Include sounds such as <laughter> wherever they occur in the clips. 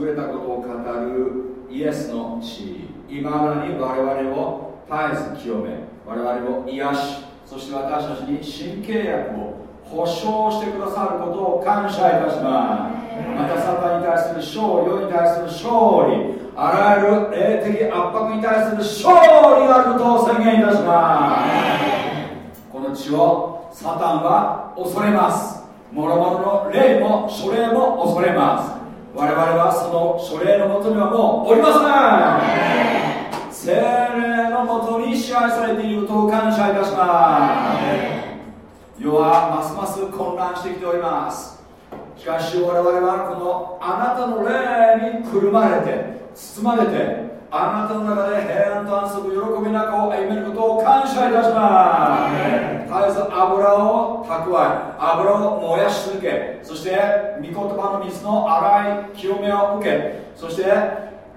優れたことを語るイエスの血今まに我々を絶えず清め我々を癒しそして私たちに新契約を保証してくださることを感謝いたします。またサタンに対する勝利世に対する勝利あらゆる霊的圧迫に対する勝利があることを宣言いたします。この血をサタンは恐れます。諸々の霊も書霊も恐れます我々はその書霊のもとにはもうおりません。精霊のもとに支配されていることを感謝いたします。世はますます混乱してきております。しかし我々はこのあなたの霊にくるまれて包まれてあなたの中で平安と安息喜びの中を歩めることを感謝いたします。えず油を蓄え油を燃やし続けそして御言葉の水の洗い清めを受けそして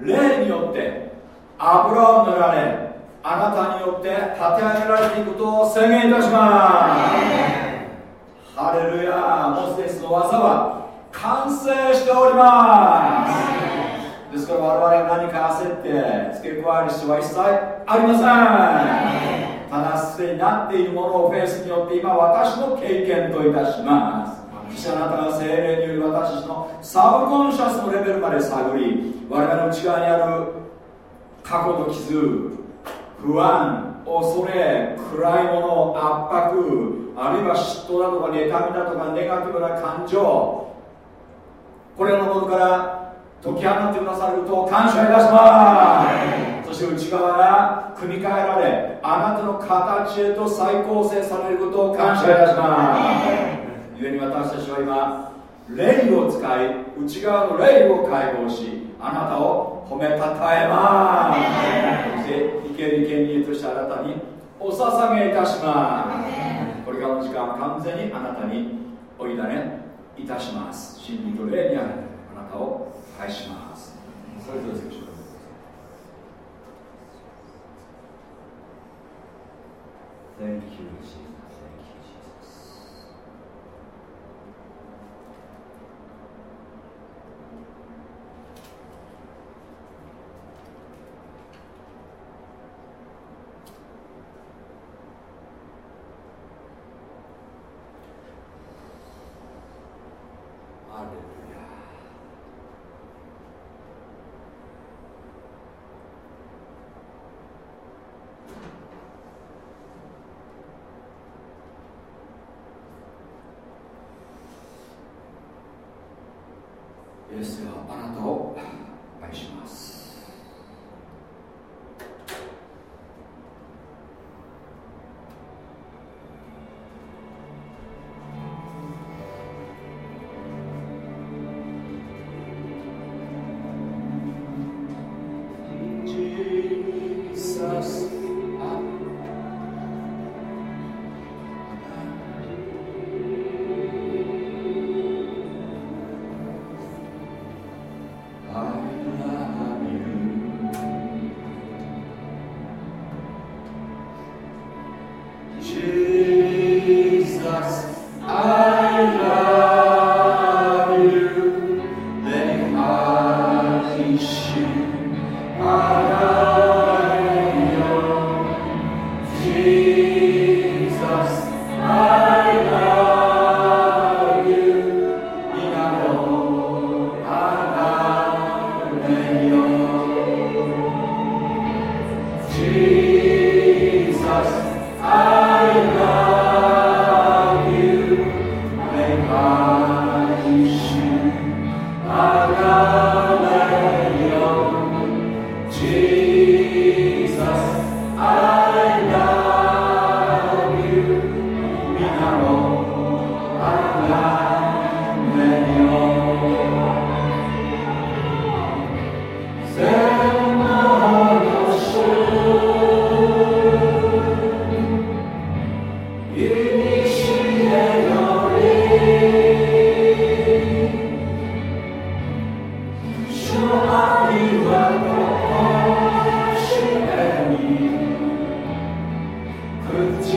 霊によって油を塗られあなたによって立て上げられていくことを宣言いたします。ハレルヤモスデスの技は完成しております。ですから我々が何か焦って付け加える必要は一切ありません。ただすでになっているものをフェイスによって今私の経験といたします。そしてあなたが精霊により私たちのサブコンシャスのレベルまで探り我々の内側にある過去の傷不安恐れ暗いもの圧迫あるいは嫉妬だとか妬みだとかネガティブな感情これらのものから解き放ってくださると感謝いたします。そして内側が組み替えられあなたの形へと再構成されることを感謝いたします。故に私たちは今霊を使い内側の霊を解放しあなたを褒めたたえます。そして生ける権利としてあなたにお捧げいたします。これからの時間完全にあなたにお委ねいたします。真理と霊にあなたを返します。それぞれ Thank you, Jesus.「good to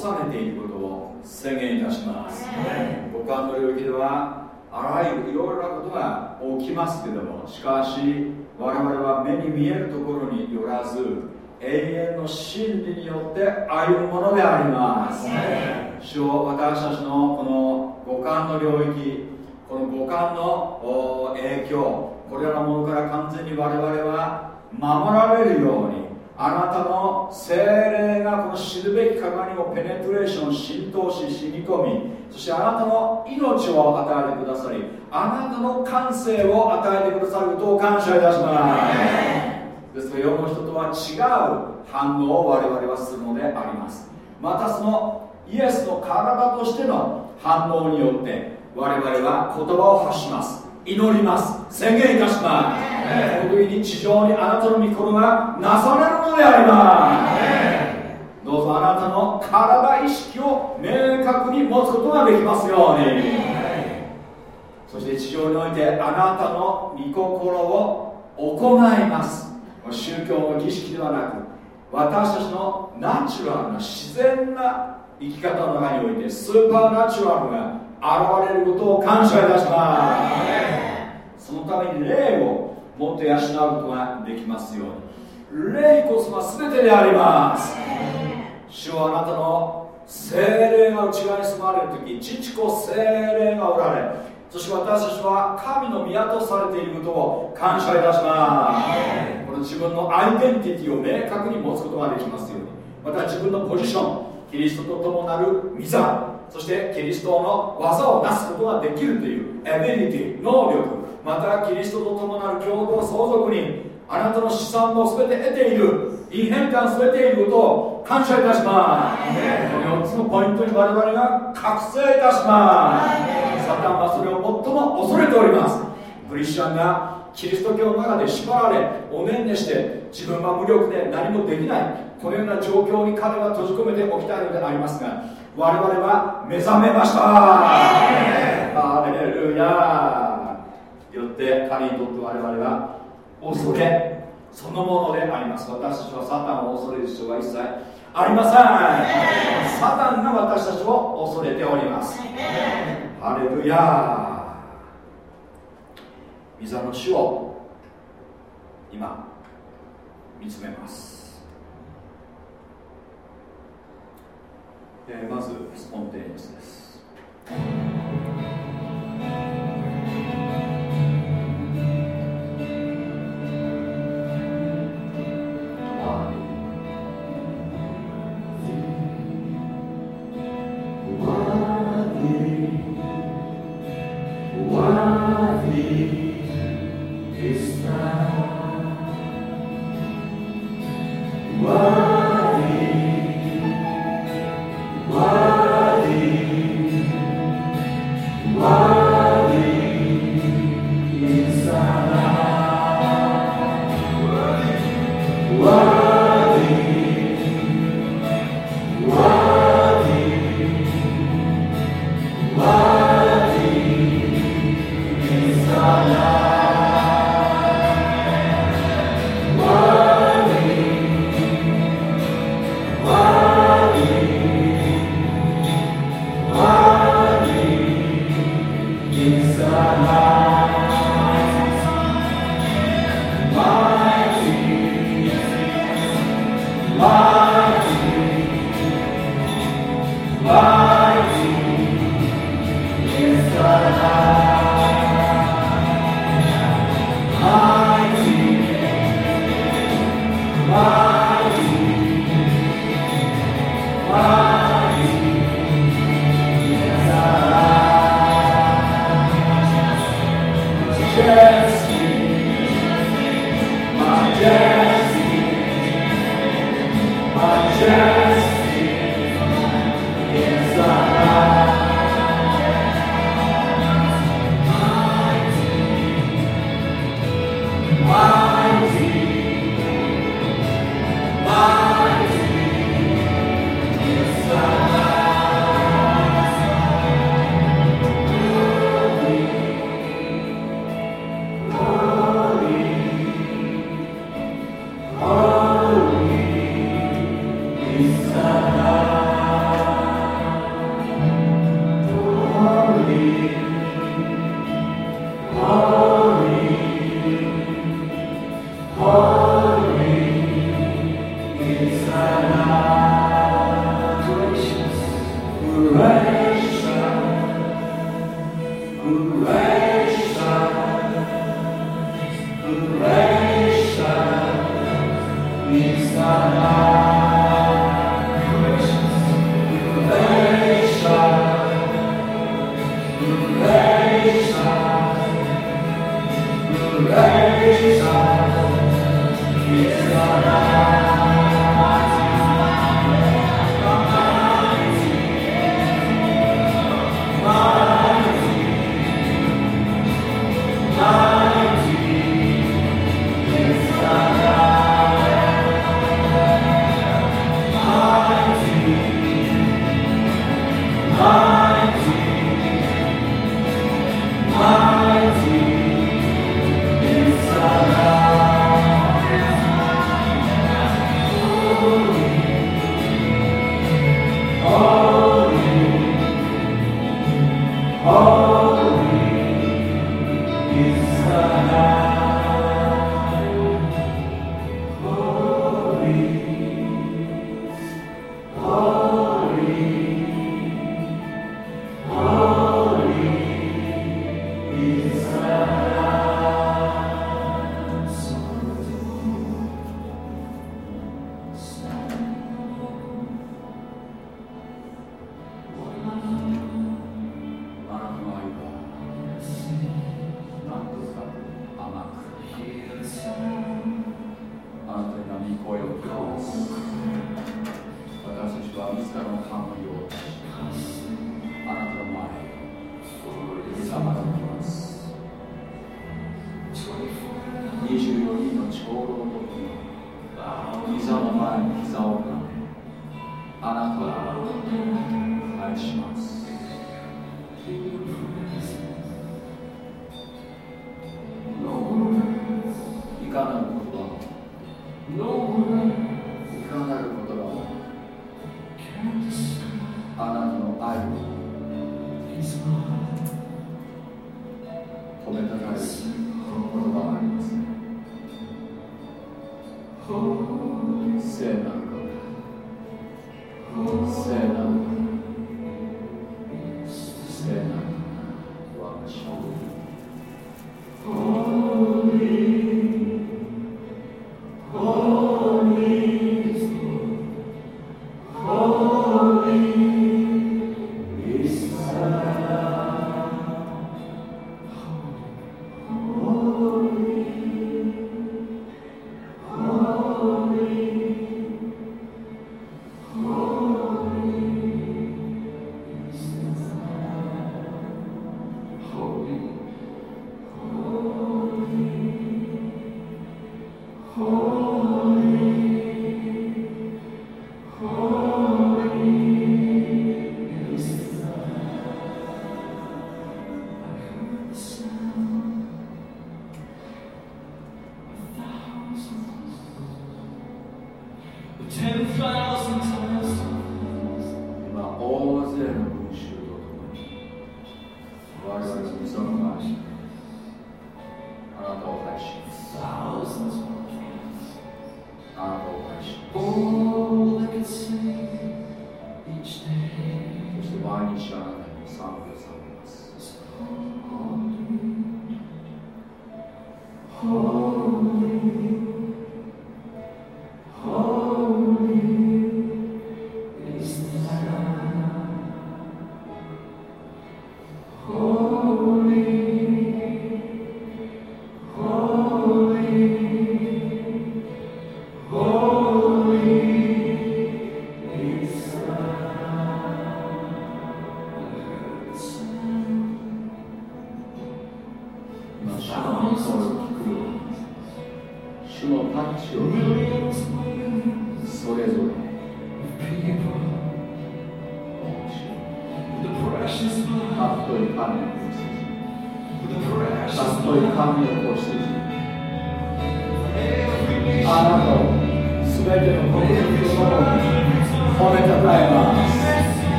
収めていることを宣言いたします。五感の領域ではあらゆるいろいろなことが起きますけどもしかし我々は目に見えるところによらず永遠の真理によって歩むものであります。主を私たちのこの五感の領域この五感の影響これらのものから完全に我々は守られるようにあなたの精霊がこの知るべき鏡をペネトレーション浸透し染み込みそしてあなたの命を与えてくださりあなたの感性を与えてくださることを感謝いたします。ですから世の人とは違う反応を我々はするのであります。またそのイエスの体としての反応によって我々は言葉を発します。祈ります。宣言いたします、え、この時に地上にあなたの御心がなされるのであります、どうぞあなたの体意識を明確に持つことができますように、そして地上においてあなたの御心を行います宗教の儀式ではなく私たちのナチュラルな自然な生き方の中においてスーパーナチュラルが現れることを感謝いたします。そのために霊をもっと養うことができますように。霊こそは全てであります。主はあなたの精霊が内側に住まれる時父子精霊がおられそして私たちは神の宮とされていることを感謝いたします。この自分のアイデンティティを明確に持つことができますように。また自分のポジションキリストと共なる御座そしてキリストの技を出すことができるというエビリティ能力またキリストと共なる共同相続にあなたの資産も全て得ている異変感全ていることを感謝いたします。この4つのポイントに我々が覚醒いたします。サタンはそれを最も恐れております。クリスチャンがキリスト教の中で縛られおねんねして自分は無力で何もできない。このような状況に彼は閉じ込めておきたいのでありますが我々は目覚めました。ハレルヤよって神にとって我々は恐れそのものであります。私たちはサタンを恐れる必要は一切ありません。サタンが私たちを恐れております。ハレルヤ膝の死を今見つめます。えー、まずスポンテニスです「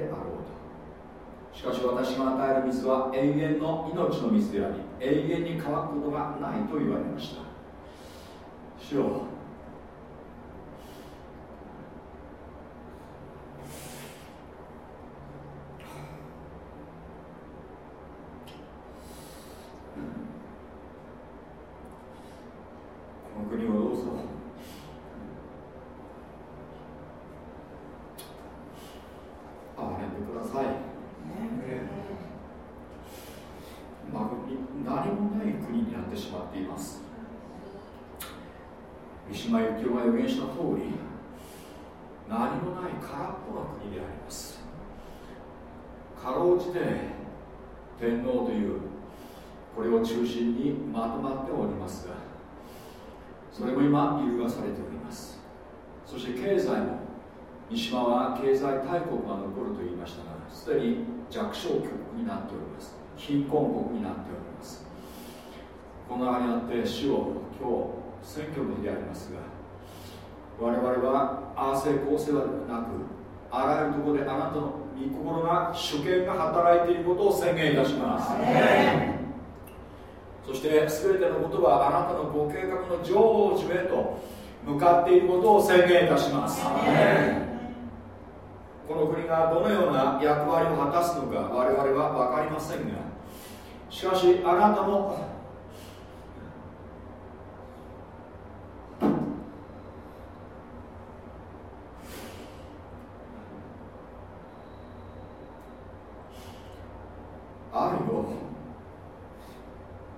であろうと。しかし私が与える水は永遠の命の水であり永遠に乾くことがないと言われました。主よこの国をどうぞ憐れんでください何もない国になってしまっています三島由紀夫が予言した通り何もない空っぽの国でありますかろうじて天皇というこれを中心にまとまっておりますがそれも今揺るがされておりますそして経済も三島は経済大国が残ると言いましたがすでに弱小国になっております。貧困国になっております。この中にあって主を今日選挙の日でありますが我々はああせこうせではなくあらゆるところであなたの御心が主権が働いていることを宣言いたします。そして全てのことはあなたのご計画の成就へと向かっていることを宣言いたしますこの国がどのような役割を果たすのか我々は分かりませんがしかしあなたの愛を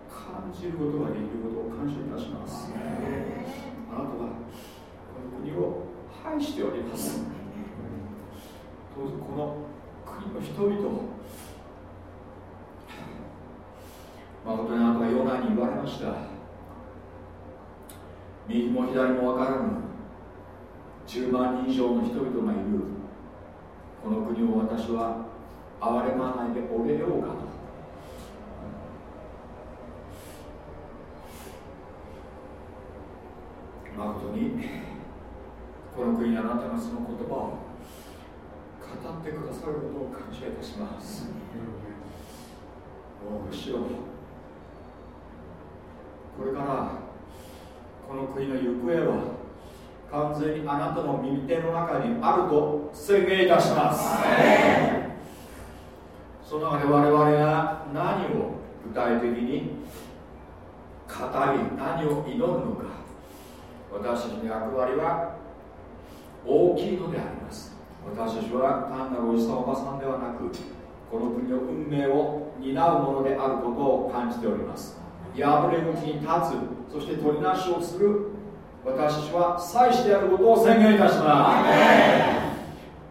感じることができることを感謝いたしますあなたはこの国を愛しておりますどうぞこの国の人々誠にあなたはヨナに言われました。右も左も分からぬ。10万人以上の人々がいる。この国を私は憐れまないでおれようかと誠にこの国あなたがその言葉を語ってくださることを感謝いたします。おおしよこれからこの国の行方は完全にあなたの右手の中にあると宣言いたします。その中で我々が何を具体的に語り何を祈るのか。私の役割は大きいのであります。私たちは単なるおじさんおばさんではなくこの国の運命を担うものであることを感じております。破れ口に立つそして取りなしをする私たちは祭司であることを宣言いたします。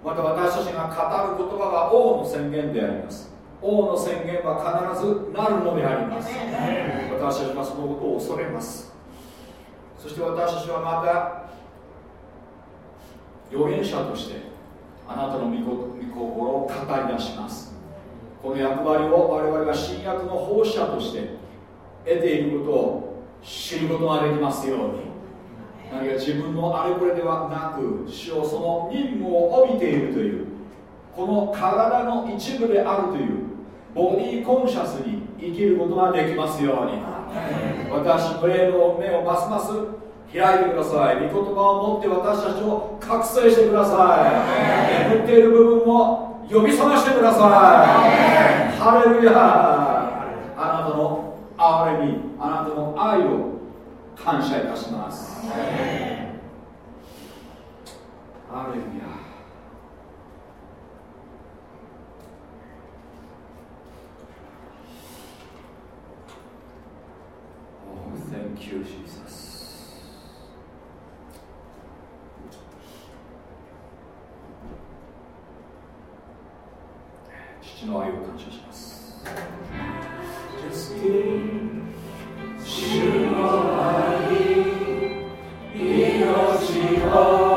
また私たちが語る言葉が王の宣言であります。王の宣言は必ずなるのであります。私たちはそのことを恐れます。そして私たちはまた預言者としてあなたの御心を語り出します。この役割を我々は新約の奉仕者として得ていることを知ることができますように。何か自分のあれこれではなく主をその任務を帯びているというこの体の一部であるというボディコンシャスに生きることができますように。私の霊の目をますます開いてください。御言葉を持って私たちを覚醒してください。眠っている部分を呼び覚ましてください。ハレルヤ。あなたの憐れみあなたの愛を感謝いたします。ハレルヤ。Thank you, Jesus. 主の愛を感謝します。主の愛、命を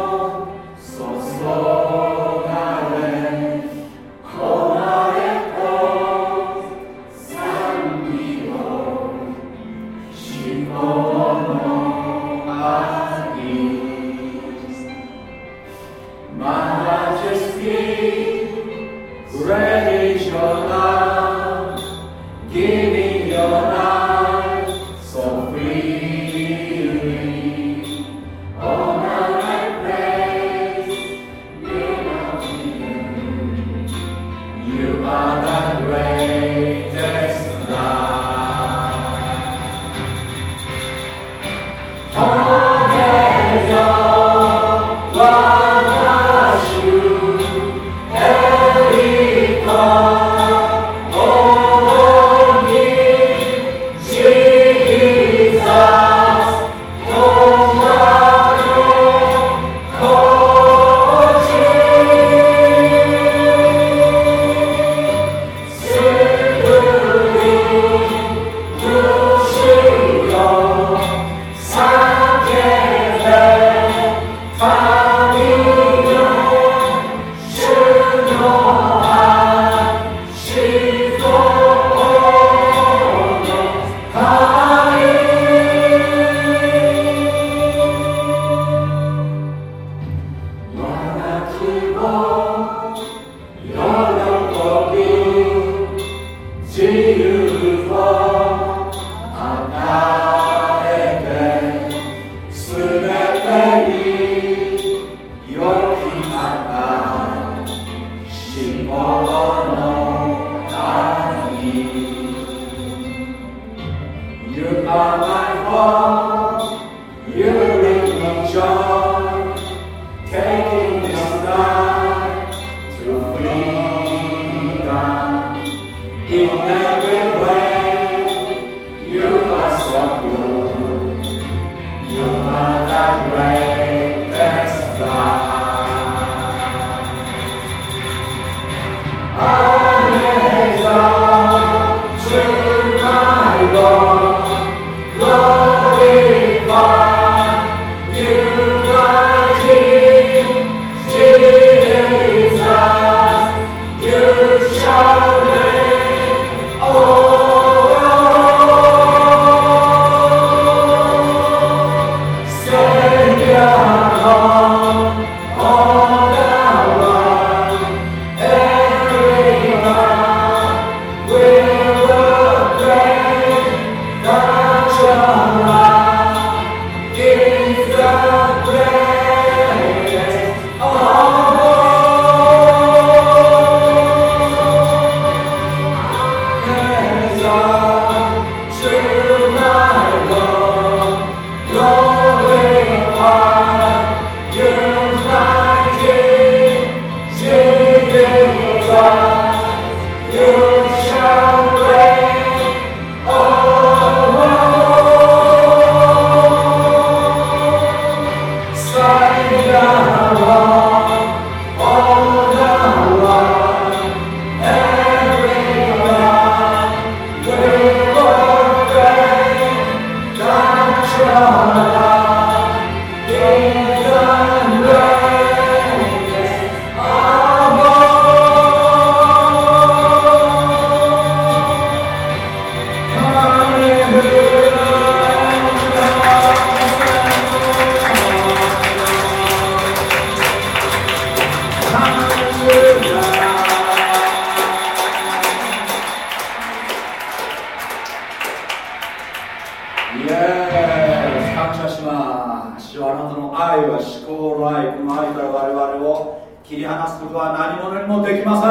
くは何者にもできません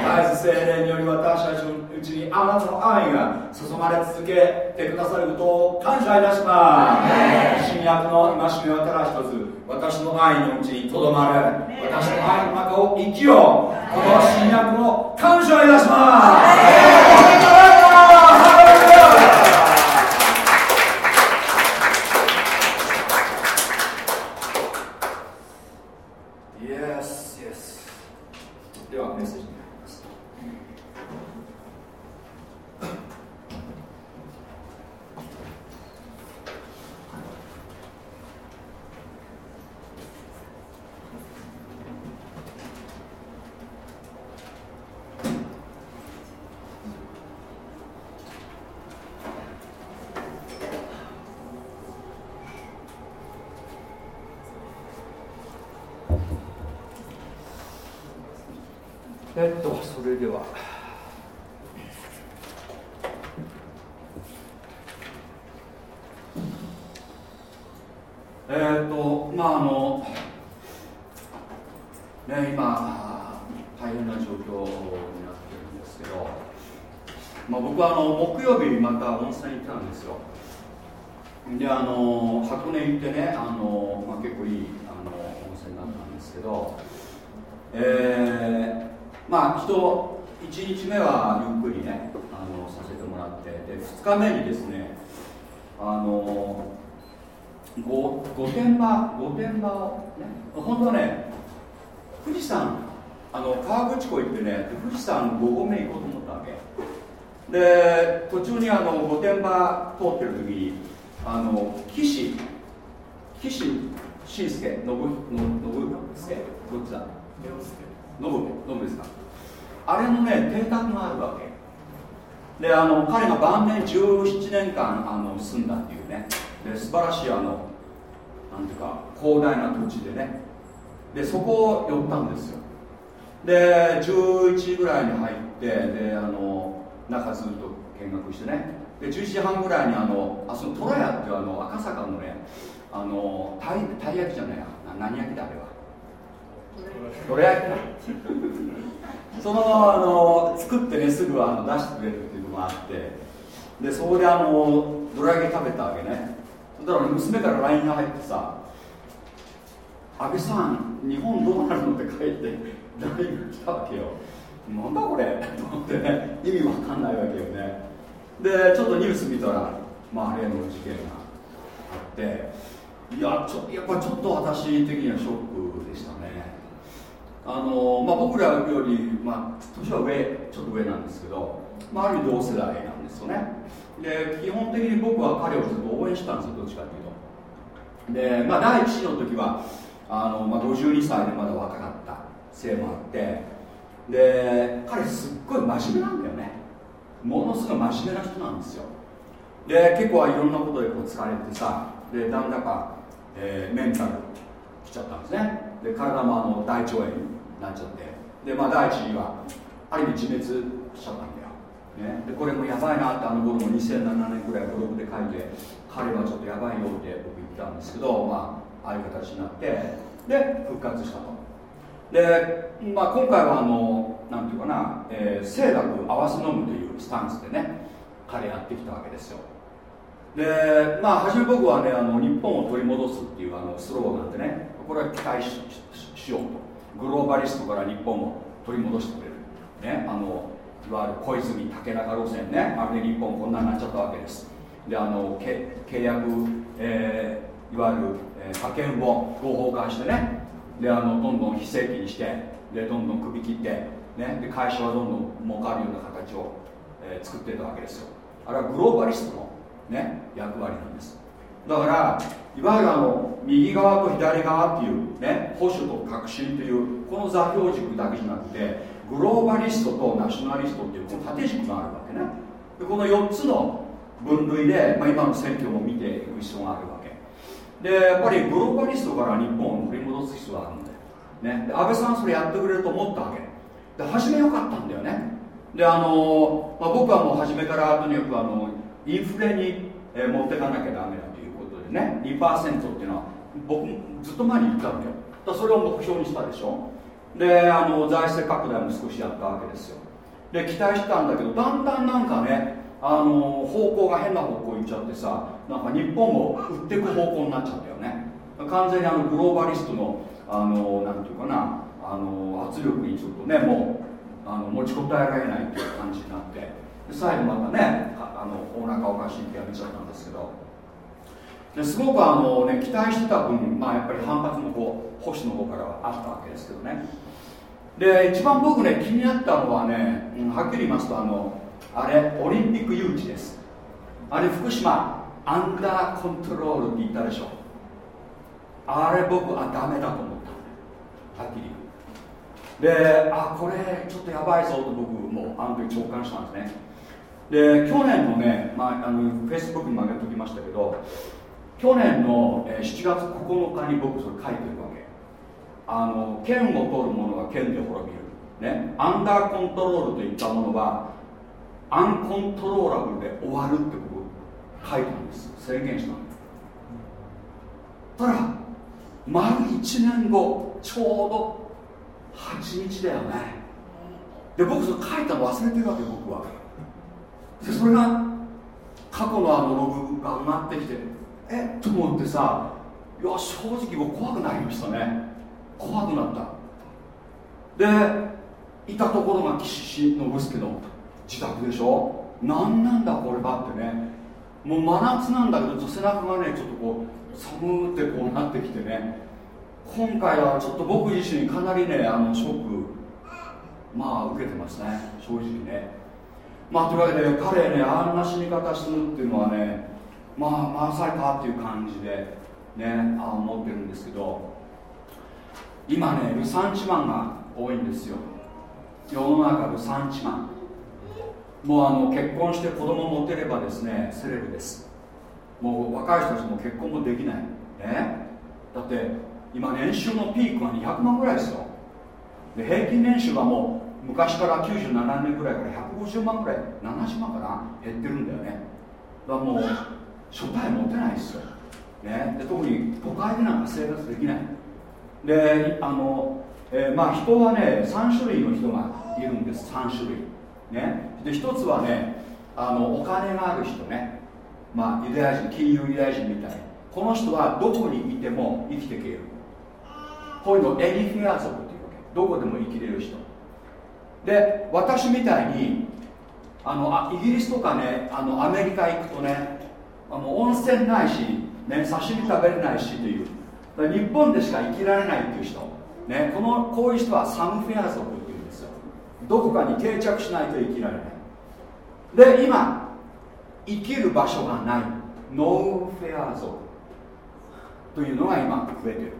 絶えず精霊により私たちのうちにあなたの愛が注がれ続けてくださることを感謝いたします新約の戒めはただ一つ私の愛のうちにとどまれ私の愛の中を生きようこの新約を感謝いたします。2日目にですねあの御殿場御殿場をね本当ね富士山あの河口湖行ってね富士山5合目行こうと思ったわけ。で途中にあの御殿場通ってる時にあの岸岸信介信介どっちだ？信信ですか？あれのね邸宅があるわけ。であの彼が晩年17年間あの住んだっていうね。で素晴らしいあのなんていうか広大な土地でね。でそこを寄ったんですよ。で11時ぐらいに入ってであの中ずっと見学してね。で11時半ぐらいにあのあその虎屋っていうあの赤坂のねあのたいたい焼きじゃないや。何焼きだあれは。どれ焼きだそのあの作ってねすぐあの出してくれる。があって。でそこであのどら焼き食べたわけね。そしたら娘から LINE が入ってさ安倍さん日本どうなるの？って書いて LINE が来たわけよなんだこれ？と思ってね意味わかんないわけよね。でちょっとニュース見たらまあ例の事件があっていやちょやっぱちょっと私的にはショックでしたね。あの、まあ、僕らより、まあ、年は上ちょっと上なんですけど、まあ、ある意味同世代なんですよね。で基本的に僕は彼をずっと応援したんですよどっちかっていうと。で、まあ、第一子の時はあの、まあ、52歳でまだ若かったせいもあってで彼すっごい真面目なんだよね。ものすごい真面目な人なんですよ。で結構いろんなことでこう疲れてさでなんだか、えー、メンタルきちゃったんですね。で体もあの大腸炎になっちゃって。でまあ第一はある意味自滅しちゃったんだよ、ね、でこれもやばいなってあの頃も2007年ぐらいブログで書いて彼はちょっとやばいよって僕言ったんですけどまあああいう形になってで復活したと。で、まあ、今回はあのなんていうかな、えー、清濁合わせ飲むというスタンスでね彼やってきたわけですよ。でまあ初め僕はねあの日本を取り戻すっていうあのスローガンでねこれは期待ししようと。グローバリストから日本を取り戻してくれる。ねあのいわゆる小泉竹中路線ね。あれで日本こんなになっちゃったわけです。であの契約、えー、いわゆるえー、派遣を合法化してね。であのどんどん非正規にしてでどんどん首切って、ね、で会社はどんどん儲かるような形を、えー、作っていたわけですよ。あれはグローバリストの、ね、役割なんです。だからいわゆるあの右側と左側っていうね保守と革新というこの座標軸だけじゃなくてグローバリストとナショナリストっていうこの縦軸があるわけね。でこの4つの分類で、まあ、今の選挙も見ていく必要があるわけ。でやっぱりグローバリストから日本を振り戻す必要があるんだよ、ね、で安倍さんそれやってくれると思ったわけ。で初め良かったんだよね。であの、まあ、僕はもう初めからとにかくあのインフレに、え持っていかなきゃダメだということでね。2%っていうのは僕ずっと前に言ったんだよ。だそれを目標にしたでしょ。であの財政拡大も少しやったわけですよ。で期待してたんだけどだんだんなんかねあの方向が変な方向行っちゃってさなんか日本も売っていく方向になっちゃったよね。完全にあのグローバリストのあのなんていうかなあの圧力にちょっとねもうあの持ちこたえられないっていう感じになって。最後またねあのお腹おかしいってやめちゃったんですけど。ですごくあの、ね、期待してた分、まあ、やっぱり反発もこう保守の方からはあったわけですけどね。で一番僕ね気になったのはね、はっきり言いますとあのあれオリンピック誘致です。あれ福島アンダーコントロールって言ったでしょ。あれ僕はダメだと思った。はっきりであこれちょっとやばいぞと僕もあの時長官したんですね。で去年のね、まあ、あのフェイスブックにも上げておきましたけど去年の7月9日に僕それ書いてるわあの剣を取る者は剣で滅びる。ね、アンダーコントロールといったものはアンコントローラブルで終わるって僕書いたんです。宣言したんですただ丸1年後ちょうど8日だよね。で僕それ書いたの忘れてるわけ僕は。でそれが過去のあのログが埋まってきてえっと思ってさいや正直僕怖くなりましたね。怖くなった。でいたところが岸信介の自宅でしょ？何なんだこれはってね。もう真夏なんだけど背中がねちょっとこう寒ってこうなってきてね。今回はちょっと僕自身かなりねあのショックまあ受けてますね。正直ね。まあというわけで彼ねあんな死に方するっていうのはねまあまさかっていう感じでねああ思ってるんですけど。今ねルサンチマンが多いんですよ。世の中ルサンチマン。もうあの結婚して子供持てればですねセレブです。もう若い人たちも結婚もできない。ね。だって今年収のピークは200万ぐらいですよ。で平均年収はもう昔から97年ぐらいから150万ぐらい70万かな減ってるんだよね。だからもう初対持てないですよ、ね、で特に都会でなんか生活できない。であの、えー、まあ人はね3種類の人がいるんです3種類。ね。で一つはねあのお金がある人ね。まあユダヤ人金融ユダヤ人みたい。この人はどこにいても生きていける。こういうのエリフィア族っていうわけ。どこでも生きれる人。で私みたいにあのあイギリスとかねあのアメリカ行くとねあの温泉ないし、ね、刺身食べれないしという。日本でしか生きられないっていう人、ね、このこういう人は somewhere 族っていうんですよ。どこかに定着しないと生きられない。で今生きる場所がない。 nowhere 族というのが今増えてる。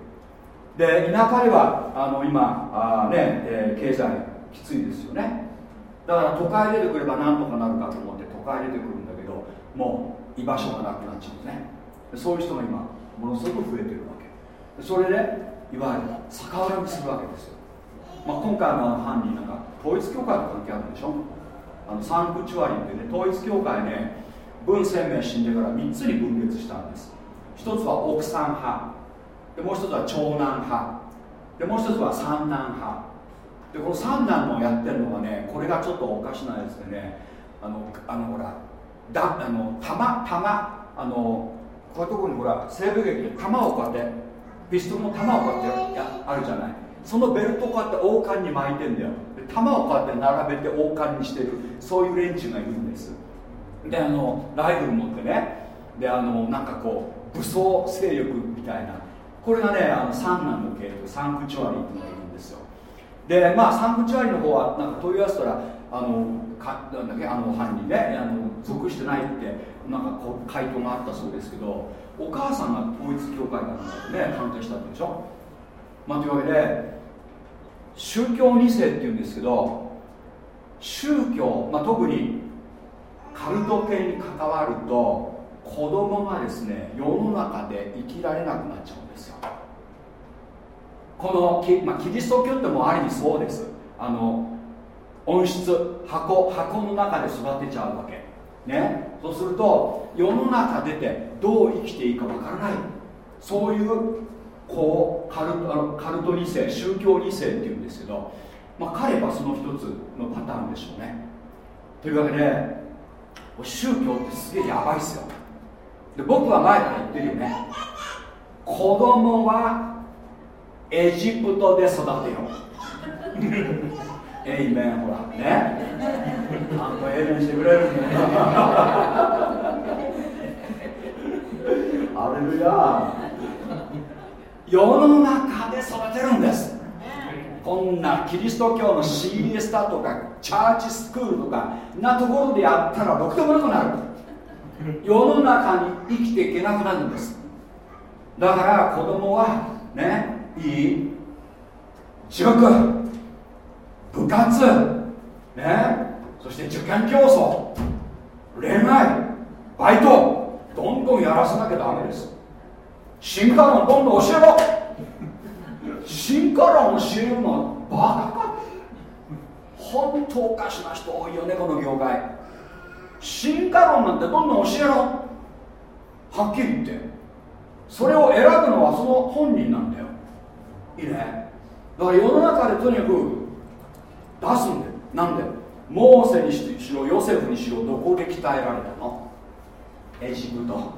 で田舎ではあの今あ、ねえー、経済きついですよね。だから都会出てくればなんとかなるかと思って都会出てくるんだけどもう居場所がなくなっちゃうんですね。そういう人が今ものすごく増えてるわそれでいわゆる逆恨みするわけですよ、まあ、今回の犯人なんか統一教会と関係あるでしょ。あのサンクチュアリってね統一教会ね文鮮明死んでから3つに分裂したんです。一つは奥さん派。でもう一つは長男派。でもう一つは三男派。でこの三男のやってるのがねこれがちょっとおかしなやつでねあのあのほらだあの弾弾あのこういうところにほら西部劇で弾をこうやってピストルの弾をこうやってやあるじゃない。そのベルトをこうやって王冠に巻いてんだよ。で弾をこうやって並べて王冠にしてる。そういう連中がいるんです。であのライフル持ってね。であのなんかこう武装勢力みたいな。これがねあの三男の系統サンクチュアリーっていうのがいるんですよ。でまあサンクチュアリーの方はなんか問い合わせたらあのかなんだっけあの犯人ねあの属してないってなんかこう回答があったそうですけど。お母さんが統一教会からね鑑定したんでしょ？まあというわけで宗教2世っていうんですけど宗教、まあ、特にカルト系に関わると子供がですね世の中で生きられなくなっちゃうんですよ。この,、まあ、キリスト教ってもある意味そうです。あの温室箱箱の中で育てちゃうわけ。ね。そうすると世の中出てどう生きていいかわからない。そういうこうカルあのカルト2世宗教2世っていうんですけど、まあ、彼はその一つのパターンでしょうね。というわけで宗教ってすげえやばいっすよ。で僕は前から言ってるよね。子供はエジプトで育てよう。エイメンほらね。ちゃんとエイメンしてくれるんだよアレルヤ世の中で育てるんです。こんなキリスト教の CS だとかチャーチスクールとかなところでやったらろくでもなくなる。世の中に生きていけなくなるんです。だから子供はねいい。塾部活ねそして受験競争恋愛バイトどんどんやらせなきゃダメです。進化論どんどん教えろ。進化論教えるのはバカか。本当おかしな人多いよねこの業界。進化論なんてどんどん教えろ。はっきり言って。それを選ぶのはその本人なんだよ。いいね。だから世の中でとにかく出すんだよ。なんで？モーセにしろヨセフにしろどこで鍛えられたの？エジプト。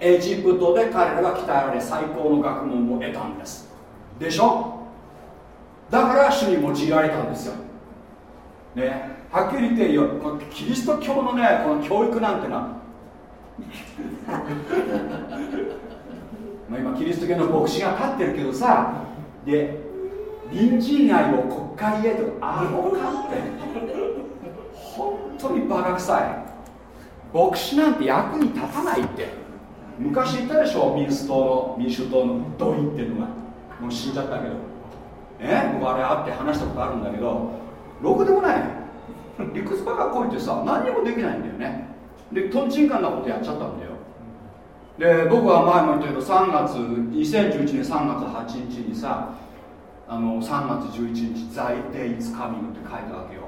エジプトで彼らが鍛えられ最高の学問を得たんです。でしょ？だから主に用いられたんですよ。ね？はっきり言ってよ。キリスト教のねこの教育なんてな <laughs> まあ今キリスト教の牧師が立ってるけどさ。で隣人愛を国会へとあのかって。本当にバカ臭い。牧師なんて役に立たないって。昔言ったでしょ民主党の民主党の土井っていうのが。もう死んじゃったけど。ね僕あれ会って話したことあるんだけど。ろくでもない。理屈ばかこいてさ何にもできないんだよね。でとんちんかんなことやっちゃったんだよ。で僕は前も言ったけど3月2011年3月8日にさあの3月11日「在デイズカミング」って書いたわけよ、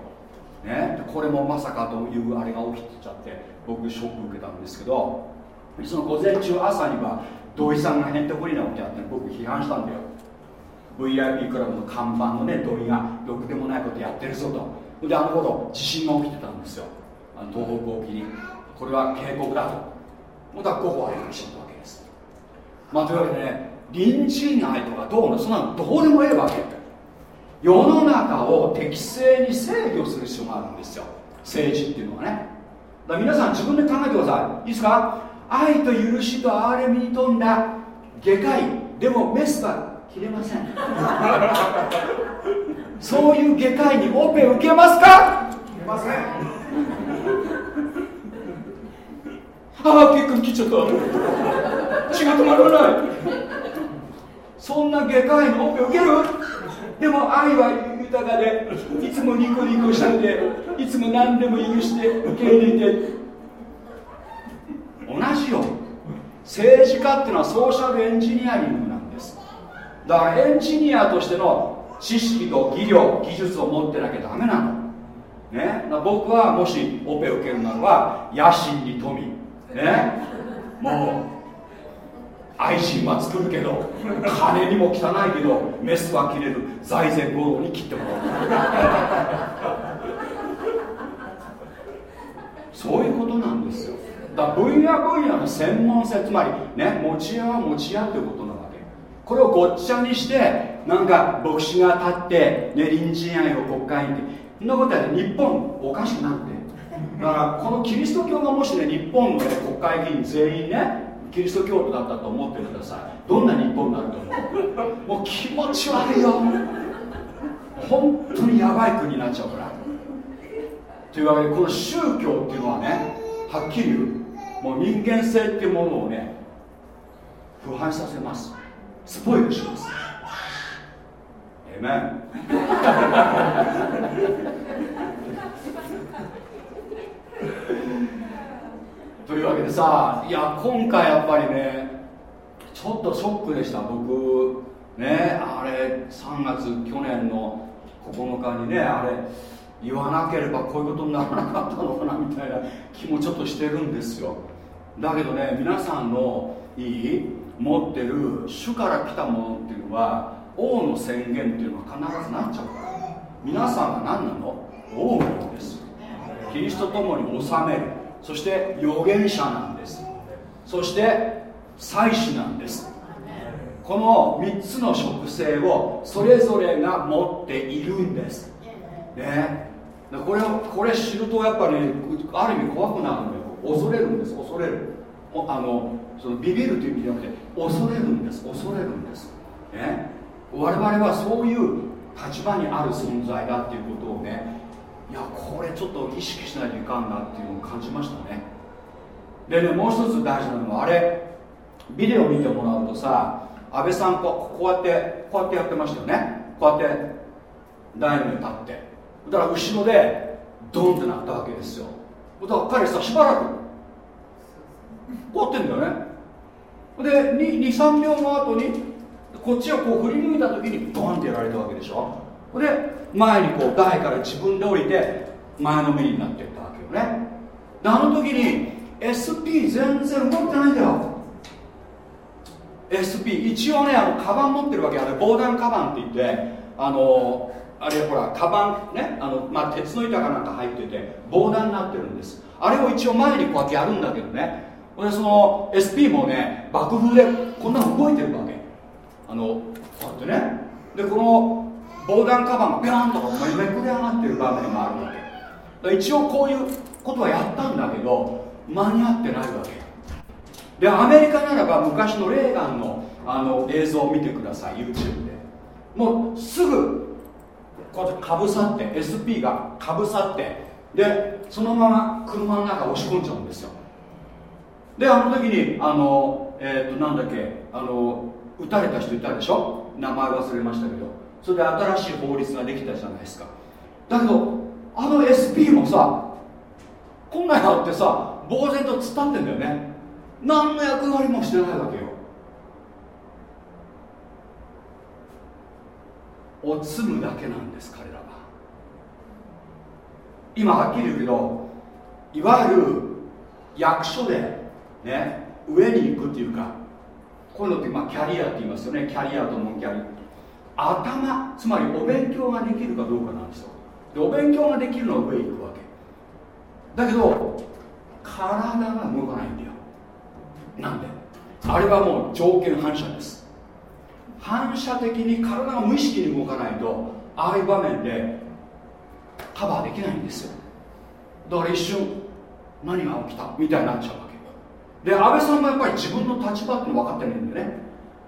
ね、これもまさかというあれが起きてちゃって僕ショック受けたんですけどその午前中朝には土井さんがヘンテコリなことやって僕批判したんだよ。VIP クラブの看板のね土井がろくでもないことやってるぞと。であの頃地震が起きてたんですよ。あの東北沖に。これは警告だと。また午後あれがしちゃったわけです。まあというわけでね隣人愛とかどうのそんなのどうでもいいわけ世の中を適正に制御する必要があるんですよ。政治っていうのはね。だから皆さん自分で考えてください。いいですか？愛と許しと憐れみに富んだ外科医。でもメスは切れません。<laughs> そういう外科医にオペ受けますか？受けません。ああ結構切っちゃった。血が止まらないそんな外科医のオペ受ける？でも愛は豊かでいつもニコニコしてていつも何でも許して受け入れて。同じよ政治家っていうのはソーシャルエンジニアリングなんです。だからエンジニアとしての知識と技量技術を持ってなきゃダメなの。ね、僕はもしオペ受けるならば野心に富ね？もう愛人は作るけど金にも汚いけどメスは切れる財前五郎に切ってもらう。<laughs> そういうことなんですよ。だ分野分野の専門性つまりね持ち屋は持ち屋ということなわけ。これをごっちゃにしてなんか牧師が立って、ね、隣人愛を国会にってそんなことやって日本おかしくなって。だからこのキリスト教がもしね日本の、ね、国会議員全員ねキリスト教徒だったと思ってください。どんな日本になると思う？もう気持ち悪いよ。本当にやばい国になっちゃうから。というわけでこの宗教っていうのはねはっきり言う。もう人間性っていうものをね腐敗させます。スポイルします。えめんというわけでさいや今回やっぱりねちょっとショックでした僕。ねあれ3月去年の9日にねあれ言わなければこういうことにならなかったのかなみたいな気もちょっとしてるんですよ。だけどね皆さんのいい持ってる主から来たものっていうのは王の宣言っていうのは必ずなっちゃうから。皆さんが何なの？王なんです。キリストともに治める。そして預言者なんです。そして祭司なんです。この3つの属性をそれぞれが持っているんです。ね。これをこれ知るとやっぱり、ね、ある意味怖くなるんだよ。恐れるんです。恐れる。あのそのビビるという意味じゃなくて恐れるんです。恐れるんです、ね、我々はそういう立場にある存在だっていうことをねいやこれちょっと意識しないといかんなっていうのを感じましたね。でねもう一つ大事なのはあれ。ビデオ見てもらうとさ安倍さんここうやってこうやってやってましたよね。こうやって台の上立って。だから後ろでドンってなったわけですよ。だから彼さしばらくこうやってんだよね。で23秒の後にこっちをこう振り向いた時にドンってやられたわけでしょ。で前にこう台から自分で降りて前のめりになっていったわけよね。であの時に SP 全然動いてないんだよ。SP 一応ねあのカバン持ってるわけあれ防弾カバンって言ってあのあれほらカバンねあの、まあ、鉄の板かなんか入ってて防弾になってるんです。あれを一応前にこうやってやるんだけどね。でその SP もね爆風でこんなの動いてるわけ。あのこうやってね。でこの防弾カバンがビャーンとかめくれ上がってる場面があるわけ。一応こういうことはやったんだけど間に合ってないわけ。でアメリカならば昔のレーガンのあの映像を見てください YouTube で。もうすぐこうやってかぶさって SP がかぶさってでそのまま車の中押し込んじゃうんですよ。であの時にあのえっ、ー、となんだっけあの撃たれた人いたでしょ？名前忘れましたけど。それで新しい法律ができたじゃないですか。だけどあの SP もさこんなやってさ呆然と突っ立ってんだよね。何の役割もしてないわけよ。おつむだけなんです彼らは。今はっきり言うけどいわゆる役所でね上に行くっていうかこういうのってまあキャリアって言いますよね。キャリアとノンキャリア。頭つまりお勉強ができるかどうかなんですよ。でお勉強ができるのは上に行くわけ。だけど体が動かないんだよ。なんで？あれはもう条件反射です。反射的に体が無意識に動かないとああいう場面でカバーできないんですよ。だから一瞬何が起きた？みたいになっちゃうわけ。で安倍さんもやっぱり自分の立場って分かってないんでね。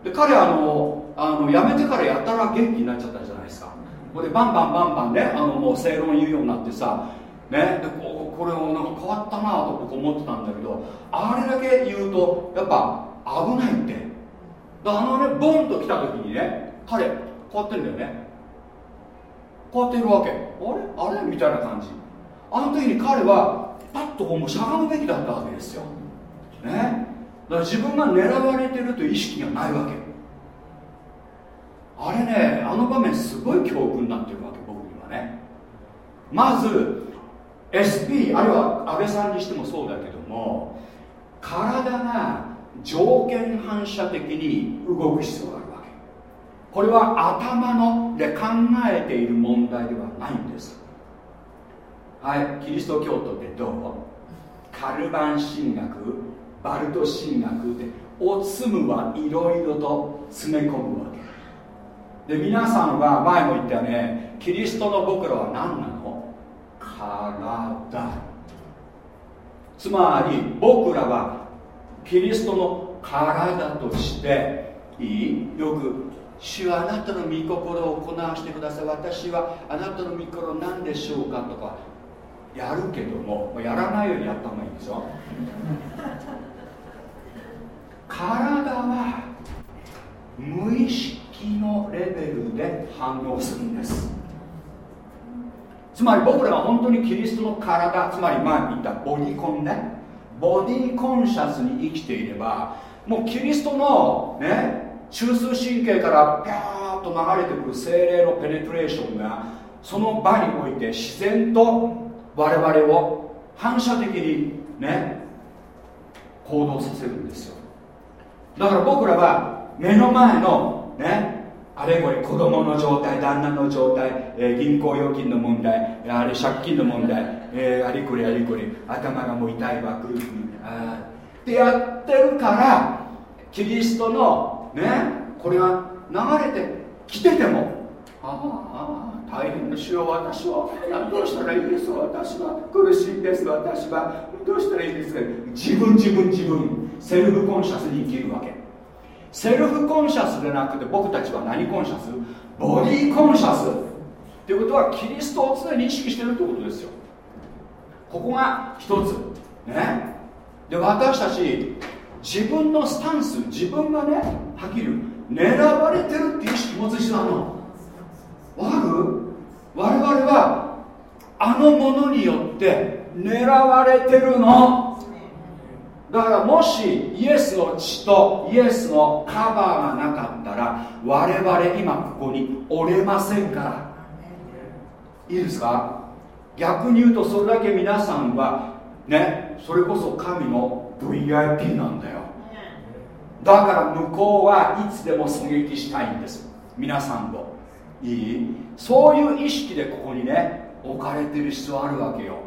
で彼あのあの辞めてからやったら元気になっちゃったじゃないですか。これでバンバンバンバンねあのもう正論言うようになってさねでここれをなんか変わったなと僕思ってたんだけどあれだけ言うとやっぱ危ないって。あのねボンと来た時にね彼こうやってるんだよね。こうやっているわけ。あれ？あれ？みたいな感じ。あの時に彼はパッとこうもうしゃがむべきだったわけですよ。ね。だから自分が狙われてるという意識がないわけ。あれねあの場面すごい教訓になってるわけ僕にはね。まず SP あるいは安倍さんにしてもそうだけども体が条件反射的に動く必要があるわけ。これは頭ので考えている問題ではないんです。はいキリスト教徒ってどう？カルバン神学バルト神学でおつむはいろいろと詰め込むわで皆さんは前も言ったよねキリストの僕らは何なの？体つまり僕らはキリストの体としていい？よく主はあなたの御心を行わしてください。私はあなたの御心何でしょうかとかやるけどもやらないようにやった方がいいんですよ体は無意識。のレベルで反応するんです。つまり僕らは本当にキリストの体つまり前に言ったボディコンね。ボディコンシャスに生きていればもうキリストのね中枢神経からピャーッと流れてくる精霊のペネトレーションがその場において自然と我々を反射的にね行動させるんですよ。だから僕らは目の前のね。あれこれ子供の状態旦那の状態、えー、銀行預金の問題あれ借金の問題、えー、ありこれありこれ頭がもう痛いわくるくるあってやってるからキリストのねこれが流れてきててもああ大変な主よ私は。どうしたらいいです私は苦しいんです私は。どうしたらいいんですか。自分自分自分セルフコンシャスに生きるわけ。self-conscious でなくて僕たちは何 conscious？ Body conscious。っていうことはキリストを常に意識してるってことですよ。ここが一つ。ね。で私たち自分のスタンス自分がねはっきり狙われてるっていう意識持つ必要なの。わかる？我々はあのものによって狙われてるの。だからもしイエスの血とイエスのカバーがなかったら我々今ここに折れませんから。いいですか？逆に言うとそれだけ皆さんはねそれこそ神の VIP なんだよ。だから向こうはいつでも狙撃したいんです。皆さんをいい？そういう意識でここにね置かれてる必要あるわけよ。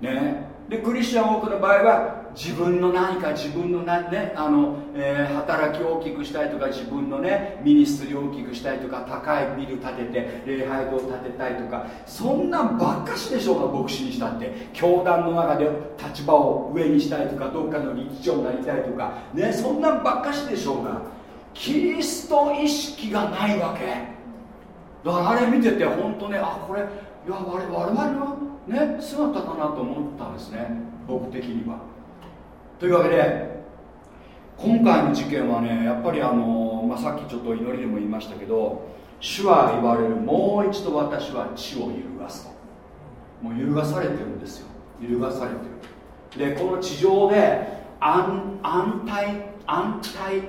ね？でクリスチャン多くの場合は自分の何か自分のな、ねあのえー、働きを大きくしたいとか自分のねミニストリーを大きくしたいとか高いビル建てて礼拝堂建てたいとかそんなんばっかしでしょうか牧師にしたって。教団の中で立場を上にしたいとかどっかの理事長になりたいとかねそんなんばっかしでしょうがキリスト意識がないわけ。だからあれ見てて本当ねあこれいや我々のね姿だなと思ったんですね僕的には。というわけで今回の事件はねやっぱりあの、まあ、さっきちょっと祈りでも言いましたけど主は言われるもう一度私は地を揺るがすと。もう揺るがされてるんですよ。揺るがされてる。でこの地上で安安泰安泰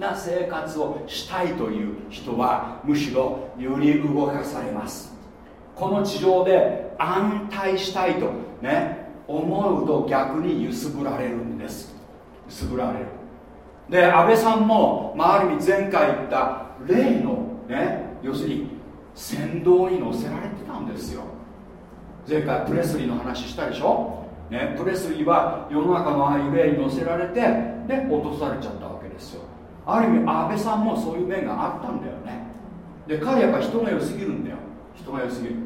な生活をしたいという人はむしろより動かされます。この地上で安泰したいとね思うと逆に揺すぶられるんです。揺すぶられる。で安倍さんも、まあ、ある意味前回言った例のね要するに先導に乗せられてたんですよ。前回プレスリーの話したでしょ、ね、プレスリーは世の中のああいう例に乗せられてで落とされちゃったわけですよ。ある意味安倍さんもそういう面があったんだよね。で彼やっぱ人が良すぎるんだよ。人が良すぎる。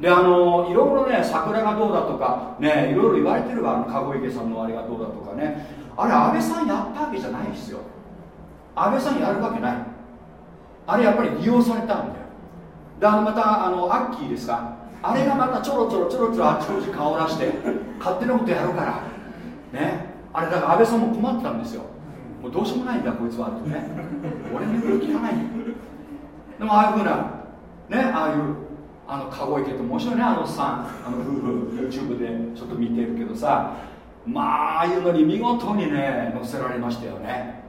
であのいろいろね桜がどうだとかねいろいろ言われてるわ。籠池さんのあれがどうだとかね。あれ安倍さんやったわけじゃないですよ。安倍さんやるわけない。あれやっぱり利用されたんだよ。であのまたあのアッキーですか。あれがまたちょろちょろちょろちょろあっちこっち顔出して勝手なことやるからねあれだから安倍さんも困ってたんですよもうどうしようもないんだこいつはとね俺の言うこと聞かないでもああいうふうなねああいうあの籠池って面白いねあのさんあの夫婦 YouTube でちょっと見てるけどさまあああいうのに見事にね載せられましたよね。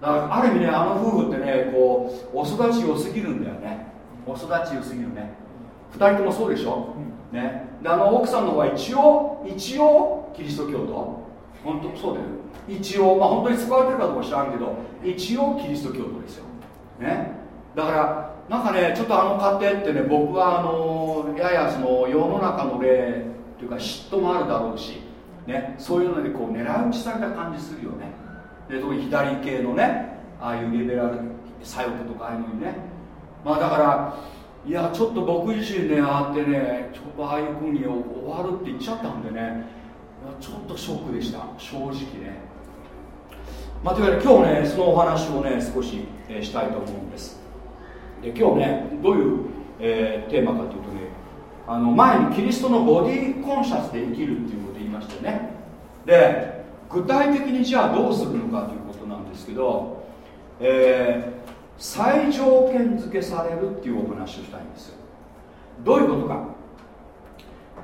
だからある意味ねあの夫婦ってねこうお育ち良すぎるんだよね。お育ち良すぎるね。2人ともそうでしょ、ね、であの奥さんの方は一応一応キリスト教徒。本当そうだよ。一応まあ本当に使われてるかどうか知らんけど一応キリスト教徒ですよ。ね。だからなんかねちょっとあの家庭ってね僕はあのややその世の中の例というか嫉妬もあるだろうし、ね、そういうのでこう狙い撃ちされた感じするよね。で特に左系のねああいうリベラル左翼とかああいうのにね。まあだからいやちょっと僕自身ねああってねちょっとああいうふうに終わるって言っちゃったんでねちょっとショックでした。正直ね。まあ、というわけで今日ねそのお話をね少し、え、したいと思うんです。で今日ねどういう、えー、テーマかというとねあの前にキリストのボディコンシャスで生きるっていうことを言いましたね。で具体的にじゃあどうするのかということなんですけど、えー、最条件付けされるっていうお話をしたいんですどういうことか。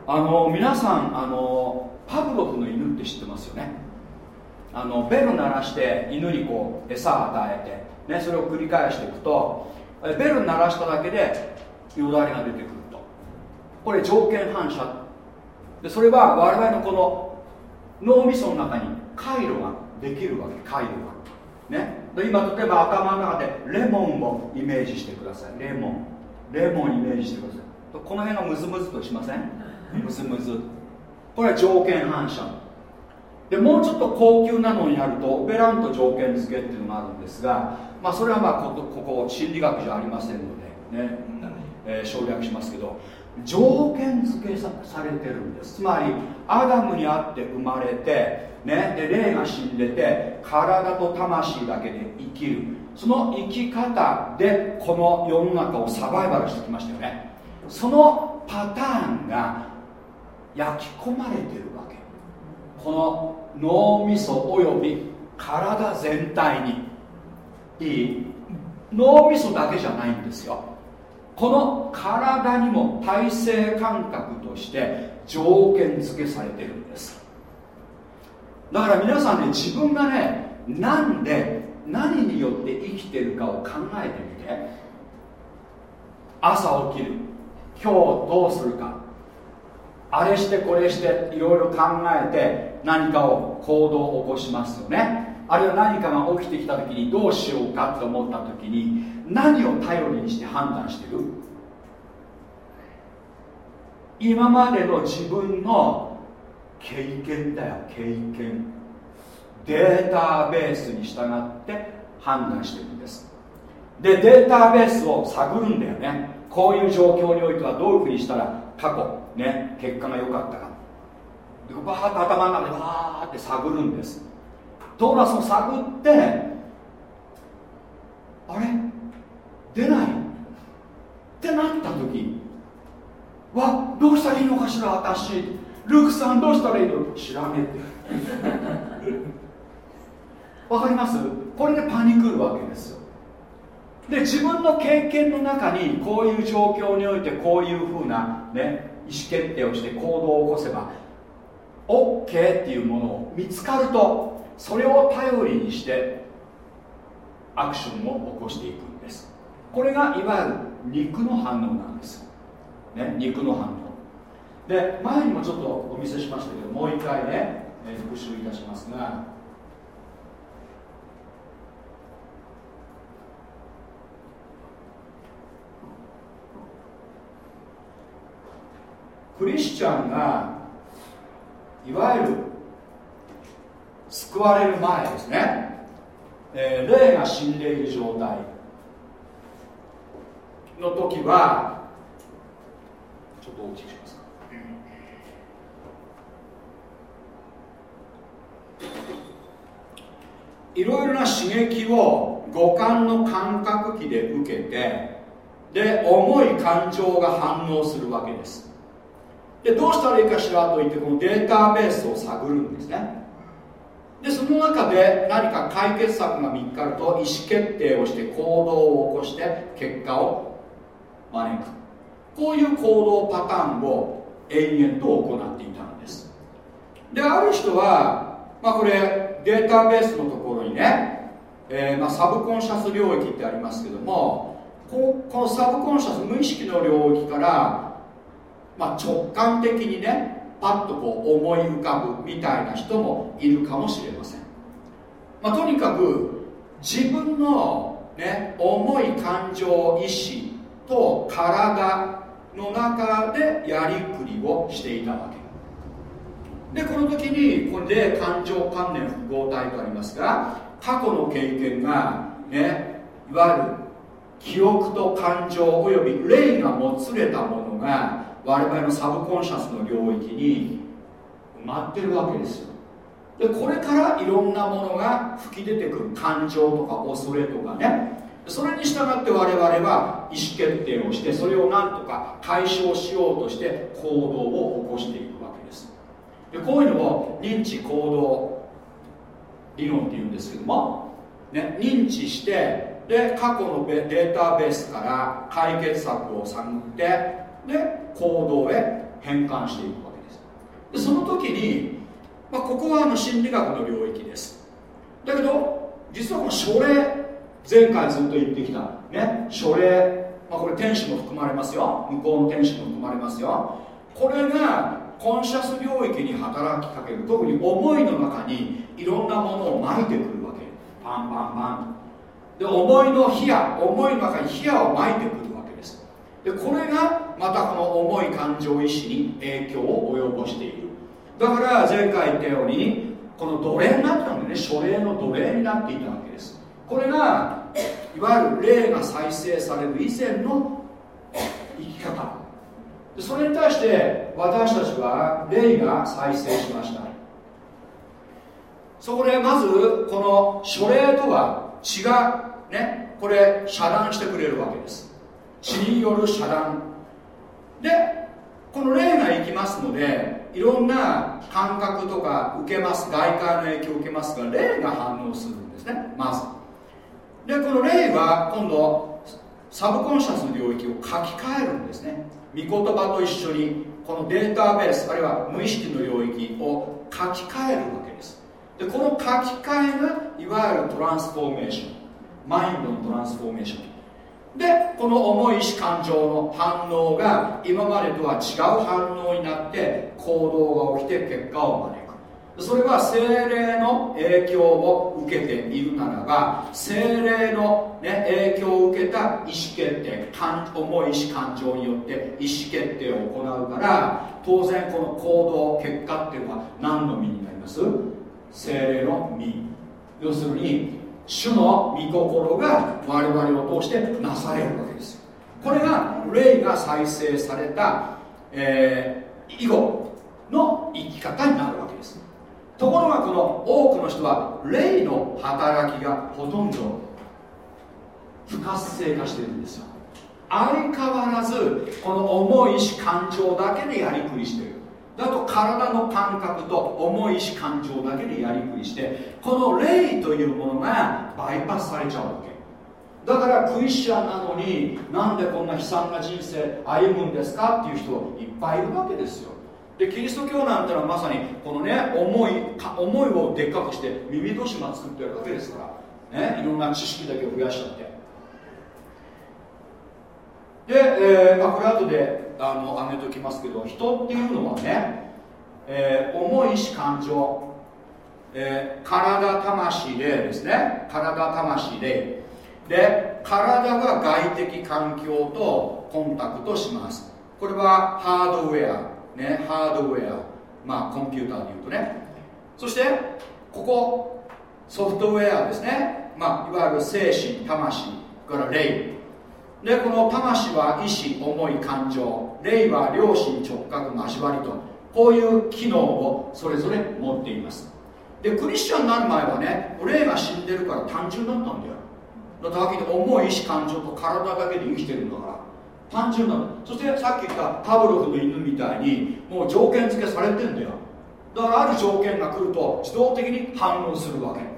あの皆さんあのパブロフの犬って知ってますよね。あのベル鳴らして犬にこう餌与えて、ね、それを繰り返していくとベル鳴らしただけでよだれが出てくると。これ条件反射。でそれは我々のこの脳みその中に回路ができるわけ。回路が。ね。で今例えば頭の中でレモンをイメージしてください。レモン。レモンイメージしてください。この辺がムズムズとしません？ムズムズ。これは条件反射。でもうちょっと高級なのになるとオペラント条件付けっていうのがあるんですが、まあ、それはまあこここ心理学じゃありませんのでね、えー、省略しますけど条件付けされてるんです。つまりアダムにあって生まれて、ね、で霊が死んでて体と魂だけで生きる。その生き方でこの世の中をサバイバルしてきましたよね。そのパターンが焼き込まれてるわけ。この脳みそおよび体全体にいい？脳みそだけじゃないんですよ。この体にも体制感覚として条件付けされてるんです。だから皆さんね自分がねなんで何によって生きてるかを考えてみて。朝起きる。今日どうするか。あれしてこれしていろいろ考えて何かを行動を起こしますよね。あるいは何かが起きてきた時にどうしようかと思った時に何を頼りにして判断してる？今までの自分の経験だよ経験。データベースに従って判断してるんです。でデータベースを探るんだよね。こういう状況においてはどういうふうにしたら過去ね結果が良かったか。バーッと頭の中でバーって探るんです。ところがその探ってあれ？出ない。ってなった時わどうしたらいいのかしら私。ルークさんどうしたらいいの？知らねえって。<laughs> わかります？これでパニクるわけですよ。で自分の経験の中にこういう状況においてこういうふうな、ね、意思決定をして行動を起こせば OK っていうものを見つかるとそれを頼りにしてアクションを起こしていくんです。これがいわゆる肉の反応なんです。ね肉の反応。で前にもちょっとお見せしましたけどもう一回ね復習いたしますが。クリスチャンがいわゆる救われる前ですね、えー、霊が死んでいる状態。の時はちょっと大きくしますか。いろいろな刺激を五感の感覚器で受けてで重い感情が反応するわけです。でどうしたらいいかしらと言ってこのデータベースを探るんですね。でその中で何か解決策が見つかると意思決定をして行動を起こして結果を招く。こういう行動パターンを延々と行っていたんです。である人は、まあ、これデータベースのところにね、えー、まあ、サブコンシャス領域ってありますけどもこのサブコンシャス無意識の領域からまあ、直感的にねパッとこう思い浮かぶみたいな人もいるかもしれません、まあ、とにかく自分の、ね、重い感情意志と体の中でやりくりをしていたわけ。でこの時にこの霊感情関連複合体とありますが過去の経験がねいわゆる記憶と感情および霊がもつれたものが我々のサブコンシャスの領域に埋まってるわけですよ。でこれからいろんなものが吹き出てくる感情とか恐れとかね。それに従って我々は意思決定をしてそれを何とか解消しようとして行動を起こしていくわけです。でこういうのを認知行動理論っていうんですけども、ね、認知してで過去のデータベースから解決策を探ってで行動へ変換していくわけです。でその時に、まあ、ここはあの心理学の領域です。だけど実はこの書類前回ずっと言ってきたね書類、まあ、これ天使も含まれますよ。向こうの天使も含まれますよ。これがコンシャス領域に働きかける特に思いの中にいろんなものを巻いてくるわけ。パンパンパン。で思いの火や思いの中に火やを巻いてくる。でこれがまたこの重い感情意志に影響を及ぼしている。だから前回言ったようにこの奴隷になったのでね。書類の奴隷になっていたわけです。これがいわゆる霊が再生される以前の生き方。それに対して私たちは霊が再生しました。そこでまずこの書霊とは血がねこれ遮断してくれるわけです。血による遮断でこの霊が生きますのでいろんな感覚とか受けます外界の影響を受けますが霊が反応するんですね。まず。でこの霊は今度サブコンシャスの領域を書き換えるんですね。御言葉と一緒にこのデータベースあるいは無意識の領域を書き換えるわけです。でこの書き換えがいわゆるトランスフォーメーション。マインドのトランスフォーメーション。でこの重い意志感情の反応が今までとは違う反応になって行動が起きて結果を招く。それは精霊の影響を受けているならば精霊の、ね、影響を受けた意思決定重い意志感情によって意思決定を行うから当然この行動結果っていうのは何の身になります？精霊の身。要するに主の御心が我々を通してなされるわけです。これが霊が再生された、えー、以後の生き方になるわけです。ところがこの多くの人は霊の働きがほとんど不活性化してるんですよ。相変わらずこの重い意志感情だけでやりくりしてる。だと体の感覚と重い意志感情だけでやりくりしてこの霊というものがバイパスされちゃうわけ。だからクリスチャンなのになんでこんな悲惨な人生歩むんですかっていう人いっぱいいるわけですよ。でキリスト教なんてのはまさにこのね思い思いをでっかくして耳戸島作ってるわけですから。ねいろんな知識だけを増やしちゃって。で、えーあ、これ後であの上げておきますけど人っていうのはね、えー、重い意志感情、えー、体魂霊ですね。体魂霊。で体が外的環境とコンタクトします。これはハードウェアね、ハードウェア、まあ、コンピューターでいうとね。そしてここソフトウェアですね、まあ、いわゆる精神魂から霊。でこの魂は意志思い感情霊は良心直角交わりとこういう機能をそれぞれ持っています。でクリスチャンになる前はね霊が死んでるから単純だったんだよ。だってはっきり重い意志感情と体だけで生きてるんだから。単純なの。そしてさっき言ったパブロフの犬みたいにもう条件付けされてんだよ。だからある条件が来ると自動的に反応するわけ。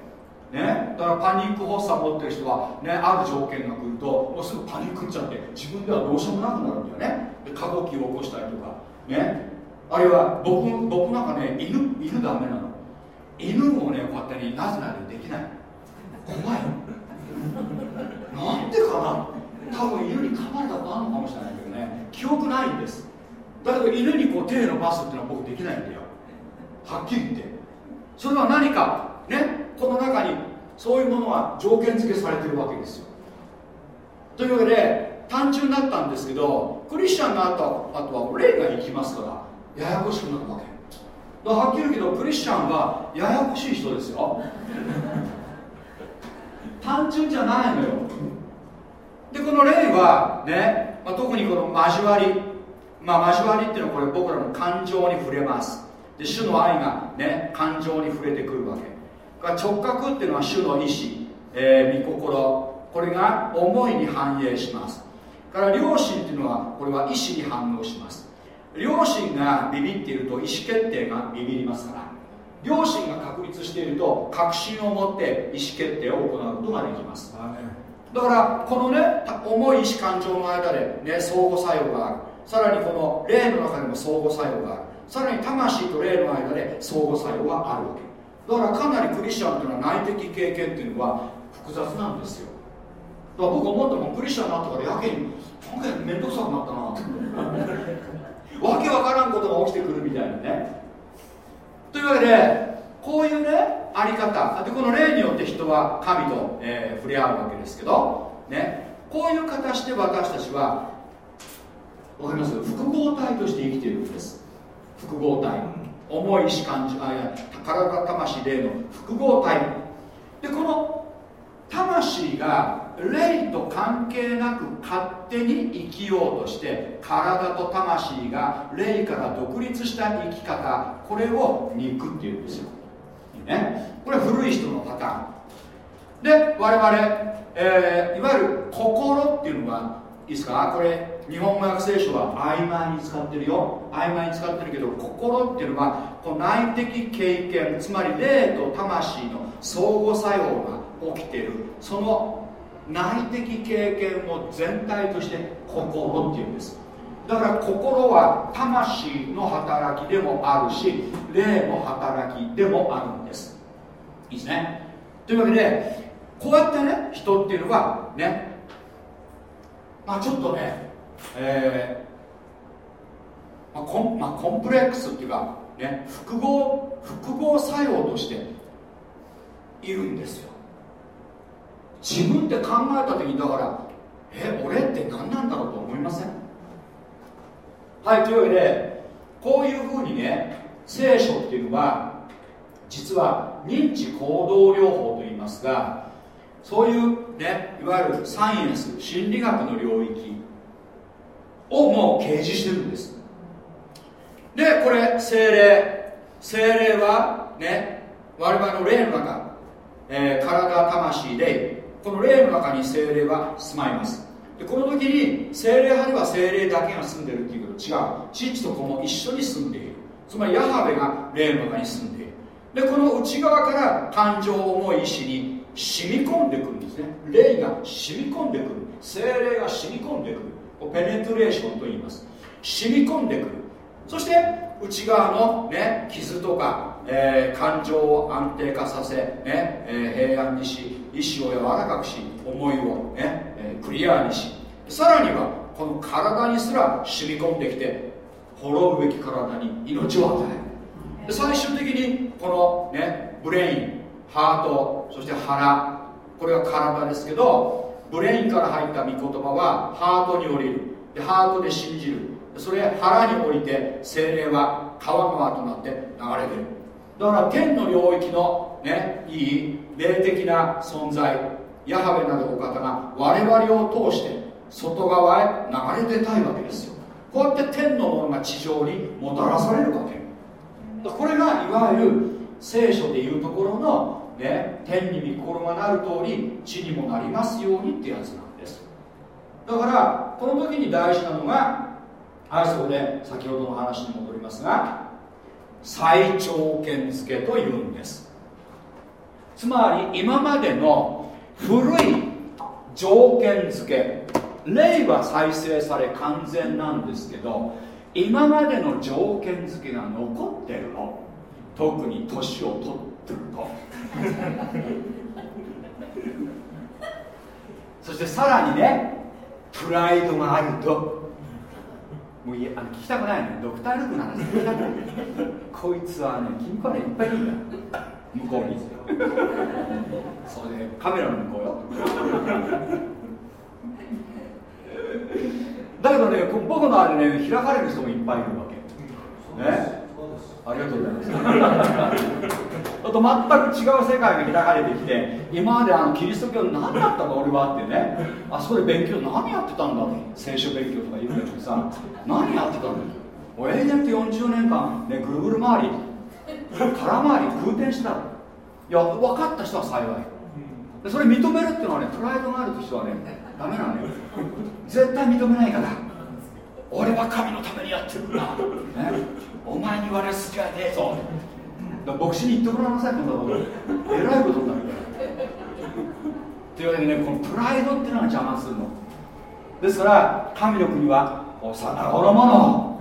ね、だからパニック発作持ってる人は、ね、ある条件が来るともうすぐパニックっちゃって自分ではどうしようもなくなるんだよね。で過呼吸を起こしたりとかね。あるいは僕僕なんかね犬犬ダメなの。犬をねこうやってねなぜならできない。怖いなんでかな。多分犬に噛まれたことあるのかもしれないけどね。記憶ないんです。だけど犬にこう手伸ばすっていうのは僕できないんだよ。はっきり言って。それは何か。ねこの中にそういうものは条件付けされてるわけですよ。というわけで単純だったんですけどクリスチャンになった後は霊が生きますからややこしくなるわけ。だはっきり言うけどクリスチャンはややこしい人ですよ。<laughs> 単純じゃないのよ。でこの霊はね、まあ、特にこの交わり。まあ交わりっていうのはこれ僕らの感情に触れます。で主の愛がね感情に触れてくるわけ。直角っていうのは主の意志、えー、御心。これが思いに反映します。から良心っていうのはこれは意志に反応します。良心がビビっていると意思決定がビビりますから。良心が確立していると確信を持って意思決定を行うことができます。だからこのね重い意志感情の間で、ね、相互作用がある。さらにこの霊の中にも相互作用がある。さらに魂と霊の間で相互作用があるわけだからかなりクリスチャンというのは内的経験っていうのは複雑なんですよ。だから僕思ったもんクリスチャンになったからやけになんか面倒くさくなったなって。わけわからんことが起きてくるみたいなね。というわけでこういうねあり方でこの霊によって人は神と、えー、触れ合うわけですけどね。こういう形で私たちはわかります？複合体として生きているんです。複合体。重い意志感じあいや体魂霊の複合体。でこの魂が霊と関係なく勝手に生きようとして体と魂が霊から独立した生き方これを肉っていうんですよ、ね、これ古い人のパターン。で我々、えー、いわゆる心っていうのはいいですか？これ日本語訳聖書は曖昧に使ってるよ。曖昧に使ってるけど心っていうのはこの内的経験つまり霊と魂の相互作用が起きてる。その内的経験を全体として心っていうんです。だから心は魂の働きでもあるし霊の働きでもあるんです。いいですね。というわけでこうやってね人っていうのはねまあちょっとねえーまあコンまあ、コンプレックスっていうか、ね、複合複合作用としているんですよ。自分で考えた時にだからえ俺って何なんだろうと思いません？はいというわけでこういうふうにね聖書っていうのは実は認知行動療法といいますがそういうねいわゆるサイエンス心理学の領域をもう掲示してるんです。でこれ精霊。精霊はね我々の霊の中、えー、体魂霊。この霊の中に精霊は住まいます。でこの時に精霊派では精霊だけが住んでるっていうこと違う。父と子も一緒に住んでいる。つまりヤハベが霊の中に住んでいる。でこの内側から感情重い意志に染み込んでくるんですね。霊が染み込んでくる精霊が染み込んでくる。ペネトレーションと言います。染み込んでくる。そして内側の、ね、傷とか、えー、感情を安定化させ、ねえー、平安にし意志を柔らかくし思いをね、えー、クリアにし。さらにはこの体にすら染み込んできて滅ぶべき体に命を与える。最終的にこの、ね、 brain ハートそして腹。これは体ですけど brain から入った御言葉はハートに降りる。でハートで信じる。それ腹に降りて精霊は川川となって流れてる。だから天の領域のねいい霊的な存在ヤハベなるお方が我々を通して外側へ流れ出たいわけですよ。こうやって天のものが地上にもたらされるわけ。これがいわゆる聖書でいうところのね、天に御心がなる通り地にもなりますようにってやつなんです。だからこの時に大事なのがはいそこで先ほどの話に戻りますが再条件付けというんです。つまり今までの古い条件付け例は再生され完全なんですけど今までの条件付けが残ってるの。特に年を取ってると <laughs> そしてさらにねプライドがあると。もういやあの聞きたくないねドクター・ルークの話聞きたくない。こいつはね金庫ねいっぱいいるんだ。向こうに。それでカメラの向こうよ。だけどね僕のあれね開かれる人もいっぱいいるわけ。ね。ありがとうございます。あと全く違う世界が開かれてきて今まであのキリスト教何やったの俺はってねあそこで勉強何やってたんだ聖書勉強とか言うけどさ何やってたんだよ永遠って40年間、ね、ぐるぐる回り空回り空転した。いや分かった人は幸い。それ認めるっていうのはねプライドがある人はねダメなのよ。絶対認めないから。俺は神のためにやってるんだ、ね、お前に言われる筋合いねえぞ牧師に言ってもらいなさいこんなこと。<laughs> えらいことになるから。というわけでねこのプライドっていうのが邪魔するの。ですから神の国は幼子のもの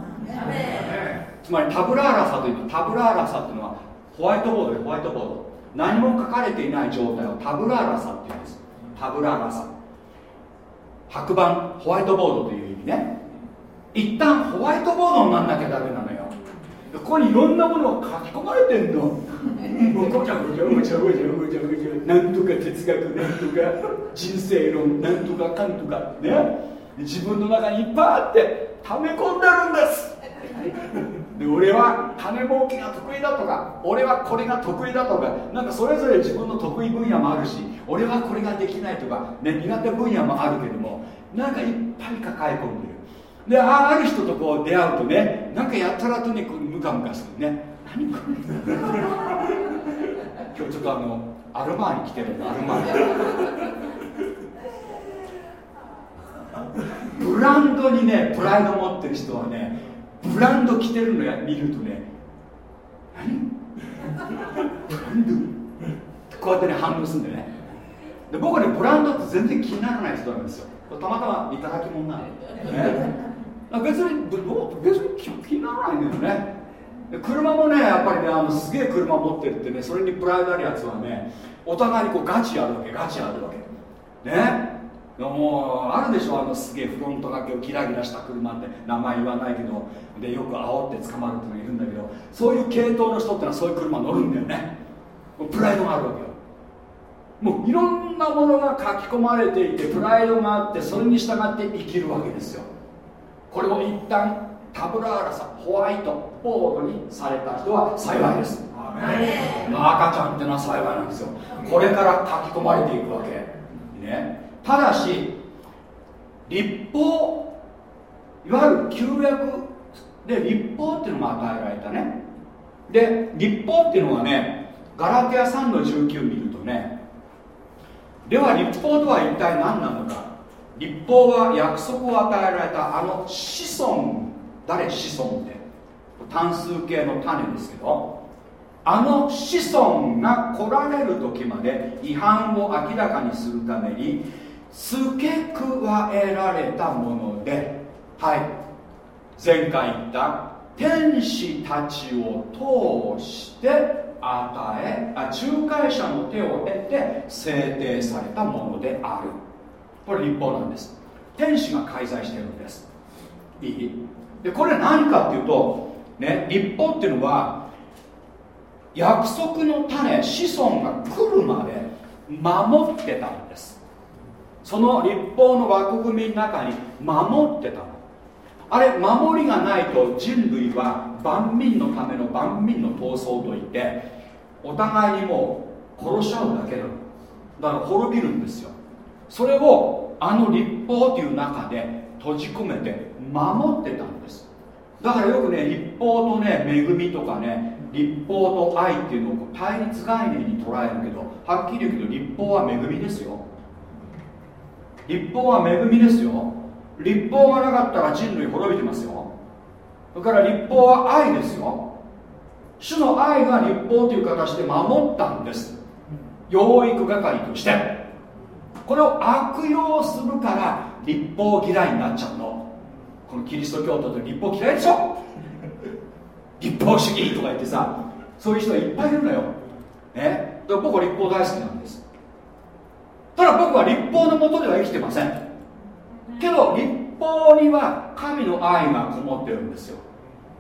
つまりタブラーラサというの。タブラーラサっていうのはホワイトボードでホワイトボード。何も書かれていない状態をタブラーラサっていうんです。タブラーラサ。白板ホワイトボードという意味ね。一旦ホワイトボードになんなきゃダメなのよここにいろんなものが書き込まれてんの。<laughs> もうごちゃごちゃごちゃごちゃごちゃごちゃなんとか哲学なんとか人生論なんとかかんとかね。自分の中にいっぱいあって溜め込んでるんです。<laughs> で俺は金儲けが得意だとか俺はこれが得意だとかなんかそれぞれ自分の得意分野もあるし俺はこれができないとか、ね、苦手分野もあるけどもなんかいっぱい抱え込んでるである人とこう出会うとねなんかやたらとねムカムカするね。何これ。今日ちょっとあのアルマーニ来てるんアルマーニ。ブランドにねプライド持ってる人はねブランド着てるのや見るとね何？ブランド？こうやってね反応するんでね。で僕はねブランドって全然気にならない人なんですよ。たまたまいただき物なんで、ね、別に別に気にならないんだよね。車もねやっぱりねあのすげえ車持ってるってねそれにプライドあるやつはねお互いにこうガチあるわけガチあるわけ。ね？もうあるでしょあのすげえフロントがけをギラギラした車って。名前言わないけどでよく煽って捕まるっていうのがいるんだけどそういう系統の人ってのはそういう車乗るんだよね。プライドがあるわけよ。もういろんなものが書き込まれていてプライドがあってそれに従って生きるわけですよ。これを一旦タブラーラさホワイトボードにされた人は幸いです。赤ちゃんっていうのは幸いなんですよ。これから書き込まれていくわけ。ね。ただし立法いわゆる旧約で立法っていうのが与えられたね。で立法っていうのはねガラテヤ3の19見るとねでは立法とは一体何なのか？立法は約束を与えられたあの子孫。誰子孫って単数形の種ですけど。あの子孫が来られる時まで違反を明らかにするために付け加えられたもので。はい。前回言った天使たちを通して与えあ仲介者の手を得て制定されたものである。これ立法なんです。天使が介在してるんです。いい？でこれ何かっていうとね立法っていうのは約束の種子孫が来るまで守ってたんです。その立法の枠組みの中に守ってたの。あれ守りがないと人類は万民のための万民の闘争といってお互いにもう殺し合うだけなの。だから滅びるんですよ。それをあの立法という中で閉じ込めて守ってたんです。だからよくね立法とね恵みとかね立法と愛っていうのを対立概念に捉えるけどはっきり言うけど立法は恵みですよ。立法は恵みですよ。立法がなかったら人類滅びてますよ。それから立法は愛ですよ。主の愛が立法という形で守ったんです。養育係として。これを悪用するから立法嫌いになっちゃうの。このキリスト教徒って立法嫌いでしょ。立法主義とか言ってさそういう人がいっぱいいるのよ、ね、だから僕は立法大好きなんです。ただ僕は立法のもとでは生きてません。けど立法には神の愛がこもってるんですよ。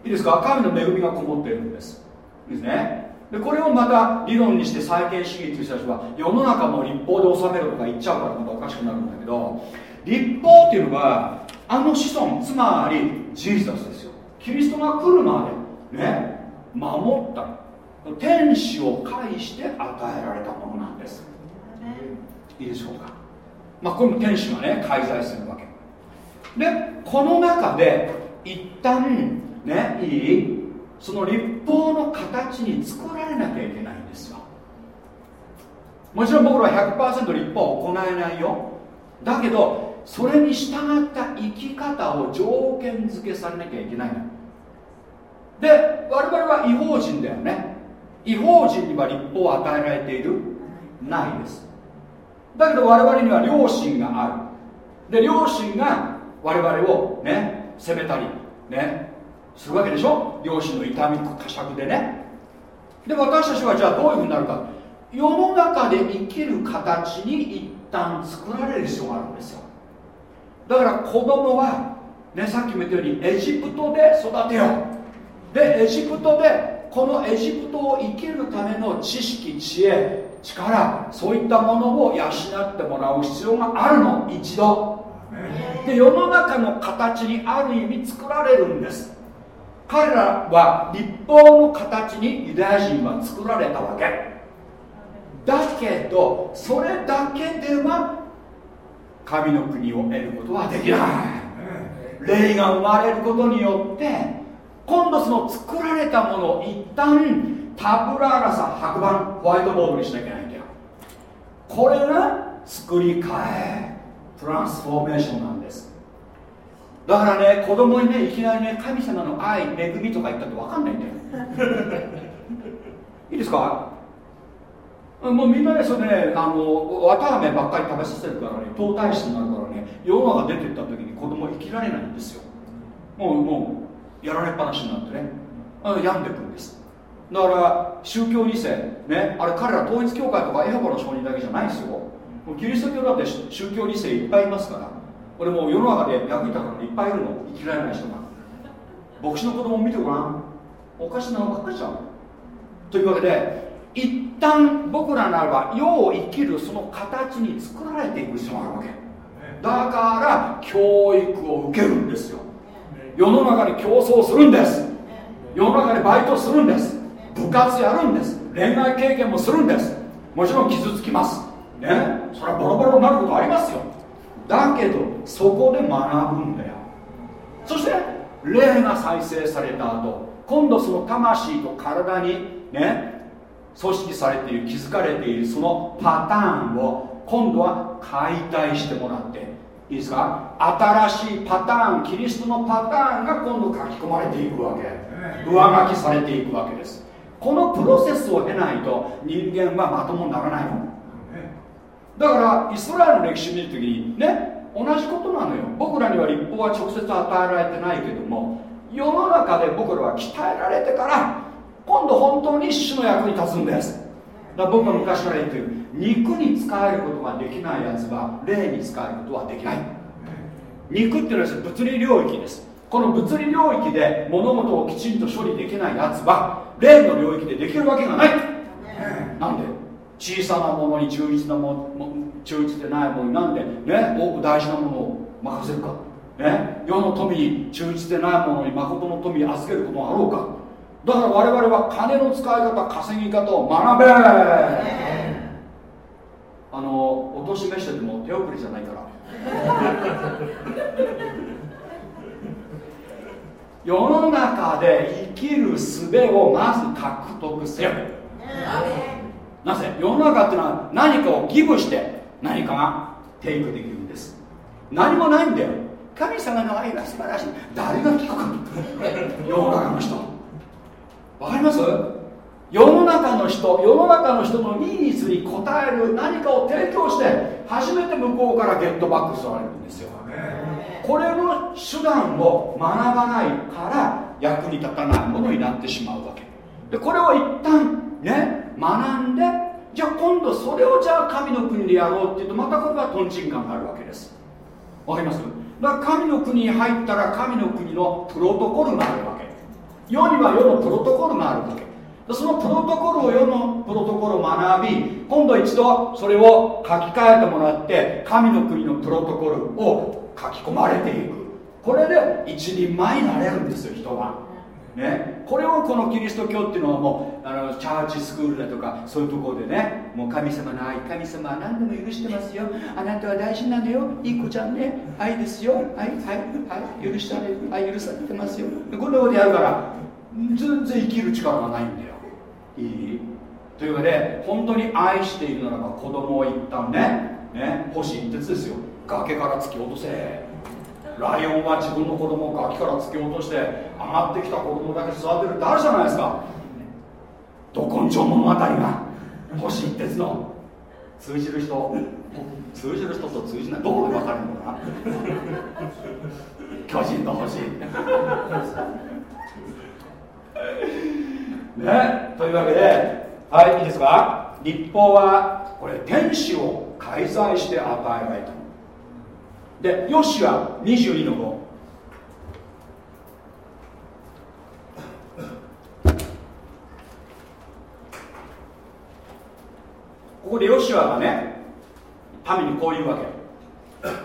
いいですか？神の恵みがこもってるんです。いいですね？でこれをまた理論にして再建主義という人たちは世の中も立法で収めるとか言っちゃうからまたおかしくなるんだけど立法っていうのはあの子孫つまりジーザスですよ。キリストが来るまでね守った。天使を介して与えられたものなんです。いいでしょうか？まあこれも天使がね介在するわけ。でこの中で一旦ねいい？その立法の形に作られなきゃいけないんですよ。もちろん僕らは100%立法を行えないよ。だけどそれに従った生き方を条件付けされなきゃいけないので我々は違法人だよね。違法人には立法を与えられている？ないです。だけど我々には良心がある。で良心が我々をね責めたりねするわけでしょ？良心の痛み過酌でね。で私たちはじゃあどういうふうになるか。世の中で生きる形に一旦作られる必要があるんですよ。だから子供はねさっきも言ったようにエジプトで育てよう。でエジプトでこのエジプトを生きるための知識知恵力そういったものを養ってもらう必要があるの。一度。で世の中の形にある意味作られるんです。彼らは立法の形にユダヤ人は作られたわけ。だけどそれだけでは神の国を得ることはできない。霊が生まれることによって今度その作られたものを一旦タブラーラさ白板ホワイトボードにしなきゃいけないんだよ。これが作り変え。トランスフォーメーションなんです。だからね子供にねいきなりね神様の愛恵みとか言ったって分かんないんだよ。<laughs> いいですか？もうみんなねそれねあの綿あめばっかり食べさせるからね糖体質になるからね世の中出てった時に子供生きられないんですよ。もうもうやられっぱなしになってねあの病んでくんです。だから宗教2世ねあれ彼ら統一教会とかエホバの証人だけじゃないですよ。キリスト教だって宗教2世いっぱいいますから俺もう世の中で役に立たいっぱいいるの生きられない人が牧師の子供見てごらん。おかしなのばっかりじゃん。というわけで一旦僕らならば世を生きるその形に作られていく必要があるわけ。だから教育を受けるんですよ。世の中で競争するんです。世の中でバイトするんです。部活やるんです。恋愛経験もするんです。もちろん傷つきます。ね。それはボロボロになることありますよ。だけどそこで学ぶんだよ。そして霊が再生された後今度その魂と体にね組織されている気づかれているそのパターンを今度は解体してもらっていいですか？新しいパターンキリストのパターンが今度書き込まれていくわけ。上書きされていくわけです。このプロセスを経ないと人間はまともにならないのだからイスラエルの歴史を見るときにね同じことなのよ。僕らには立法は直接与えられてないけども世の中で僕らは鍛えられてから今度本当に主の役に立つんです。だから僕が昔から言ってる。肉に使えることができないやつは霊に使えることはできない。肉っていうのは物理領域です。この物理領域で物事をきちんと処理できないやつは霊の領域でできるわけがない。なんで？小さなものに忠実なもの忠実でないものになんでね多く大事なものを任せるか。ね世の富に忠実でないものに誠の富を預けることがあろうか。だから我々は金の使い方稼ぎ方を学べ。あのお年めしてても手遅れじゃないから。<laughs> 世の中で生きる術をまず獲得せよ。なぜ？世の中っていうのは何かをギブして何かがテイクできるんです。何もないんだよ。神様の愛が素晴らしい。誰が聞くか。世の中の人。わかります？世の中の人世の中の人のニーズに応える何かを提供して初めて向こうからゲットバックされるんですよ。これの手段を学ばないから役に立たないものになってしまうわけ。でこれを一旦ね学んでじゃあ今度それをじゃあ神の国でやろうっていうとまたこれはとんちん感があるわけです。わかります？だから神の国に入ったら神の国のプロトコルがあるわけ。世には世のプロトコルがあるわけ。そのプロトコルを世のプロトコルを学び今度一度それを書き換えてもらって神の国のプロトコルを書き込まれていく。これで一人前になれるんですよ人がね、これをこのキリスト教っていうのはもうあのチャーチスクールだとかそういうところでねもう神様の愛神様は何でも許してますよ。あなたは大事なのよ。いい子ちゃんね。愛ですよ。はいはいはい許される。愛許されてますよ。こんなことやるから全然生きる力がないんだよ。いい？というわけで本当に愛しているならば子供を一旦ねね星一徹ですよ。崖から突き落とせ。ライオンは自分の子供を崖から突き落として上がってきた子供だけ育てるってあるじゃないですか。ど根性物語が星一徹の。通じる人通じる人と通じない。どこで分かるのかな。巨人と星ね。というわけではいいいですか？立法はこれ天使を介在して与えられた。でヨシは22の5ここでヨシュアがね民にこう言うわけ。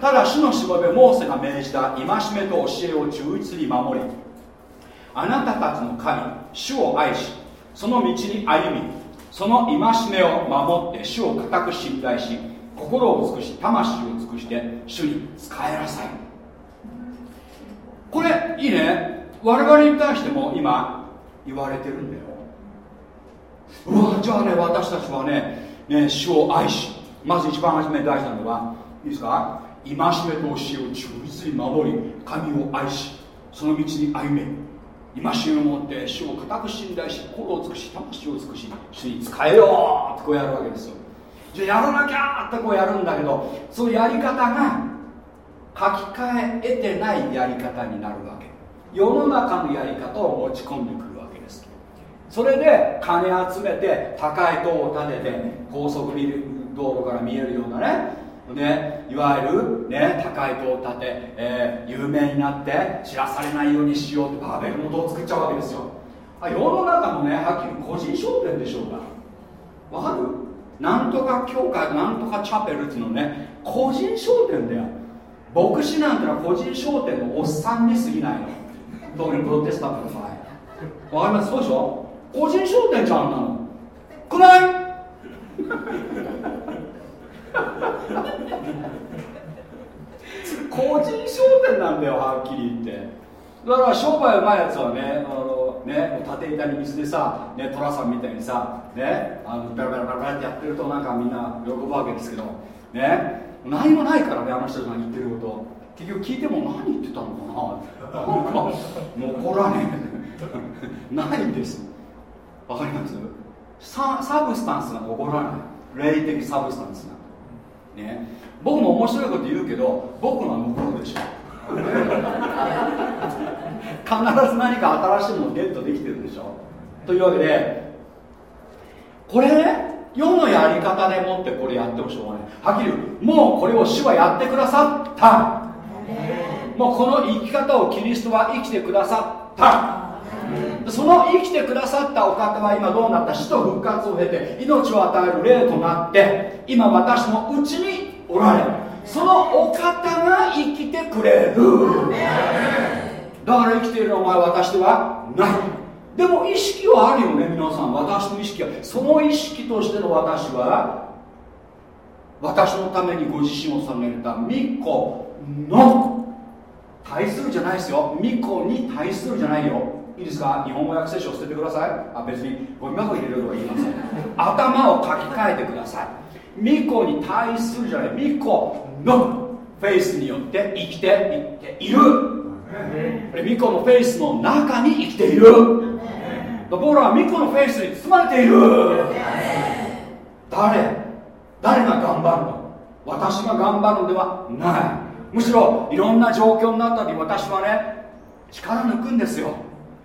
ただ主のしもべモーセが命じた戒めと教えを忠実に守りあなたたちの神主を愛しその道に歩みその戒めを守って主を固く信頼し心を尽くし魂をして主に仕えなさい。これいいね。我々に対しても今言われてるんだよ。うわじゃあね私たちはねね主を愛しまず一番初めに大事なのはいいですか？戒めと教えを忠実に守り神を愛しその道に歩め。戒めを持って主を固く信頼し心を尽くし魂を尽くし主に仕えようってこうやるわけですよ。じゃあやらなきゃってこうやるんだけどそのやり方が書き換え得てないやり方になるわけ。世の中のやり方を持ち込んでくるわけです。それで金集めて高い塔を建てて高速道路から見えるようなねね、いわゆる、ね、高い塔を建て、えー、有名になって知らされないようにしようってバーベルの塔を作っちゃうわけですよ。あ世の中のねはっきり個人商店でしょうかわかる？なんとか教会なんとかチャペルっていうのね個人商店だよ。牧師なんてのは個人商店のおっさんに過ぎないの。特にプロテスタントの場合。わかります？そうでしょ？個人商店じゃんなの。くない？<laughs> 個人商店なんだよはっきり言って。だから商売うまいやつはねあのね縦板に水でさ、ね、寅さんみたいにさ、ね、あのベラベラベラベラってやってるとなんかみんな喜ぶわけですけどね何もないからねあの人たちが言ってること。結局聞いても何言ってたのかな。なんかもうこれはね <laughs> ないんです。わかります？ササブスタンスが起こらない。霊的サブスタンスがね。僕も面白いこと言うけど僕が残るでしょ。必ず何か新しいものをゲットできてるでしょ？というわけでこれね世のやり方でもってこれやってもしょうがない。はっきり言う。もうこれを主はやってくださった。もうこの生き方をキリストは生きてくださった。その生きてくださったお方は今どうなった？死と復活を経て命を与える霊となって今私のうちにおられる。そのお方が生きてくれる。だから生きているのはお前私ではない。でも意識はあるよね皆さん。私の意識は。その意識としての私は私のためにご自身を捧げた巫女の対するじゃないですよ。巫女に対するじゃないよ。いいですか？日本語訳聖書を捨ててください。あ別にゴミ箱入れるとは言いません。頭を書き換えてください。巫女に対するじゃない。巫女のフェイスによって生きていっている。巫女のフェイスの中に生きている。僕らは巫女のフェイスに包まれている。誰？誰が頑張るの？私が頑張るのではない。むしろいろんな状況になった時私はね力抜くんですよ。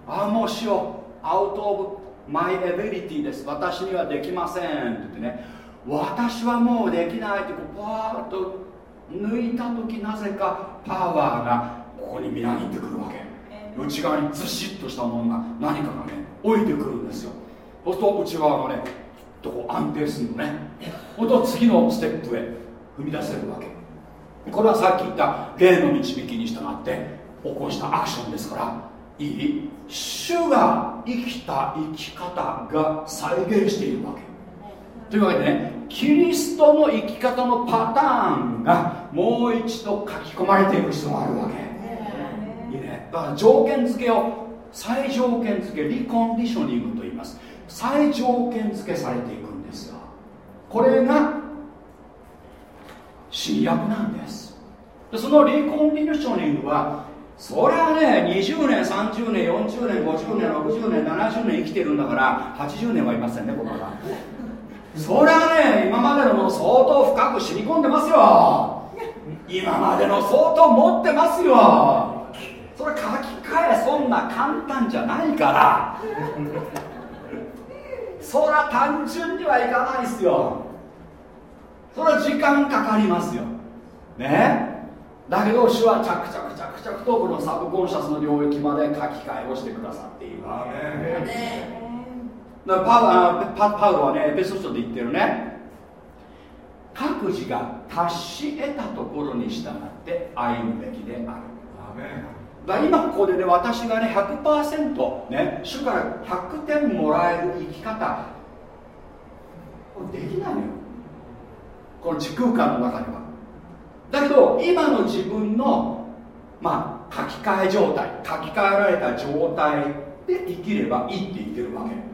ああもうしよう。 Out of my ability です。私にはできません。って言ってね私はもうできないってこうパーッと抜いた時なぜかパワーがここにみなぎってくるわけ。内側にずしっとしたものが何かがね降りてくるんですよ。そうすると内側がねとこ安定するのね。ほんと次のステップへ踏み出せるわけ。これはさっき言った霊の導きに従って起こしたアクションですからいい主が生きた生き方が再現しているわけというわけでねキリストの生き方のパターンがもう一度書き込まれていく必要があるわけ。いいね。だから条件付けを再条件付けリコンディショニングと言います。再条件付けされていくんですよ。これが新約なんです。でそのリコンディショニングはそれはね20年30年40年50年60年70年生きてるんだから80年はいませんね僕はそれはね今までのもの相当深く染み込んでますよ。今までの相当持ってますよ。それ書き換えそんな簡単じゃないから。そら単純にはいかないですよ。それは時間かかりますよ。ね？だけど主は着々着々とこのサブコンシャスの領域まで書き換えをしてくださっている。わけだからパパパウロはねエペソ書で言ってるね。各自が達し得たところに従って歩むべきである。だ今ここでね私がね100%ね主から100点もらえる生き方できないのよ。この時空間の中では。だけど今の自分のまあ書き換え状態書き換えられた状態で生きればいいって言ってるわけ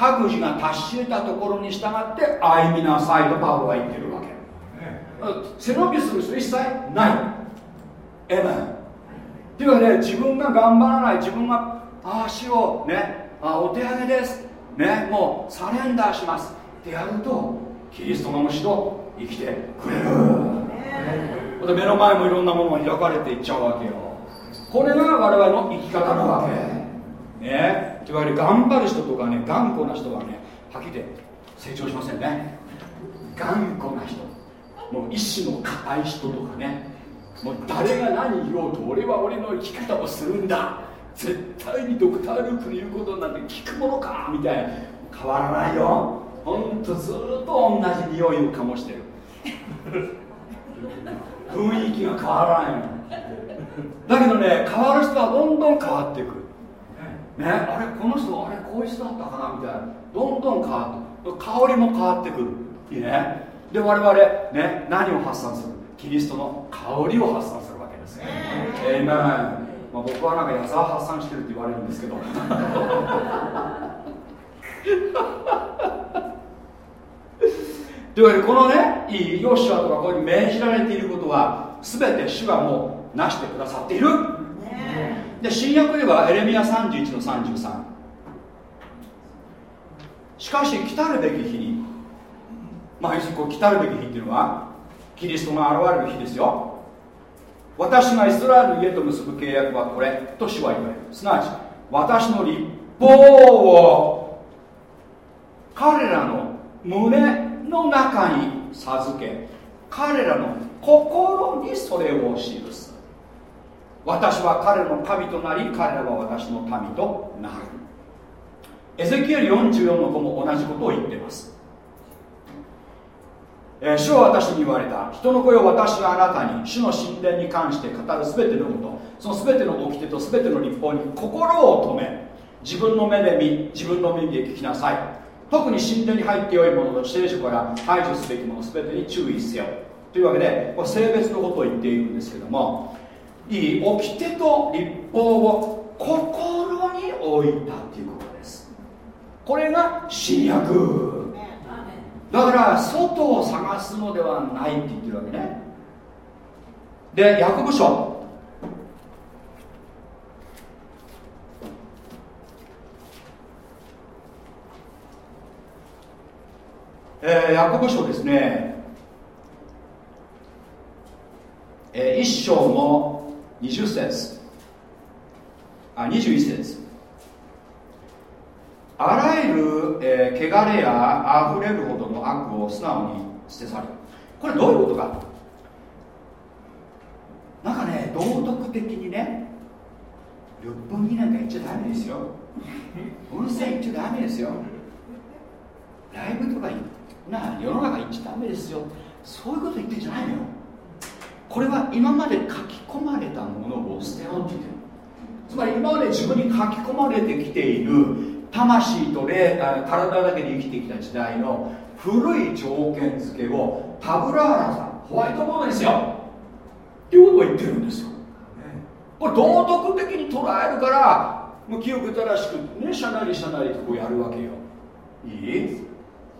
各自が達し得たところに従って歩みなさいとパウロは言ってるわけ、背伸びする人一切ない。エメンっていうかね自分が頑張らない。自分が足をね。あお手上げです。ね。もうサレンダーします。ってやるとキリストがむしろ生きてくれる。で目の前もいろんなものが開かれていっちゃうわけよ。これが我々の生き方なわけ。ね。いわゆる頑張る人とかね頑固な人はねはっきり言って成長しませんね。頑固な人。もう意志の固い人とかね。もう誰が何言おうと俺は俺の生き方をするんだ。絶対にドクター・ループの言うことなんて聞くものかみたいな。変わらないよ。ほんとずっと同じ匂いを醸してる。<laughs> 雰囲気が変わらないの。だけどね変わる人はどんどん変わっていく。ねあれこの人あれこういう人だったかなみたいな。どんどん変わって香りも変わってくる。いいね。で我々ね何を発散する？キリストの香りを発散するわけですえ。ー、まあ、僕はなんか矢沢発散してるって言われるんですけど。<laughs> というわけでこのねいいヨシュアとかこういう命じられていることは全て主がもうなしてくださっている、ねで新約ではエレミア31の33しかし来たるべき日にまあこう来たるべき日っていうのはキリストが現れる日ですよ。私がイスラエルの家と結ぶ契約はこれと主は言われる。すなわち私の立法を彼らの胸の中に授け彼らの心にそれを記す。私は彼の神となり彼らは私の民となる。エゼキエル44の子も同じことを言っています、えー、主は私に言われた人の声を私はあなたに主の神殿に関して語る全てのことその全ての掟と全ての立法に心を止め自分の目で見自分の耳で聞きなさい。特に神殿に入ってよいものと聖書から排除すべきもの全てに注意せよ。というわけでこれ性別のことを言っているんですけどもいい掟と立法を心に置いたっていうことです。これが新約だから外を探すのではないって言ってるわけね。でヤコブ書。えー、ヤコブ書ですね、えー、一章の20節あ21節あらゆる、えー、汚れやあふれるほどの悪を素直に捨て去りこれどういうことか？なんかね道徳的にね六本木なんか行っちゃダメですよ。<laughs> 温泉行っちゃダメですよ。ライブとかな世の中行っちゃダメですよ。そういうこと言ってんじゃないのよ。これは今まで書き込まれたものを捨てようって言ってる。つまり今まで自分に書き込まれてきている魂と霊体だけで生きてきた時代の古い条件付けをタブラーラさんホワイトボードですよ。っていうことを言ってるんですよ。これ道徳的に捉えるからもう清く正しくねしゃなりしゃなりとこうやるわけよ。いい？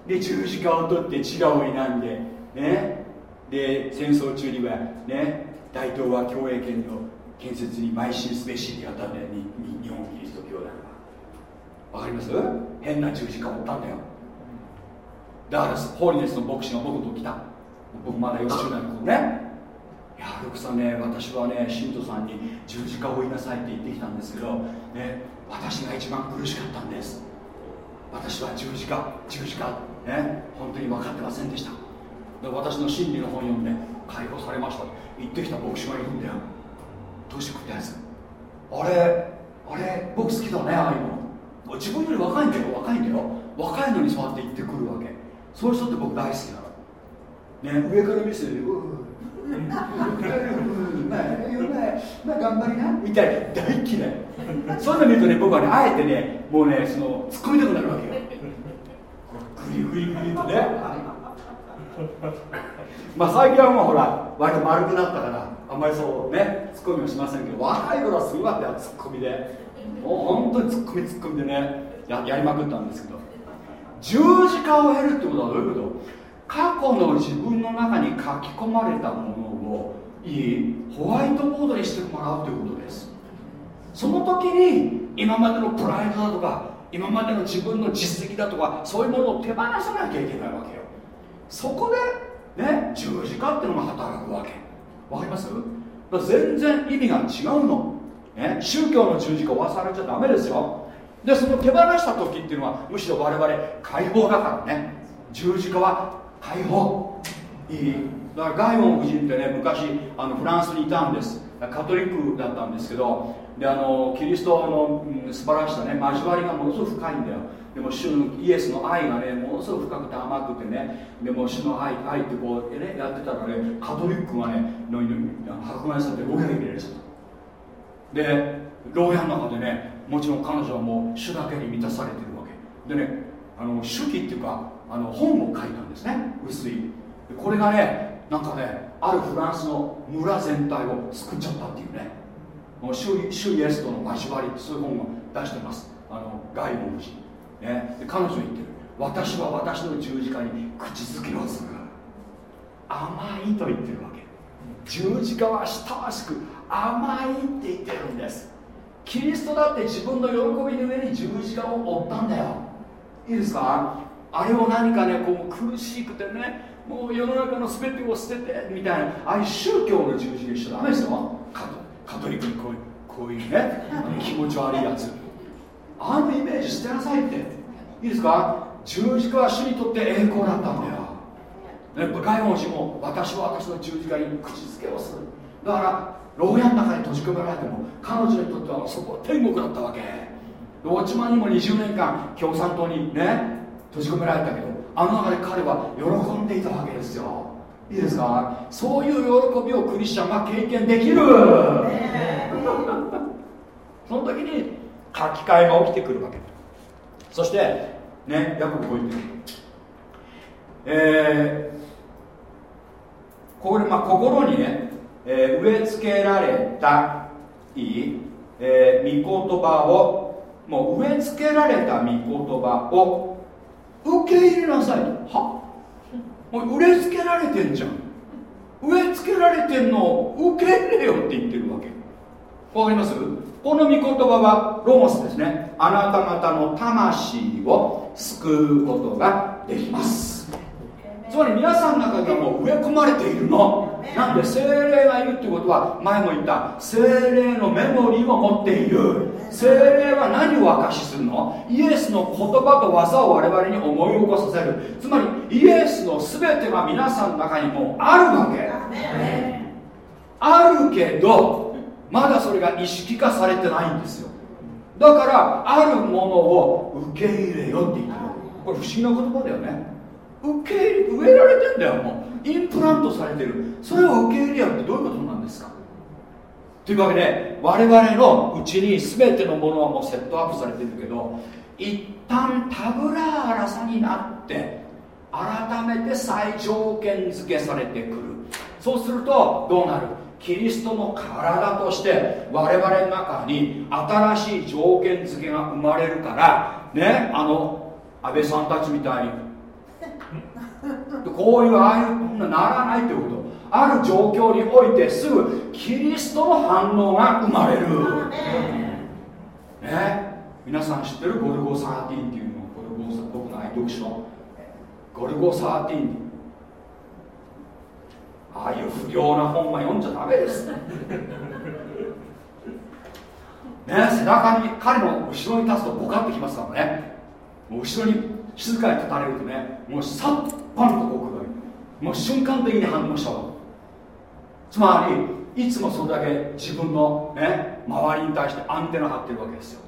で十字架を取って血がを選んでね？で戦争中にはね大東亜共栄圏の建設に邁進すべしってやったんだよ日本キリスト教団はわかります？変な十字架を負ったんだよ。だからホーリネスの牧師が僕と来た。僕まだ40代の頃ね。いやルクさね私はね信徒さんに十字架を追いなさいって言ってきたんですけど、ね、私が一番苦しかったんです。私は十字架十字架ね本当に分かってませんでした。私の真理の本読んで解放されました。言ってきた牧師がいるんだよ。年食ったやつあれあれ僕好きだねああいうの。自分より若いんだよ若いんだよ。若いのにそうやって言ってくるわけ。そういう人って僕大好きなの。ね上から見せてまあ頑張りなみたいな大嫌いそういうの見るとね僕はねあえてねもうねその突っ込みたくなるわけよグリグリグリとね <laughs> まあ最近はもうほら割と丸くなったからあんまりそうねツッコミはしませんけど若い頃はすごかったよツッコミで。もう本当にツッコミツッコミでねややりまくったんですけど。十字架を得るってことはどういうこと？過去の自分の中に書き込まれたものをいいホワイトボードにしてもらうということです。その時に今までのプライドだとか今までの自分の実績だとかそういうものを手放さなきゃいけないわけよ。そこでね十字架っていうのが働くわけ。わかります？全然意味が違うの、ね、宗教の十字架を忘れちゃダメですよ。でその手放した時っていうのはむしろ我々解放だからね。十字架は解放。いい。だからガイオン夫人ってね昔あのフランスにいたんです。カトリックだったんですけど。であのキリストの、うん、素晴らしさね交わりがものすごく深いんだよ。でも主のイエスの愛がねものすごく深くて甘くてねでも主の愛愛ってこう、ね、やってたらねカトリックがねの迫害されて牢屋に入れられちゃった。で牢屋の中でねもちろん彼女はもう主だけに満たされてるわけ。でねあの手記っていうかあの本を書いたんですね薄い。これがねなんかねあるフランスの村全体を作っちゃったっていうね。もう主イエスとの交わりそういう本を出してます。あのガイモン、ね、彼女言ってる。私は私の十字架に口づけをする。甘いと言ってるわけ。十字架は親しく甘いって言ってるんです。キリストだって自分の喜びの上に十字架を負ったんだよ。いいですか？あれを何かねこう苦しくてねもう世の中の全てを捨ててみたいな。ああいう宗教の十字架しちゃダメですよ。カトリックにこういうこういうね気持ち悪いやつ。あのイメージ捨てなさいって。いいですか？十字架は主にとって栄光だったんだよ。外門氏も私は私の十字架に口づけをする。だから牢屋の中に閉じ込められても彼女にとってはそこは天国だったわけ。ロチマにも20年間共産党にね閉じ込められたけどあの中で彼は喜んでいたわけですよ。いいですか？そういう喜びをクリスチャンが経験できる、その時に書き換えが起きてくるわけ。そしてねヤコブこう言ってる。えー、ここでまあ心にね、えー、植え付けられたいい、えー、御言葉をもう植え付けられた御言葉を受け入れなさい。とはもう植え付けられてんじゃん。植え付けられてんのを受け入れよって言ってるわけ。わかります？この御言葉はローマスですね。あなた方の魂を救うことができます。つまり皆さんの中にはもう植え込まれているの。なんで精霊がいるっていうことは前も言った精霊のメモリーを持っている。精霊は何を証しするの？イエスの言葉と技を我々に思い起こさせる。つまりイエスの全てが皆さんの中にもあるわけ。あるけどまだそれが意識化されてないんですよ。だからあるものを受け入れよって言ってる。これ不思議な言葉だよね。受け入れ植えられてんだよもう。インプラントされてる。それを受け入れようってどういうことなんですか？というわけで我々のうちに全てのものはもうセットアップされてるけど一旦タブラーラさになって改めて再条件付けされてくる。そうするとどうなる？キリストの体として我々の中に新しい条件付けが生まれるからねあの安倍さんたちみたいに。<laughs> こういうああいうならないということ。ある状況においてすぐキリストの反応が生まれる。ね皆さん知ってるゴルゴ13っていうのゴルゴ僕の愛読書。ゴルゴ13ああいう不良な本は読んじゃダメです。ね背中に彼の後ろに立つとボカってきますからね。もう後ろに静かに立たれるとねもうさっパンとこう来るもう瞬間的に反応しちゃうつまりいつもそれだけ自分の、ね、周りに対してアンテナ張ってるわけですよ。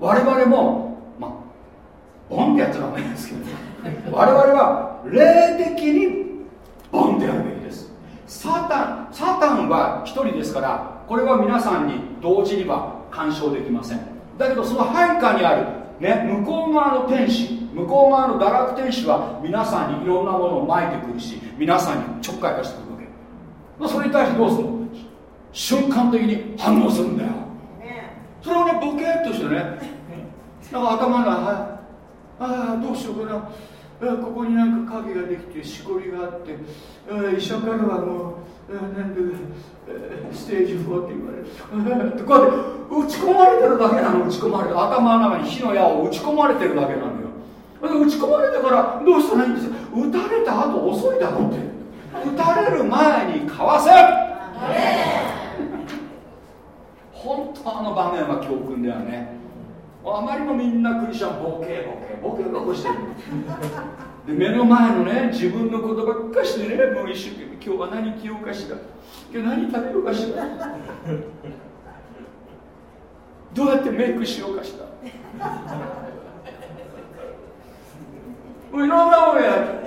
我々もまあボンってやっちゃダメですけど我々は霊的にボンってやるべサタンサタンは一人ですからこれは皆さんに同時には干渉できません。だけどその配下にある、ね、向こう側の天使向こう側の堕落天使は皆さんにいろんなものをまいてくるし皆さんにちょっかい出してくるわけ。それに対してどうするの？瞬間的に反応するんだよ。それをねボケっとしてねなんか頭がああどうしようかな。ここになんか影ができてしこりがあって医者からはもうなんでステージ4って言われる。<laughs> こうやって打ち込まれてるだけなの打ち込まれて頭の中に火の矢を打ち込まれてるだけなのよ。打ち込まれてからどうしたらいいんです？打たれた後遅いだろうって打たれる前にかわせ。本当あの場面は教訓だよねあまりもみんなクリスチャンボケボケボケボケしてるで目の前のね自分のことばっかしてねもう一生懸命今日は何着ようかしら今日何食べようかしら。どうやってメイクしようかしら。もういろんなものや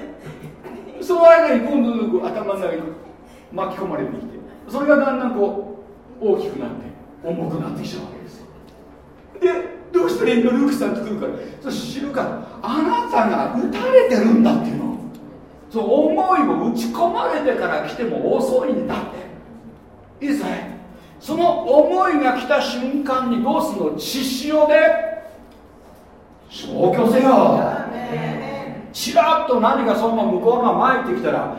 その間に今度頭の中に巻き込まれてきてそれがだんだんこう大きくなって重くなってきちゃうわけですでどうしたらいいのルークさんって来るか。らそ知るか。らあなたが打たれてるんだっていうの。そう思いを打ち込まれてから来ても遅いんだって。いいですねその思いが来た瞬間にどうするの血潮で消去せよ。ちらっと何かその向こうが巻いてきたら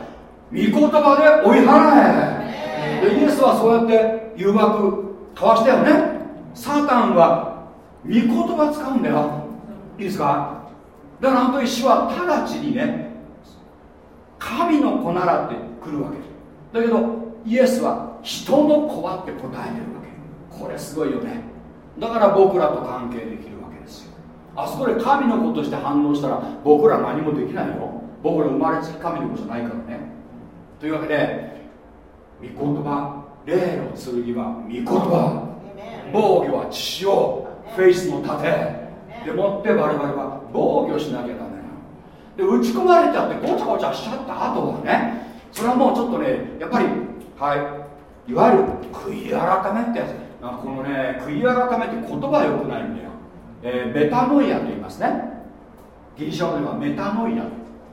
御言葉で追い払え。でイエスはそうやって誘惑かわしたよね。サタンは御言葉使うんだよ。いいですか？だからあの時主は直ちにね神の子ならって来るわけ。だけどイエスは人の子はって答えてるわけ。これすごいよね。だから僕らと関係できるわけですよ。あそこで神の子として反応したら僕ら何もできないよ。僕ら生まれつき神の子じゃないからね。というわけで御言葉霊の剣は御言葉。防御は血潮フェイスの盾。でもって我々は防御しなきゃダメなで打ち込まれちゃってごちゃごちゃしちゃった後はねそれはもうちょっとねやっぱりはいいわゆる悔い改めってやつ。このね悔い改めって言葉よくないんだよ、えー、メタノイアと言いますね。ギリシャ語ではメタノイア。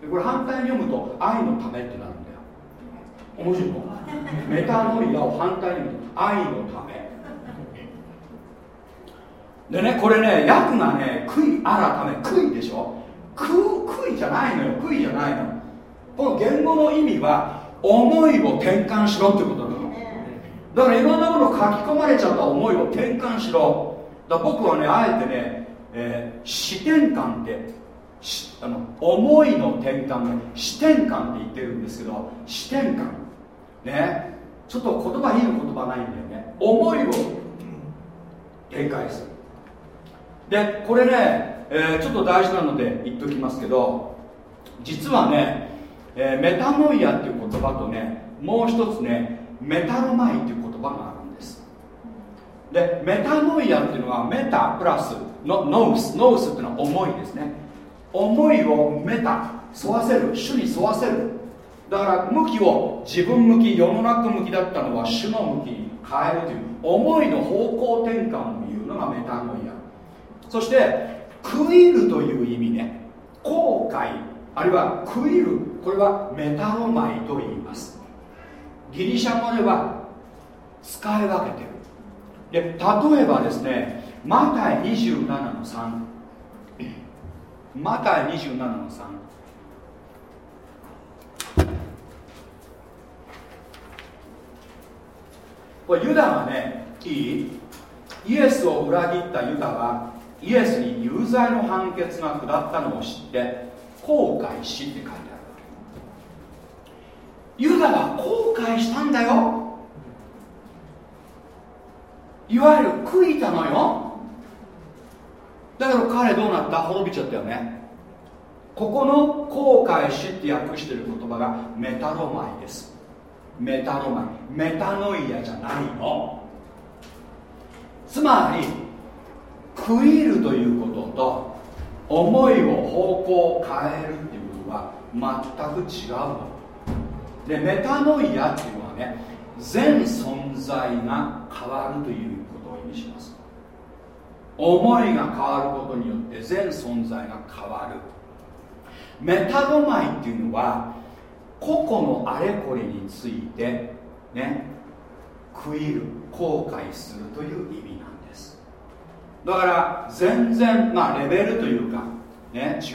でこれ反対に読むと愛のためってなるんだよ。面白い。のメタノイアを反対に読むと愛のため。でねこれね訳がね悔い改め悔いでしょ？悔いじゃないのよ。悔いじゃないの。この言語の意味は思いを転換しろってことなの。だからいろんなもの書き込まれちゃった思いを転換しろ。だ僕はねあえてね、えー、視点感ってあの思いの転換の視点感って言ってるんですけど視点感。ね。ちょっと言葉いい言葉ないんだよね。思いを展開する。でこれね、えー、ちょっと大事なので言っときますけど実はね、えー、メタノイアっていう言葉とねもう一つねメタロマイっていう言葉があるんです。でメタノイアっていうのはメタプラスノノウスノウスっていうのは思いですね。思いをメタ沿わせる主に沿わせる。だから向きを自分向き世の中向きだったのは主の向きに変えるという思いの方向転換を言うのがメタノイア。そして食いるという意味ね。後悔あるいは食いるこれはメタロマイと言います。ギリシャ語では使い分けてる。で例えばですねマタイ27の3マタイ27の3これユダがねいい？イエスを裏切ったユダはイエスに有罪の判決が下ったのを知って後悔しって書いてあるユダは後悔したんだよ。いわゆる悔いたのよ。だけど彼どうなった？滅びちゃったよね。ここの後悔しって訳してる言葉がメタロマイです。メタロマイ。メタノイアじゃないの。つまり悔いるということと思いを方向を変えるっていうことは全く違うの。でメタノイアっていうのはね全存在が変わるということを意味します。思いが変わることによって全存在が変わる。メタロマイっていうのは個々のあれこれについてね悔いる後悔するという意味。だから全然まあレベルというかね違う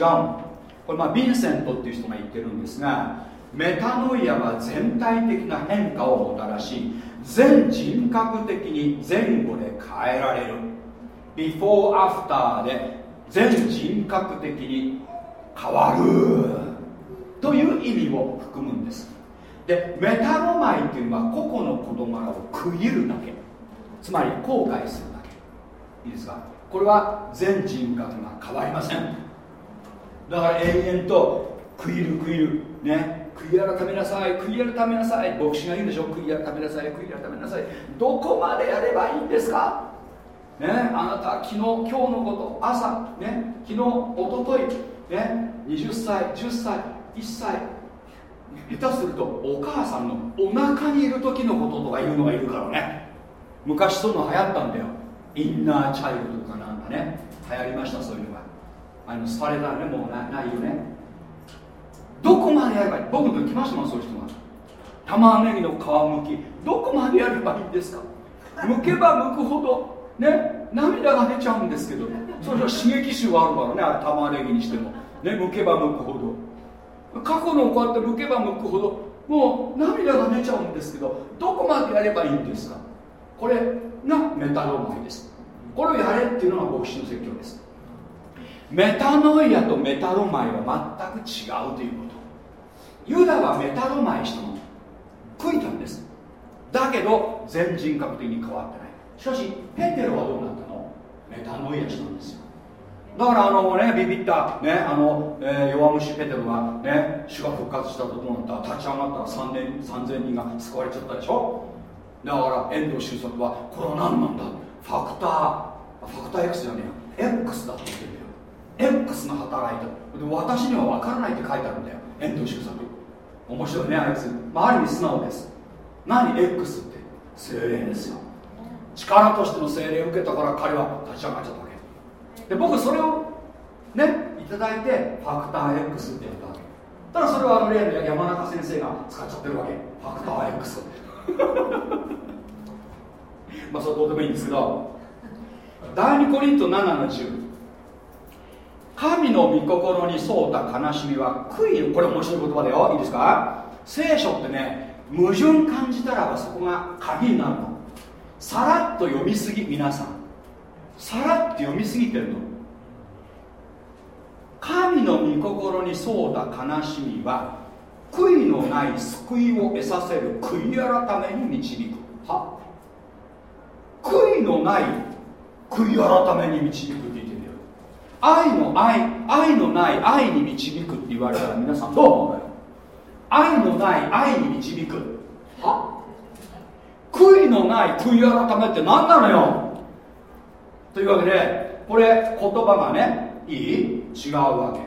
これまあヴィンセントっていう人が言ってるんですがメタノイアは全体的な変化をもたらし全人格的に前後で変えられる。before after で全人格的に変わる。という意味を含むんです。でメタロマイっていうのは個々の事柄を区切るだけ。つまり後悔する。いいですか？これは全人格が変わりません。だから永遠と悔いる悔いる。ね。悔い改めなさい。悔い改めなさい。牧師が言うでしょ？悔い改めなさい。悔い改めなさい。どこまでやればいいんですか？ね。あなた昨日今日のこと朝ね。昨日一昨日ね。20歳10歳1歳。下手するとお母さんのお腹にいる時のこととかいうのがいるからね。昔そういうの流行ったんだよ。インナーチャイルドとかなんかね流行りましたそういうのが。あのされたらねもうないよね。どこまでやればいい？僕の時来ましたもんそういう人が。玉ねぎの皮むき。どこまでやればいいんですか？むけばむくほどね涙が出ちゃうんですけど。それじゃ刺激臭があるからねあれ玉ねぎにしても。ねむけばむくほど。過去のこうやってむけばむくほどもう涙が出ちゃうんですけどどこまでやればいいんですか？これがメタノマイです。これをやれっていうのが牧師の説教です。メタノイアとメタロマイは全く違うということ。ユダはメタロマイしたの悔いたんです。だけど全人格的に変わってない。しかしペテロはどうなったの？メタノイアしたんですよ。だからあのねビビったねあの、えー、弱虫ペテロがね主が復活したとどうなった？立ち上がったら3年3000人が救われちゃったでしょ？だから遠藤周作はこれは何なんだ？ファクターファクター X じゃねえよ X だって言ってるんだよ。X が働いた。で私には分からないって書いてあるんだよ。遠藤周作面白いねあいつ、まあ、ある意味素直です。何？X って。精霊ですよ。力としての精霊を受けたから彼は立ち上がっちゃったわけ。で僕それをねいただいてファクター X ってやったわけ。ただそれはあの例の山中先生が使っちゃってるわけ。ファクター X <laughs> まあそれどうでもいいんですけど第2コリント7の10神の御心に沿った悲しみは悔いこれ面白い言葉だよ。いいですか？聖書ってね矛盾感じたらばそこが鍵になるの。さらっと読みすぎ皆さん。さらっと読みすぎてるの。神の御心に沿った悲しみは悔いのない救いを得させる悔い改めに導く。は？悔いのない悔い改めに導くって言ってるよ。愛の愛愛のない愛に導くって言われたら皆さんどう思うのよ？愛のない愛に導く。は？悔いのない悔い改めって何なのよ？というわけでこれ言葉がねいい？違うわけ。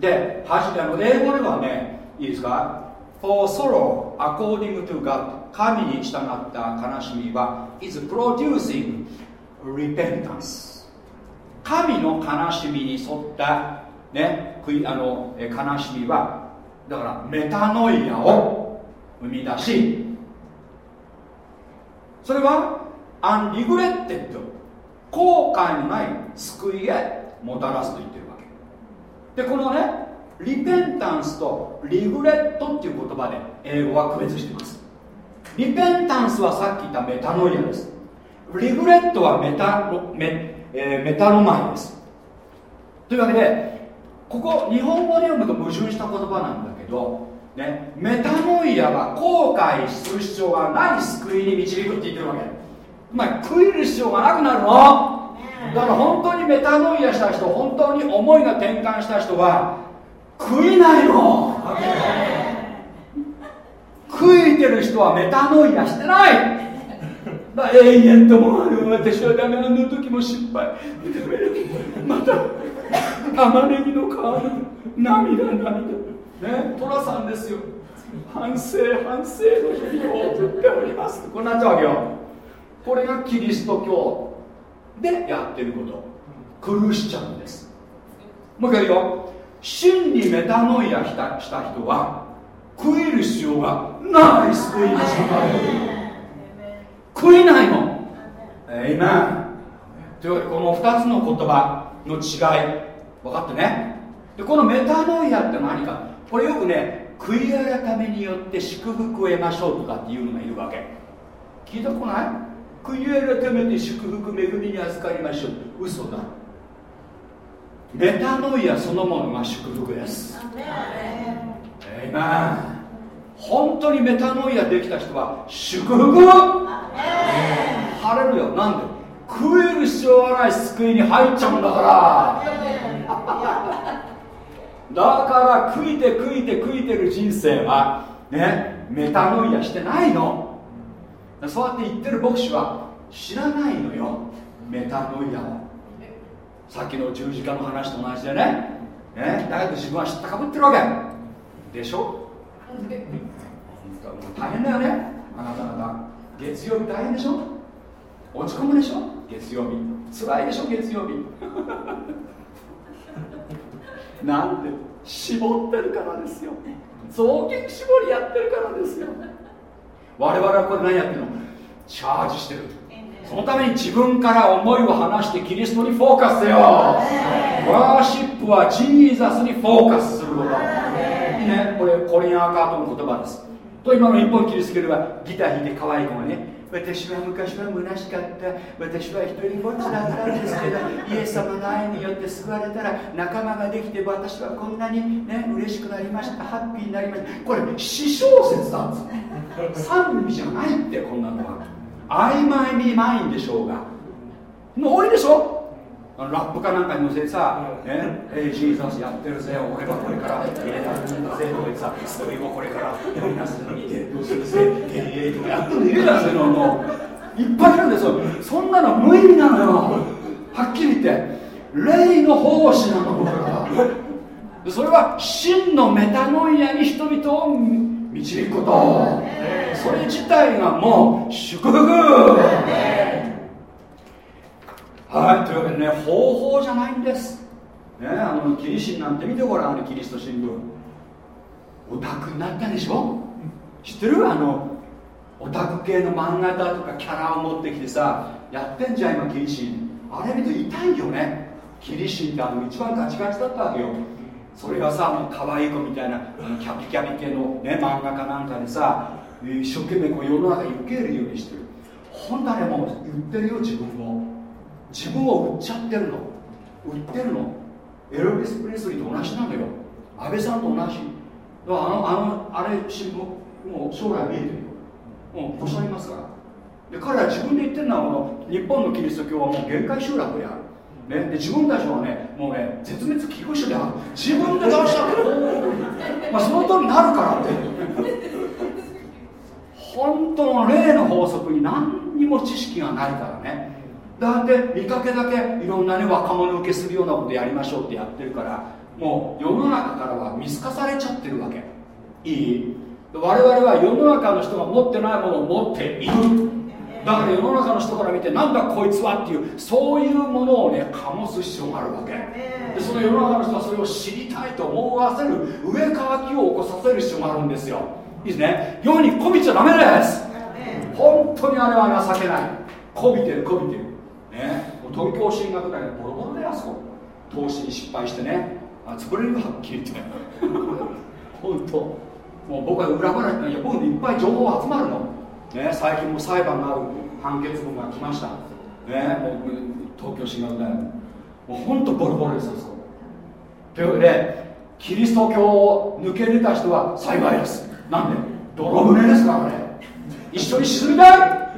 ではじあの英語ではねいいですか？For sorrow according to God 神に従った悲しみは is producing repentance. 神の悲しみに沿ったねあの悲しみはだからメタノイアを生み出しそれは unregretted 後悔のない救いへもたらすと言ってるわけ。でこのねリペンタンスとリグレットっていう言葉で英語は区別しています。リペンタンスはさっき言ったメタノイアです。リグレットはメタロメ,、えー、メタロマイです。というわけでここ日本語で読むと矛盾した言葉なんだけど、ね、メタノイアは後悔する必要がない救いに導くって言ってるわけ。つまり悔いる必要がなくなるの？だから本当にメタノイアした人本当に思いが転換した人は悔いないの。悔いてる人はメタノイアしてない。だ永遠ともある私はダメあの時も失敗。また玉ねぎの皮の涙涙。ね。寅さんですよ。反省反省の日々を送っております。こうなっちゃうわけよ。これがキリスト教。でやってること。クルシチャンです。もう一回言うよ真にメタノイアした人は食える必要がない救いにしか。食えないのえいというわけでこの2つの言葉の違い分かってね？でこのメタノイアって何か？これよくね悔い改めによって祝福を得ましょうとかっていうのがいるわけ。聞いたことない？悔い改めて祝福恵みに預かりましょう。嘘だ。メタノイアそのものが祝福です。えいま本当にメタノイアできた人は祝福？晴れるよなんで？食える必要はない救いに入っちゃうんだから。だから食いて食いて食いてる人生はねメタノイアしてないの。そうやって言ってる牧師は知らないのよ。メタノイアをさっきの十字架の話と同じでね。ね。だけど自分は知ったかぶってるわけ。でしょ？大変だよね。あなた方。月曜日大変でしょ？落ち込むでしょ？月曜日。辛いでしょ？月曜日。<laughs> なんで？絞ってるからですよ。雑巾絞りやってるからですよ。我々はこれ何やってるの？チャージしてる。そのために自分から思いを離してキリストにフォーカスせよ。ワーシップはジーザスにフォーカスすること。ねこれコリン・アーカートの言葉です。と今の日本キリスト教ではギター弾いて可愛い子がね私は昔は虚しかった。私は一人ぼっちだったんですけど <laughs> イエス様の愛によって救われたら仲間ができて私はこんなにね嬉しくなりました。ハッピーになりました。これ詩小説なんです。<laughs> 賛美じゃないってこんなのは曖昧にマインでしょうが。もう多いでしょ？ラップかなんかに乗せてさ、ね、えー、ジーザスやってるぜ、俺はこれから。入れたんだぜとか言ってさ、それをこれから。読み出すのに、どうする？ぜ、えーとかやってるのいるじゃん、そう。いうのもいっぱいいるんですよ、そんなの無意味なのよ、はっきり言って、霊の奉仕なの、僕らは。それは真のメタノイアに人々を導くこと、それ自体がもう祝福。はいというわけでね方法じゃないんです。ねあのキリシンなんて見てごらんあのキリスト新聞。オタクになったでしょ？知ってる？あのオタク系の漫画だとかキャラを持ってきてさやってんじゃん今キリシン。あれ見ると痛いよね。キリシンってあの一番ガチガチだったわけよ。それがさもう可愛い子みたいなキャピキャピ系の、ね、漫画家なんかでさ一生懸命こう世の中に受けるようにしてる。本当にもう言ってるよ自分を。自分を売っちゃってるの。売ってるの。エロビス・プレスリーと同じなのよ。安倍さんと同じ。だからあのあのあれ新聞もう将来見えてるよ。もうおっしゃいますから。で彼ら自分で言ってるのはこの日本のキリスト教はもう限界集落であるね、で自分たちはねもうね絶滅危惧種である。自分で出したってまあその通りになるからって。本当の霊の法則に何にも知識がないからね。だって見かけだけいろんなね若者受けするようなことやりましょうってやってるからもう世の中からは見透かされちゃってるわけ。いい。我々は世の中の人が持ってないものを持っている。だから世の中の人から見てなんだこいつはっていうそういうものをね醸す必要があるわけ。でその世の中の人はそれを知りたいと思わせる上乾きを起こさせる必要があるんですよ。いいですね。世にこびちゃダメです本当にあれは情けない。こびてるこびてる。ね。東京進学大学ボロボロであそこ投資に失敗してねあ潰れるはっきり言って。<laughs> 本当。もう僕は裏話いや僕いっぱい情報集まるの、ね、最近も裁判がある判決文が来ました。ね。もう東京進学大学もう本当ボロボロですよというわけでキリスト教を抜け出た人は幸いです。なんで？泥船ですからね一緒に沈みたい？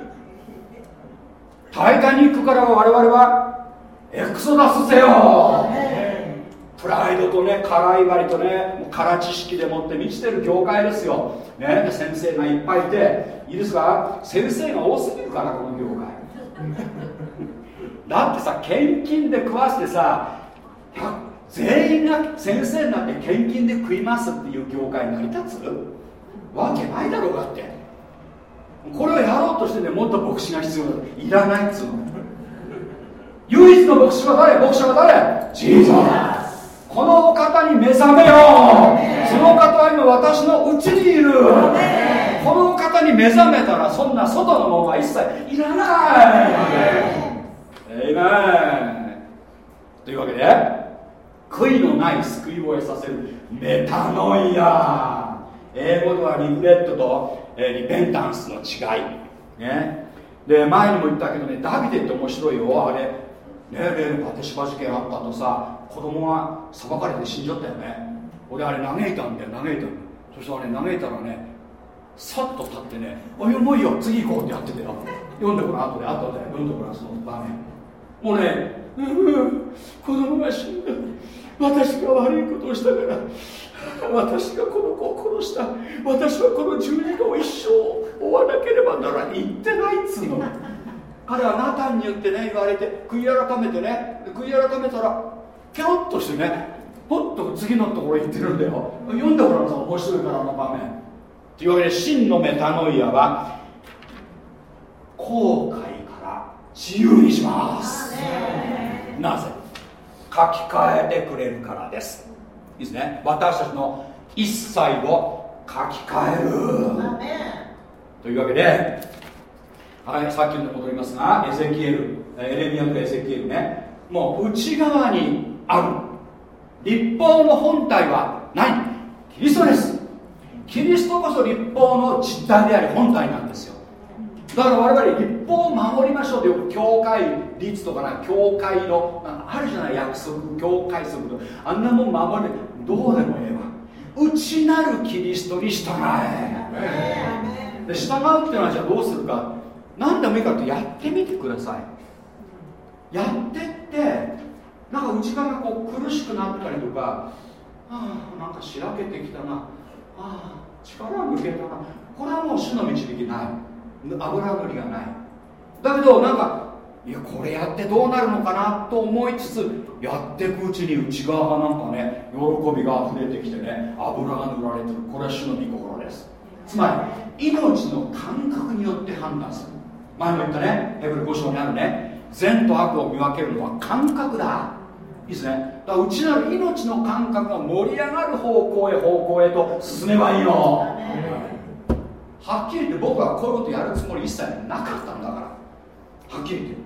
タイタニックからは我々はエクソダスせよプライドとね辛い針とねもう空知識でもって満ちてる業界ですよ、ね、先生がいっぱいいていいですか？先生が多すぎるからこの業界。<laughs> だってさ献金で食わせてさ全員が先生になって献金で食いますっていう業界成り立つ？わけないだろうがって。これをやろうとしてねもっと牧師が必要だ。いらないっつうの。唯一の牧師は誰？牧師は誰？ジーザーこのお方に目覚めよう。その方は今私のうちにいる。このお方に目覚めたらそんな外のものは一切いらない。えいめというわけで悔いのない救いを得させるメタノイア。英語ではリフレットと、えー、リペンタンスの違い。ね。で前にも言ったけどねダビデって面白いよ。あれ例のパテシバ事件あったとさ子供が裁かれて死んじゃったよね。俺あれ嘆いたんだよ嘆いたんだよ。そしたらね嘆いたらねさっと立ってね「おいもういいよ次行こう」ってやってたよ。読んでごらん後で後で読んでごらんその場面。もうね「うん子供が死んだ。私が悪いことをしたから私がこの子を殺した。私はこの十字架を一生追わなければならないってないっつうの。彼はナタンに言ってね言われて悔い改めてね悔い改めたらキョロッとしてねポッと次のところ行ってるんだよ。読んでごらんさ面白いからあの場面。というわけで真のメタノイアは後悔から自由にします。なぜ？書き換えてくれるからです。いいですね。私たちの一切を書き換える。というわけではいさっきの戻りますがエゼキエルエレミアとエゼキエルね。もう内側にある。立法の本体は何キリストです。キリストこそ立法の実体であり本体なんですよ。だから我々立法を守りましょうとよく教会律とかな教会のなんかあるじゃない約束教会則とあんなもん守れどうでもええわ。内なるキリストに従え。で従うっていうのはじゃあどうするか何でもいいからとやってみてください。やってってなんか内側がこう苦しくなったりとかああなんかしらけてきたな。ああ力抜けたな。これはもう主の導きない。油塗りがない。だけどなんかいやこれやってどうなるのかなと思いつつやっていくうちに内側がなんかね喜びが溢れてきてね油が塗られてる。これは主の御心です。つまり命の感覚によって判断する。前も言ったねヘブル5章にあるね善と悪を見分けるのは感覚だ。いいですね。だから内なる命の感覚が盛り上がる方向へ方向へと進めばいいの。はっきり言って僕はこういうことやるつもり一切なかったんだから。はっきり言って。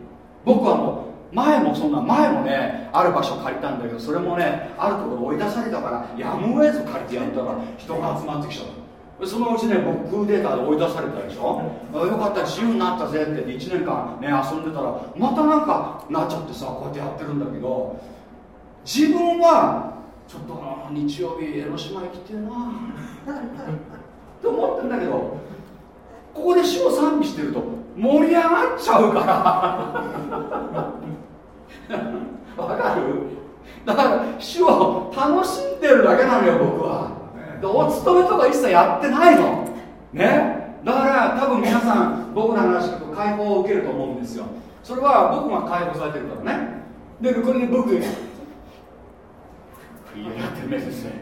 僕はもう前もそんな前もねある場所借りたんだけどそれもねあるところ追い出されたからやむを得ず借りてやったら人が集まってきちゃった。そのうちね僕クーデーターで追い出されたでしょ？よかった自由になったぜって1年間ね遊んでたらまたなんかなっちゃってさこうやってやってるんだけど自分はちょっと日曜日江ノ島行きてえな。って思ってんだけどここで主を賛美してると盛り上がっちゃうから。<laughs> わかる？だから主を楽しんでるだけなのよ僕はお勤めとか一切やってないの。ね。だから多分皆さん僕の話聞くと解放を受けると思うんですよ。それは僕が解放されてるからね。でこれで僕悔い改めなさい。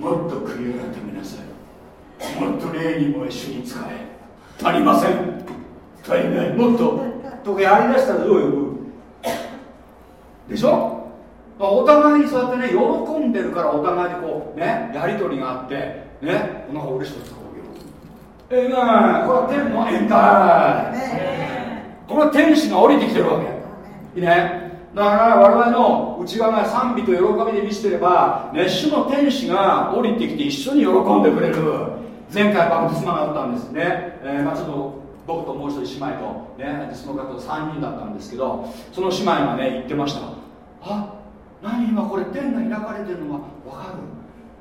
もっと悔い改めなさい。もっと霊にも主に使え。足りません。足りない。もっと。とかやりだしたらどうよでしょ？お互いにそうやってね喜んでるからお互いにこうねやり取りがあってねお腹嬉しく使うよ。えー、まあこれは天の宴会この天使が降りてきてるわけ。いいね。だから我々の内側が賛美と喜びで満ちてれば、ね、主の天使が降りてきて一緒に喜んでくれる。前回バプテスマがあったんですね、えー、まあ、ちょっと僕ともう一人姉妹と、ね、その方と3人だったんですけどその姉妹がね言ってました。あ何今これ天が開かれてるのが分かる。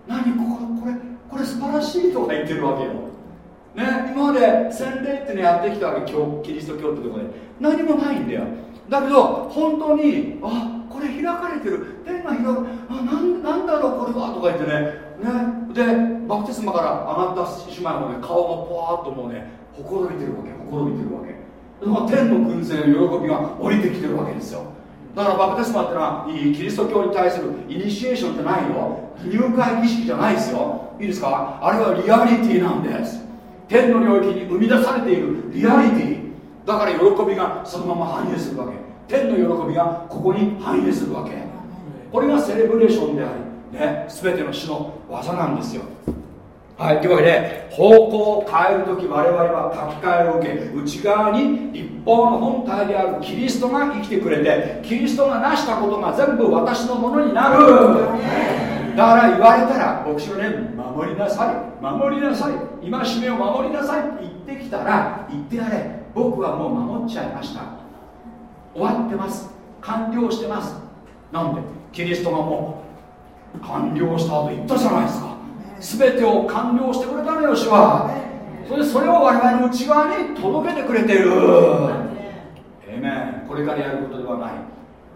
何こここれこれ素晴らしいとか言ってるわけよ。ね、今まで洗礼ってねやってきたわけキリスト教ってとこで。何もないんだよ。だけど本当にあこれ開かれてる。天が開くあなんなんだろうこれはとか言ってね。ねでバプテスマから上がった姉妹もね顔がぽわっともうねほころびてるわけほころびてるわけ。天の軍勢の喜びが降りてきてるわけですよ。だからバプテスマってのはキリスト教に対するイニシエーションってないよ。入会儀式じゃないですよ。いいですか？あれはリアリティなんです。天の領域に生み出されているリアリティ。だから喜びがそのまま反映するわけ。天の喜びがここに反映するわけ。これがセレブレーションであり、ね、全ての死の技なんですよ。はいというわけで方向を変える時我々は書き換えを受け内側に立法の本体であるキリストが生きてくれてキリストが成したことが全部私のものになる。だから言われたら牧師はね守りなさい守りなさい戒めを守りなさいって言ってきたら言ってやれ。僕はもう守っちゃいました。終わってます。完了してます。なんで？キリストがもう完了したと言ったじゃないですか全てを完了してくれたのよ主は。それでそれを我々の内側に届けてくれている。えめんこれからやることではない。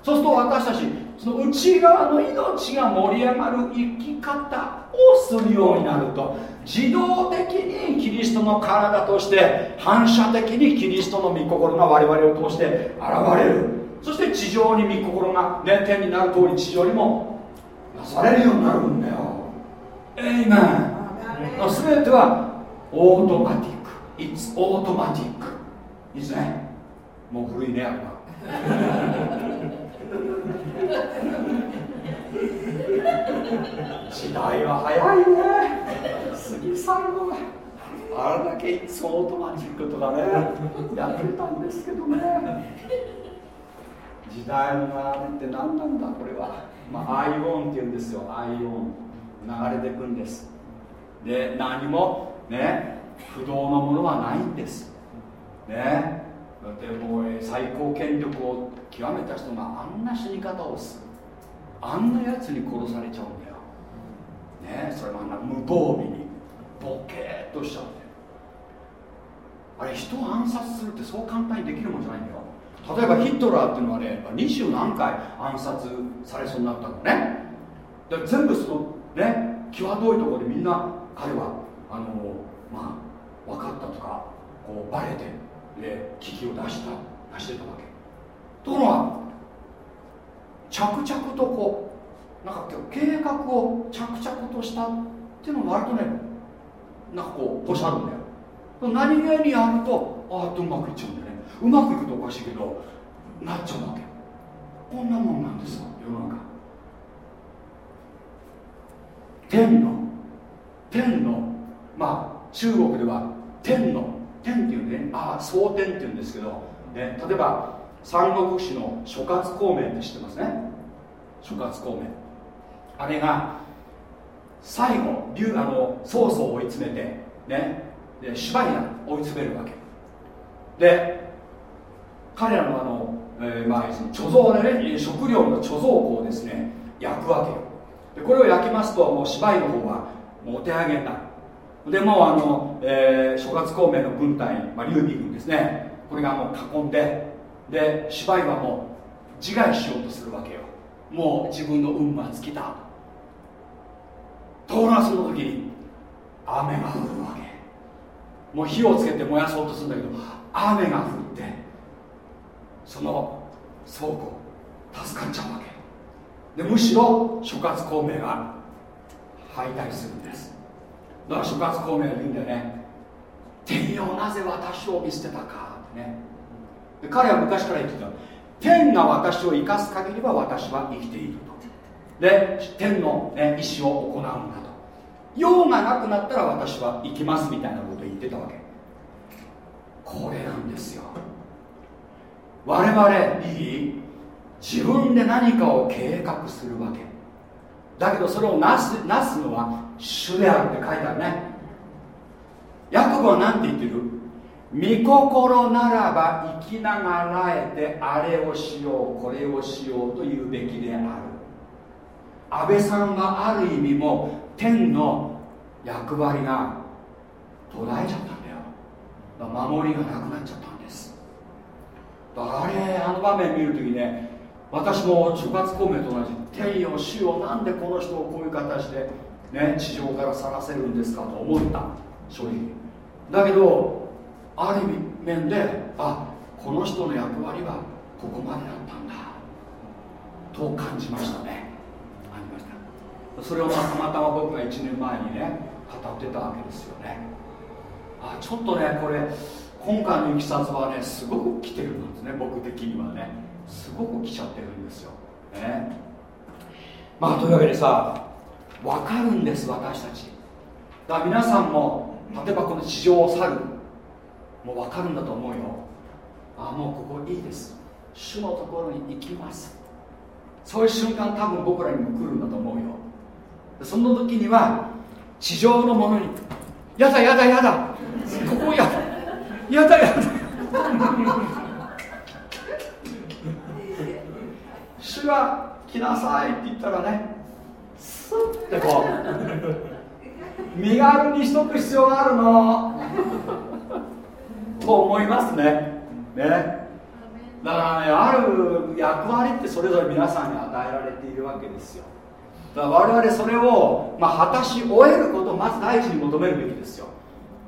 そうすると私たちその内側の命が盛り上がる生き方をするようになると自動的にキリストの体として反射的にキリストの御心が我々を通して現れる。そして地上に御心が、ね、天になる通り地上にもなされるようになるんだよエイメン全てはオートマティック。It's オートマティックいいですねもう古いねあれは。<laughs> 時代は早いね。過ぎ去るのあれだけいつオートマチックとかねやってたんですけどね。時代の流れって何なんだこれは。まあアイオンって言うんですよ。アイオン流れていくんです。で何もね不動のものはないんです。ね。だってもう最高権力を極めた人があんな死に方をする。あんなやつに殺されちゃうんだよ。ねそれもあんな無防備にボケーっとしちゃってあれ人を暗殺するってそう簡単にできるもんじゃないんだよ。例えばヒットラーっていうのはね二十何回暗殺されそうになったのね。で全部そのね際どいところでみんな彼はあのまあ分かったとかこうバレてで危機を出した出してたわけ。ところが着々とこうなんか計画を着々としたっていうのが割とねなんかこうポシャるんだよ。何気にやるとああっとうまくいっちゃうんだよね。うまくいくとおかしいけどなっちゃうわけ。こんなもんなんですよ世の中。天の天のまあ中国では天の天っていうねああ蒼天っていうんですけど、ね、例えば三国志の諸葛孔明って知ってますね？諸葛孔明。あれが最後竜あの曹操を追い詰めてねで芝居が追い詰めるわけ。で彼らのあの、えー、まあ、貯蔵でね食料の貯蔵庫をですね焼くわけよ。でこれを焼きますともう芝居の方はもうお手上げになる。でもうあの、えー、諸葛孔明の軍隊、まあ、劉備軍ですね。これがもう囲んでで芝居はもう自害しようとするわけよ。もう自分の運は尽きた。ところがその時に雨が降るわけ。もう火をつけて燃やそうとするんだけど雨が降ってその倉庫助かっちゃうわけ。でむしろ諸葛孔明が敗退するんです。だから諸葛孔明が言うんだよね。天よなぜ私を見捨てたかってね。で彼は昔から言ってた。天が私を生かす限りは私は生きていると。で天の、ね、意志を行うんだと。用がなくなったら私は行きますみたいなことを言ってたわけ。これなんですよ。我々いい自分で何かを計画するわけ。だけどそれをなすなすのは主であるって書いてあるね。ヤコブは何て言ってる？御心ならば生きながらえてあれをしようこれをしようと言うべきである。安倍さんはある意味も天の役割が途絶えちゃったんだよ。守りがなくなっちゃったんです。だからあれあの場面見るときね私も諸葛孔明と同じ天よ主よなんでこの人をこういう形で、ね、地上から去らせるんですかと思った正直。だけどある意味面であこの人の役割はここまでだったんだと感じましたね。ありました。それをまたまたま僕が1年前にね語ってたわけですよね。あちょっとねこれ今回のいきさつはねすごく来てるんですね僕的にはね。すごく来ちゃってるんですよ、ね、まあというわけでさ分かるんです私たち。だから皆さんも例えばこの地上を去る。もう分かるんだと思うよ。ああもうここいいです。主のところに行きます。そういう瞬間多分僕らにも来るんだと思うよ。その時には地上のものにやだやだやだ。ここやだ。やだやだ。主が来なさいって言ったらねスッてこう身軽にしとく必要があるの。と思いますね。ね。だからねある役割ってそれぞれ皆さんに与えられているわけですよ。だから我々それを、まあ、果たし終えることをまず第一に求めるべきですよ、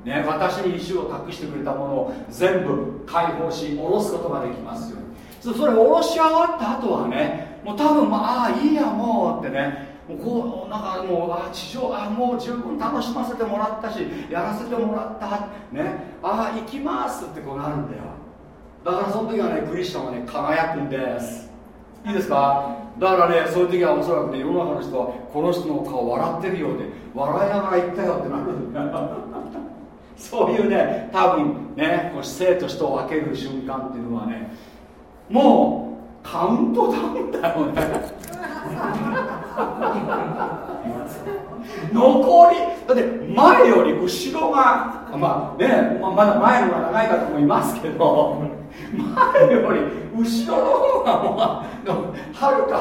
ね、私に石を託してくれたものを全部解放し下ろすことができますよそれ下ろし終わった後はねもう多分まああいいやもうってねもうこうなんかもうあ地上あもう十分楽しませてもらったしやらせてもらったねああ行きますってこうなるんだよ。だからその時はねクリスチャンはね輝くんです。いいですか？だからねそういう時はおそらくね世の中の人はこの人の顔笑ってるようで笑いながら言ったよってなる <laughs> そういうね多分ねこう生と人を分ける瞬間っていうのはねもうカウントダウンだよね。残りだって前より後ろがまあね、ま、だ前の方が長い方もいますけど前より後ろの方がもうはるか。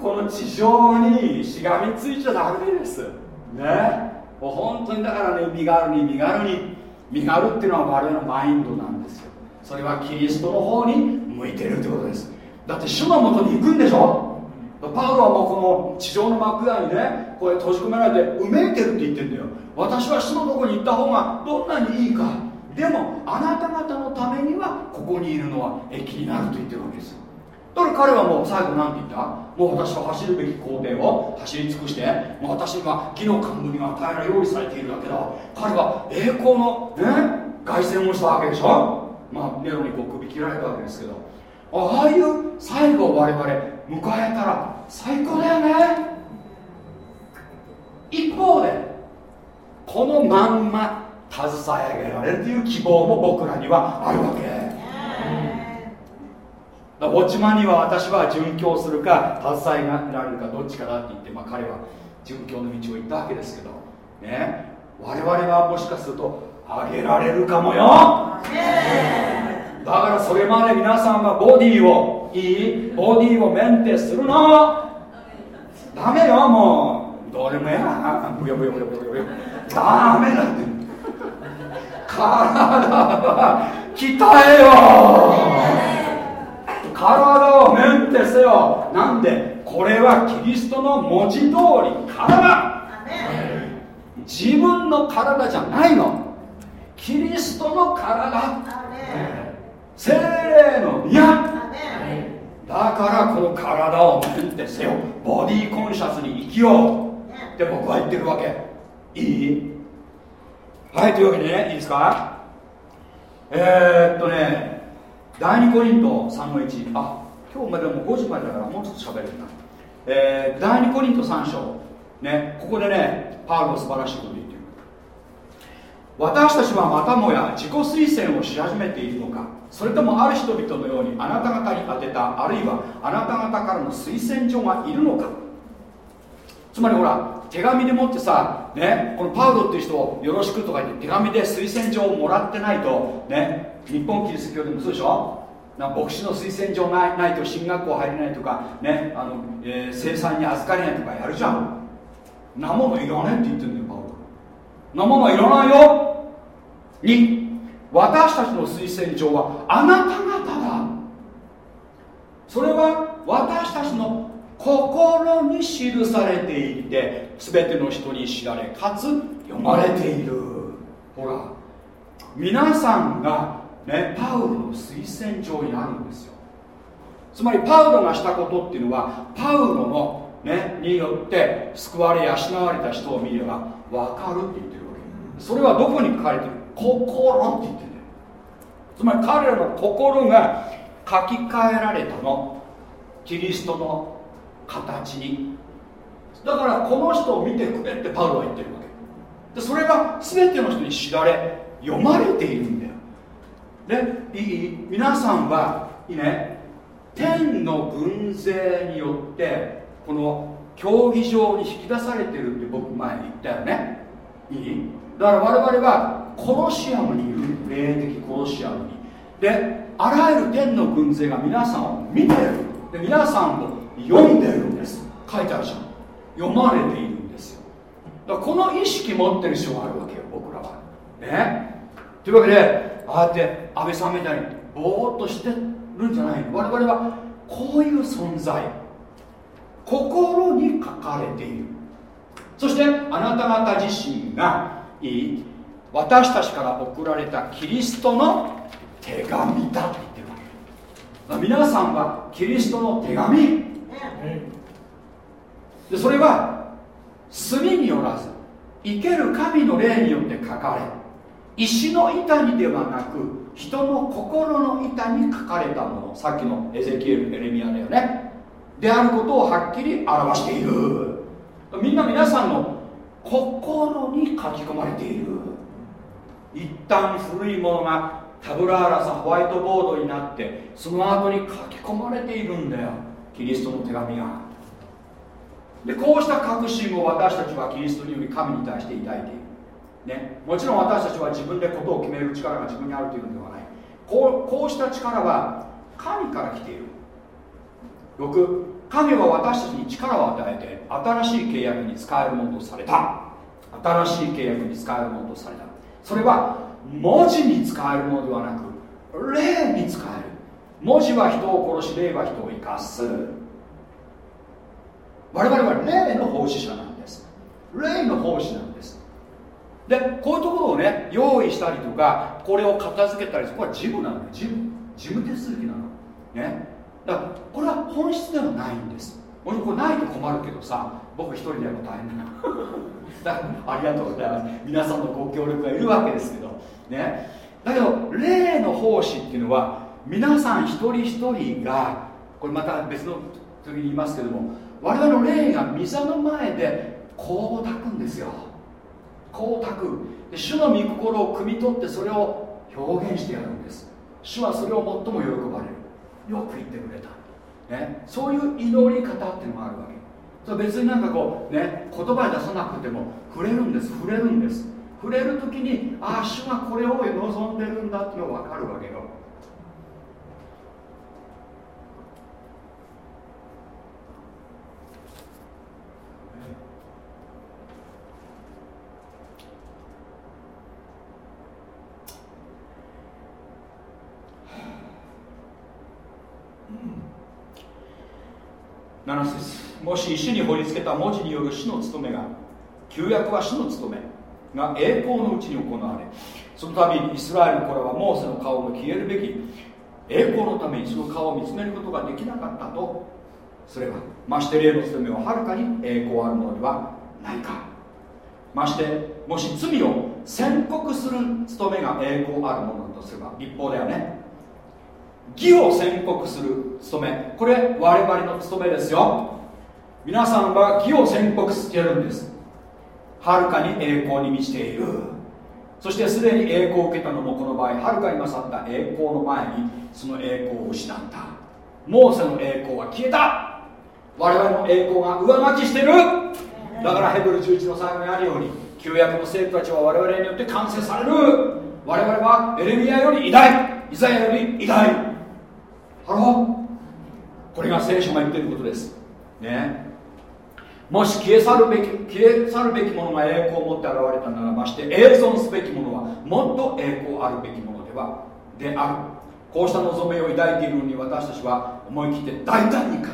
この地上にしがみついちゃダメです。ね。もう本当にだからね身軽に身軽に。身軽っていうのは我々のマインドなんですよ。それはキリストの方に向いてるってことです。だって主のもとに行くんでしょ？パウロはもうこの地上の幕屋にねこれ閉じ込められてうめいてるって言ってんだよ。私は主のとこに行った方がどんなにいいか。でもあなた方のためにはここにいるのは益になると言ってるわけです。よだから彼はもう最後何て言った？もう私は走るべき工程を走り尽くしてもう私には義の冠が与えられ用意されているだけだ。彼は栄光のね凱旋をしたわけでしょ？まあネロにこう首切られたわけですけど。ああいう最後を我々迎えたら最高だよね。一方でこのまんま携え上げられるという希望も僕らにはあるわけ。ウォッチマンには私は殉教するか携えられるかどっちかだって言って、まあ、彼は殉教の道を行ったわけですけど。ね。我々はもしかするとあげられるかもよ。だからそれまで皆さんはボディをいいボディをメンテするの。ダメよもう。どうでもええなブヨブヨブヨブヨブヨ。ダメだって。体は鍛えよ体をメンテせよ。なんで？これはキリストの文字通り体。自分の体じゃないの。キリストの体。精霊の宮。だからこの体をメンテせよ。ボディコンシャスに生きよう。って僕は言ってるわけ。いい？はいというわけでねいいですか？えー、っとね第2コリント3の1あ今日までも5時までだからもうちょっと喋れるな。えー、第2コリント3章。ねここでねパウロ素晴らしいこと言ってる。私たちはまたもや自己推薦をし始めているのか。それともある人々のようにあなた方に当てたあるいはあなた方からの推薦状がいるのか。つまりほら手紙でもってさ、ね、このパウロっていう人をよろしくとか言って手紙で推薦状をもらってないと、ね、日本キリスト教でもそうでしょ？な牧師の推薦状ないないと進学校入れないとか、ねあのえー、生産に預かれないとかやるじゃん。なものいらねえって言ってんだよパウロ。なものいらないよ。2私たちの推薦状はあなた方だ。それは私たちの心に記されていて全ての人に知られかつ読まれている。ほら皆さんが、ね、パウロの推薦状になるんですよ。つまりパウロがしたことっていうのはパウロの、ね、によって救われ養われた人を見れば分かるって言ってるわけ。それはどこに書かれてる？心って言ってるつまり彼らの心が書き換えられたの。キリストの形に。だからこの人を見てくれってパウロは言ってるわけ。でそれが全ての人に知られ読まれているんだよ。でいい皆さんはいいね。天の軍勢によってこの競技場に引き出されてるって僕前に言ったよね。いい？だから我々はコロシアムにいる霊的コロシアムに。であらゆる天の軍勢が皆さんを見てる。で皆さんを読んでるんです。書いてあるじゃん。読まれているんですよ。だからこの意識持ってる人があるわけよ僕らは。ね。というわけでああやって安倍さんみたいにぼーっとしてるんじゃない我々はこういう存在。心に書かれている。そしてあなた方自身がいい私たちから送られたキリストの手紙だって言ってるわけ。皆さんはキリストの手紙。でそれは墨によらず生ける神の霊によって書かれる石の板にではなく人の心の板に書かれたもの。さっきのエゼキエルエレミアだよね。であることをはっきり表している。みんな皆さんの心に書き込まれている。一旦古いものがタブラーラさホワイトボードになってその後に書き込まれているんだよ。キリストの手紙が。でこうした確信を私たちはキリストにより神に対して抱いている、ね、もちろん私たちは自分でことを決める力が自分にあるというのではない。こうこうした力は神から来ている。6神は私たちに力を与えて新しい契約に使えるものとされた。新しい契約に使えるものとされた。それは文字に使えるものではなく霊に使える。文字は人を殺し霊は人を生かす。我々は霊の奉仕者なんです。霊の奉仕なんです。でこういうところをね用意したりとかこれを片付けたりこれは事務なのよ。事務。事務手続きなの。ね。だからこれは本質ではないんです。もちろんこれないと困るけどさ僕一人でやると大変だな。<laughs> だからありがとうございます。皆さんのご協力がいるわけですけど。ね。だけど霊の奉仕っていうのは皆さん一人一人がこれまた別の時に言いますけども我々の霊が御座の前でこうたくんですよ。光沢。で主の御心を汲み取ってそれを表現してやるんです。主はそれを最も喜ばれる。よく言ってくれた、ね、そういう祈り方っていうのがあるわけ。それ別になんかこうね言葉に出さなくても触れるんです。触れるんです。触れる時にああ主がこれを望んでるんだっていうのが分かるわけよ。7節もし石に彫り付けた文字による死の務めが旧約は死の務めが栄光のうちに行われその度にイスラエルの子らはモーセの顔の消えるべき栄光のためにその顔を見つめることができなかったとすればまして霊の務めははるかに栄光あるものではないか。ましてもし罪を宣告する務めが栄光あるものだとすれば一方ではね。義を宣告する務め。これ我々の務めですよ。皆さんは義を宣告してるんです。はるかに栄光に満ちている。そしてすでに栄光を受けたのもこの場合はるかに勝った栄光の前にその栄光を失った。モーセの栄光は消えた。我々の栄光が上書きしてる。だからヘブル11の最後にあるように旧約の生徒たちは我々によって完成される。我々はエレミアより偉大イザヤより偉大ハローこれが聖書が言ってることです。ね。もし消え去るべき消え去るべきものが栄光を持って現れたならまして永存すべきものはもっと栄光あるべきものではである。こうした望みを抱いているのに私たちは思い切って大胆に語り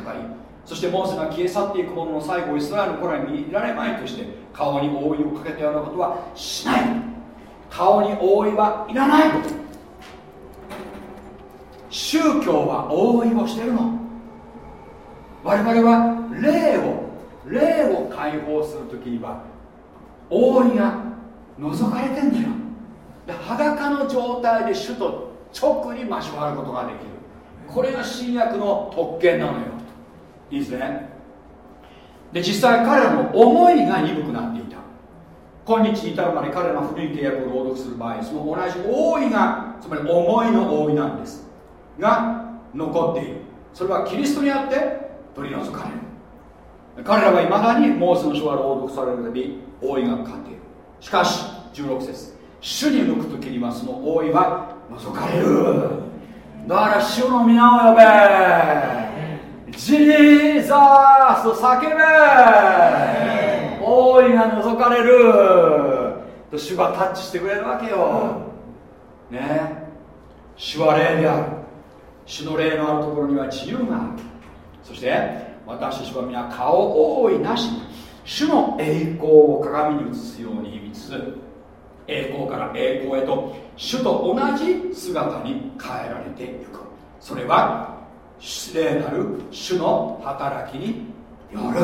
そしてモーセが消え去っていくものの最後イスラエルの子らに見られまいとして顔に覆いをかけたようなことはしない。顔に覆いはいらない。こと宗教は覆いをしてるの。我々は霊を霊を解放する時には覆いが覗かれてんだよ。で裸の状態で主と直に交わることができる。これが新約の特権なのよ。いいですねで実際彼らの思いが鈍くなっていた。今日に至るまで彼らが古い契約を朗読する場合その同じ覆いがつまり思いの覆いなんです。が残っている。それはキリストにあって取り除かれる。彼らはいまだにモーセの書が朗読されるたび覆いがかかっている。しかし16節主に向く時にはその覆いは除かれる。だから主の皆を呼べ。ジーザースと叫べ。覆いが除かれる。と主がタッチしてくれるわけよ。ね。主は霊である。主の霊のあるところには自由がある。そして私たちは皆顔覆いなし主の栄光を鏡に映すように見つつ栄光から栄光へと主と同じ姿に変えられていく。それは霊なる主の働きによる。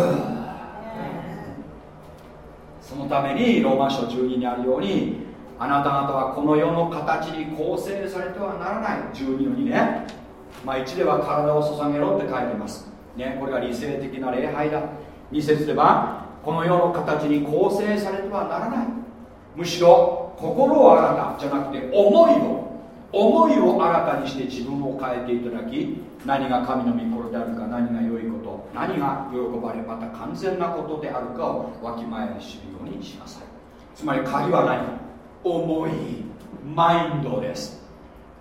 そのためにローマ書12にあるようにあなた方はこの世の形に構成されてはならない。12の2ね。まあ1では体を捧げろって書いてます。ね、これが理性的な礼拝だ。2節ではこの世の形に構成されてはならない。むしろ心を新たじゃなくて思いを思いを新たにして自分を変えていただき何が神の御心であるか何が良いこと何が喜ばれまた完全なことであるかをわきまえに知るようにしなさい。つまり鍵は何？思いマインドです。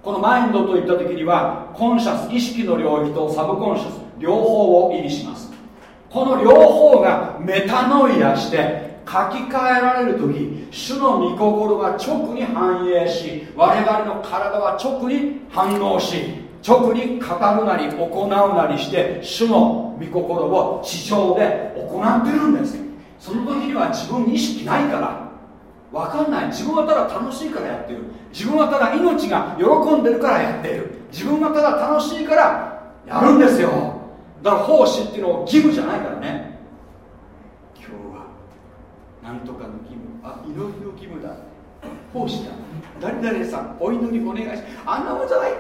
このマインドといった時にはコンシャス意識の領域とサブコンシャス両方を意味します。この両方がメタノイアして書き換えられる時主の御心が直に反映し我々の体は直に反応し直に語るなり行うなりして主の御心を地上で行っているんです。その時には自分に意識ないから分かんない。自分はただ楽しいからやってる。自分はただ命が喜んでるからやってる。自分がただ楽しいからやるんですよ。だから奉仕っていうのは義務じゃないからね。今日はなんとかの義務。あ祈りの義務だ。奉仕だ。誰々さんお祈りお願いしあんなもんじゃない。<laughs>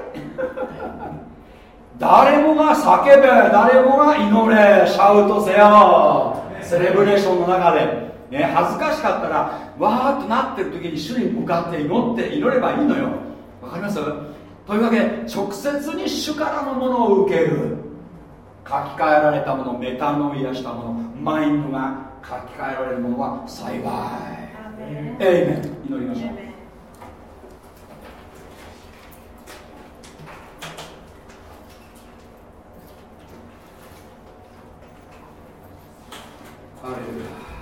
誰もが叫べ誰もが祈れ。シャウトせよ。セレブレーションの中で。ね、恥ずかしかったらわーっとなってる時に主に向かって祈って祈ればいいのよ。わかります？というわけで直接に主からのものを受ける。書き換えられたものメタノイアしたものマインドが書き換えられるものは幸い。エイメン。祈りましょう。ハレルヤ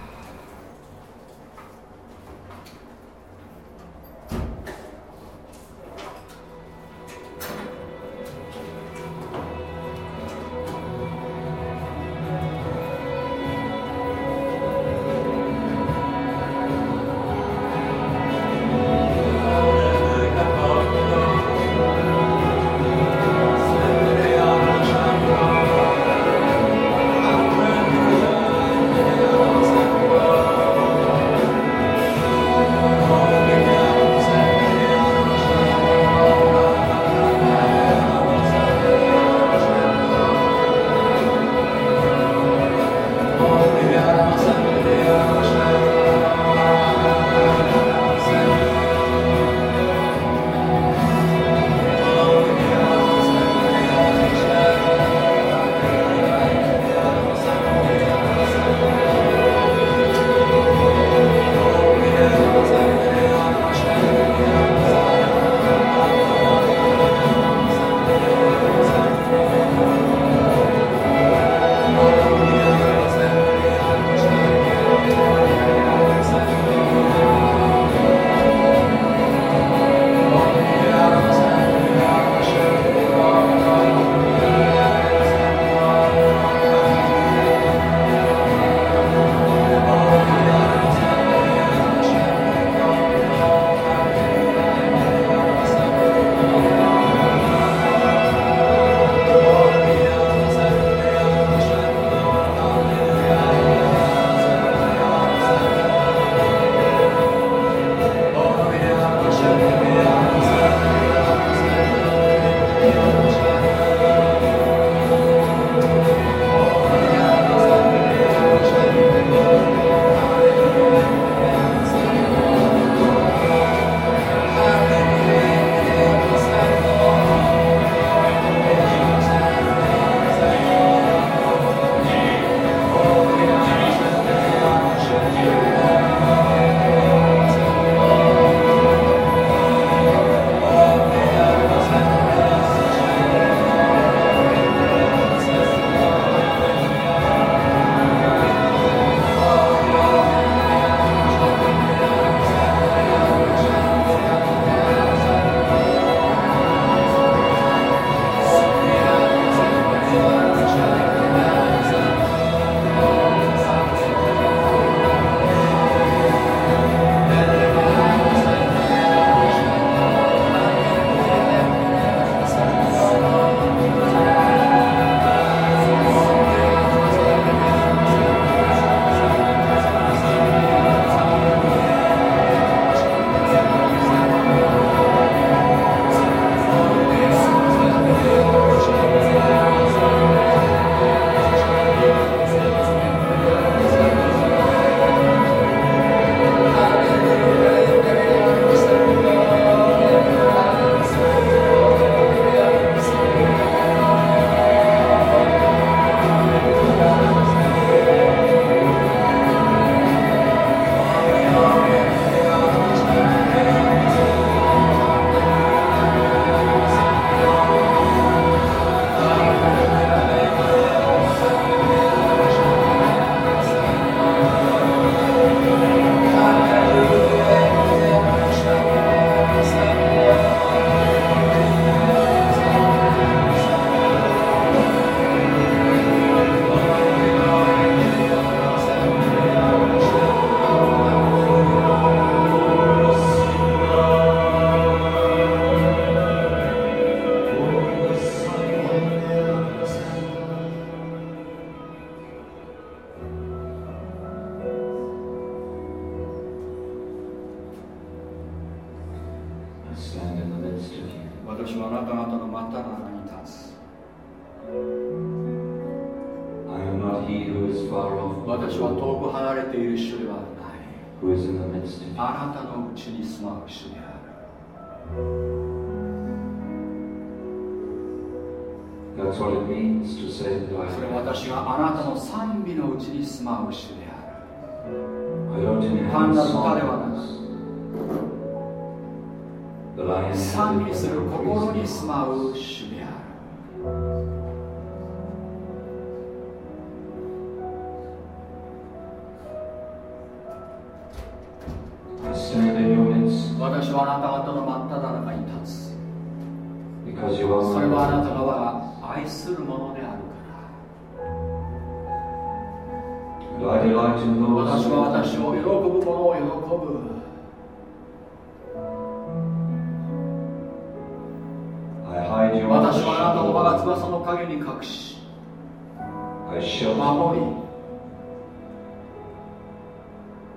主を守り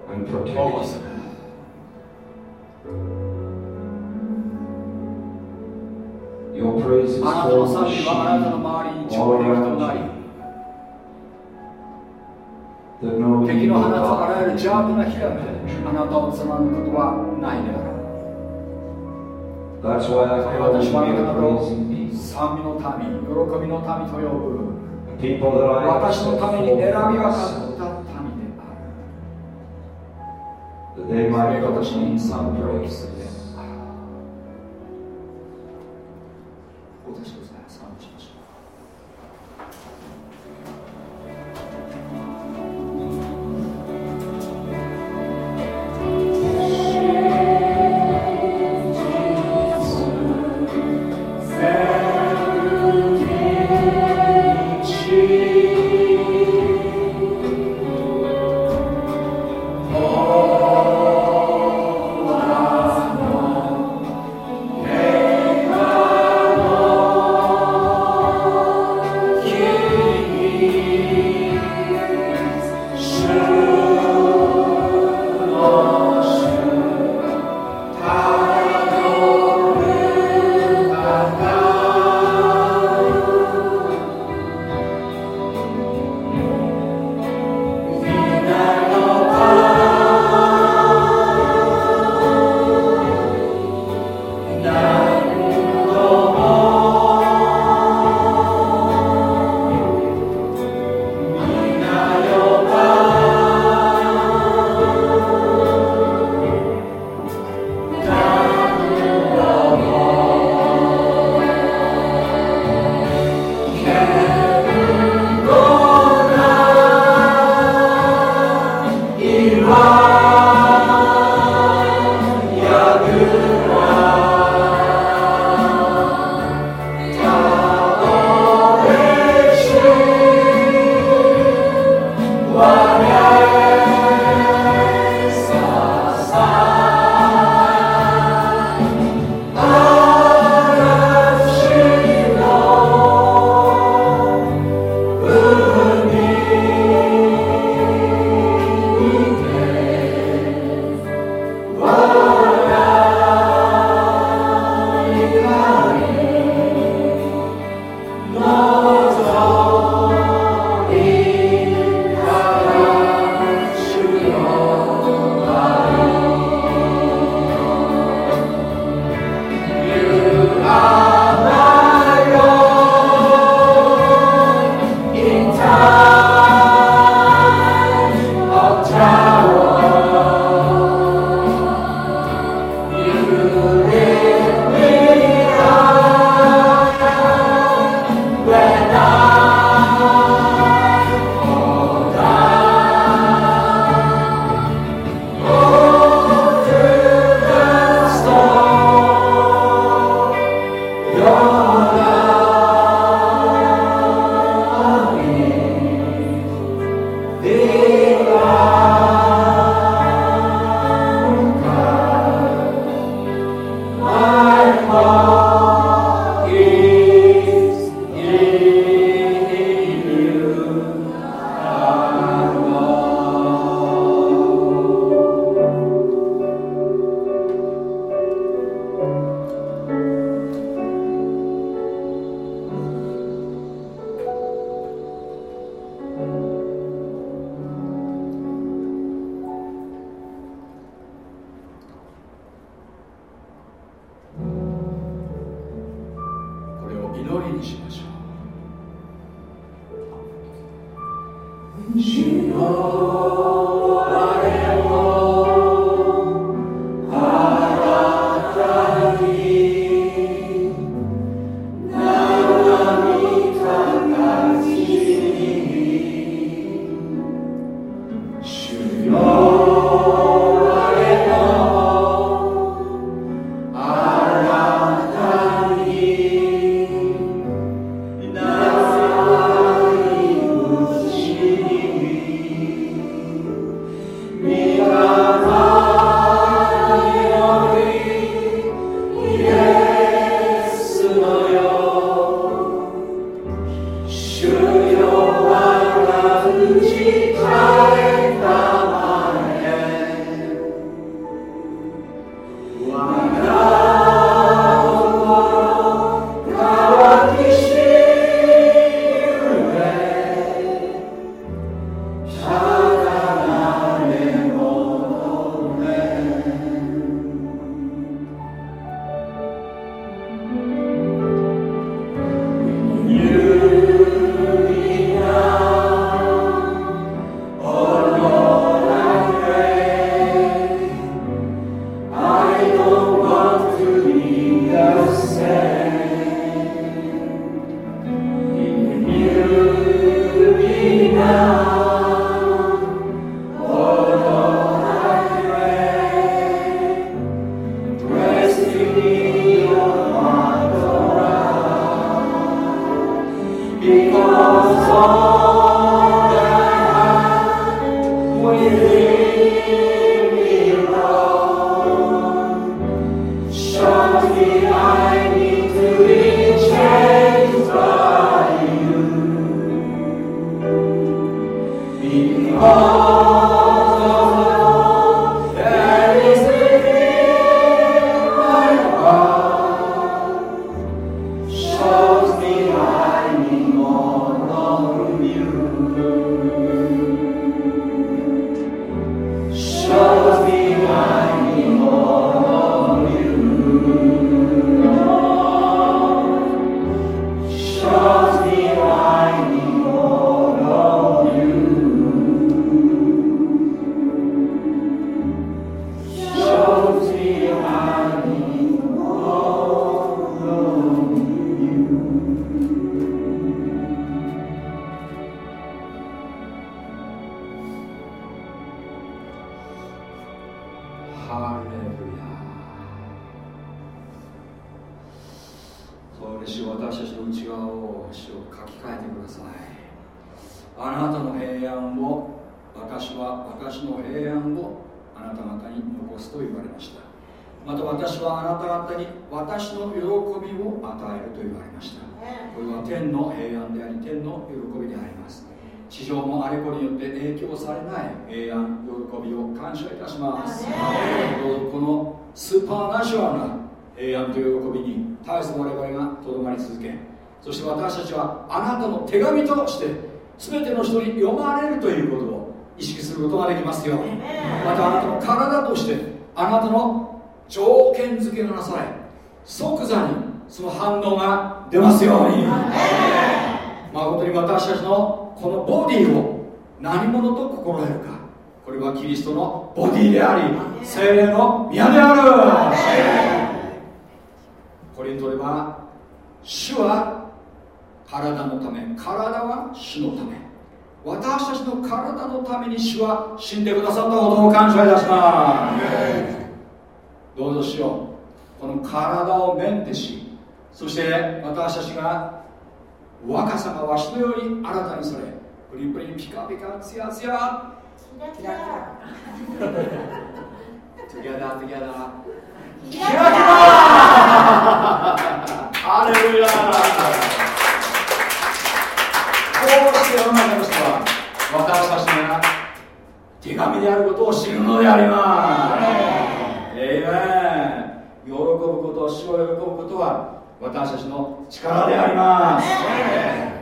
and る Your praise あなたの賛美はあなたの周りに長老となり敵の放つあらゆる邪悪な火があなたをつまむことはないであろう。That's の賛美の民、喜びの民と呼ぶ。私のために選びますた民で私る。そして私たちはあなたの手紙として全ての人に読まれるということを意識することができますよまたあなたの体としてあなたの条件付けがなされ即座にその反応が出ますように。誠に私たちのこのボディを何者と心得るか。これはキリストのボディであり精霊の宮である。これにとれば主は体のため体は主のため。私たちの体のために主は死んでくださったことを感謝いたします。どうぞしよう。この体をメンテしそして私たちが若さがわしのように新たにされプリプリピカピカツヤツヤ。キラキラ。トゥギャダートゥギャダー。キキラ。キラ <laughs> ハレルヤこうして世の中の人は私たちが手紙であることを知るのであります。えいめ喜ぶこと主を喜ぶことは私たちの力であります。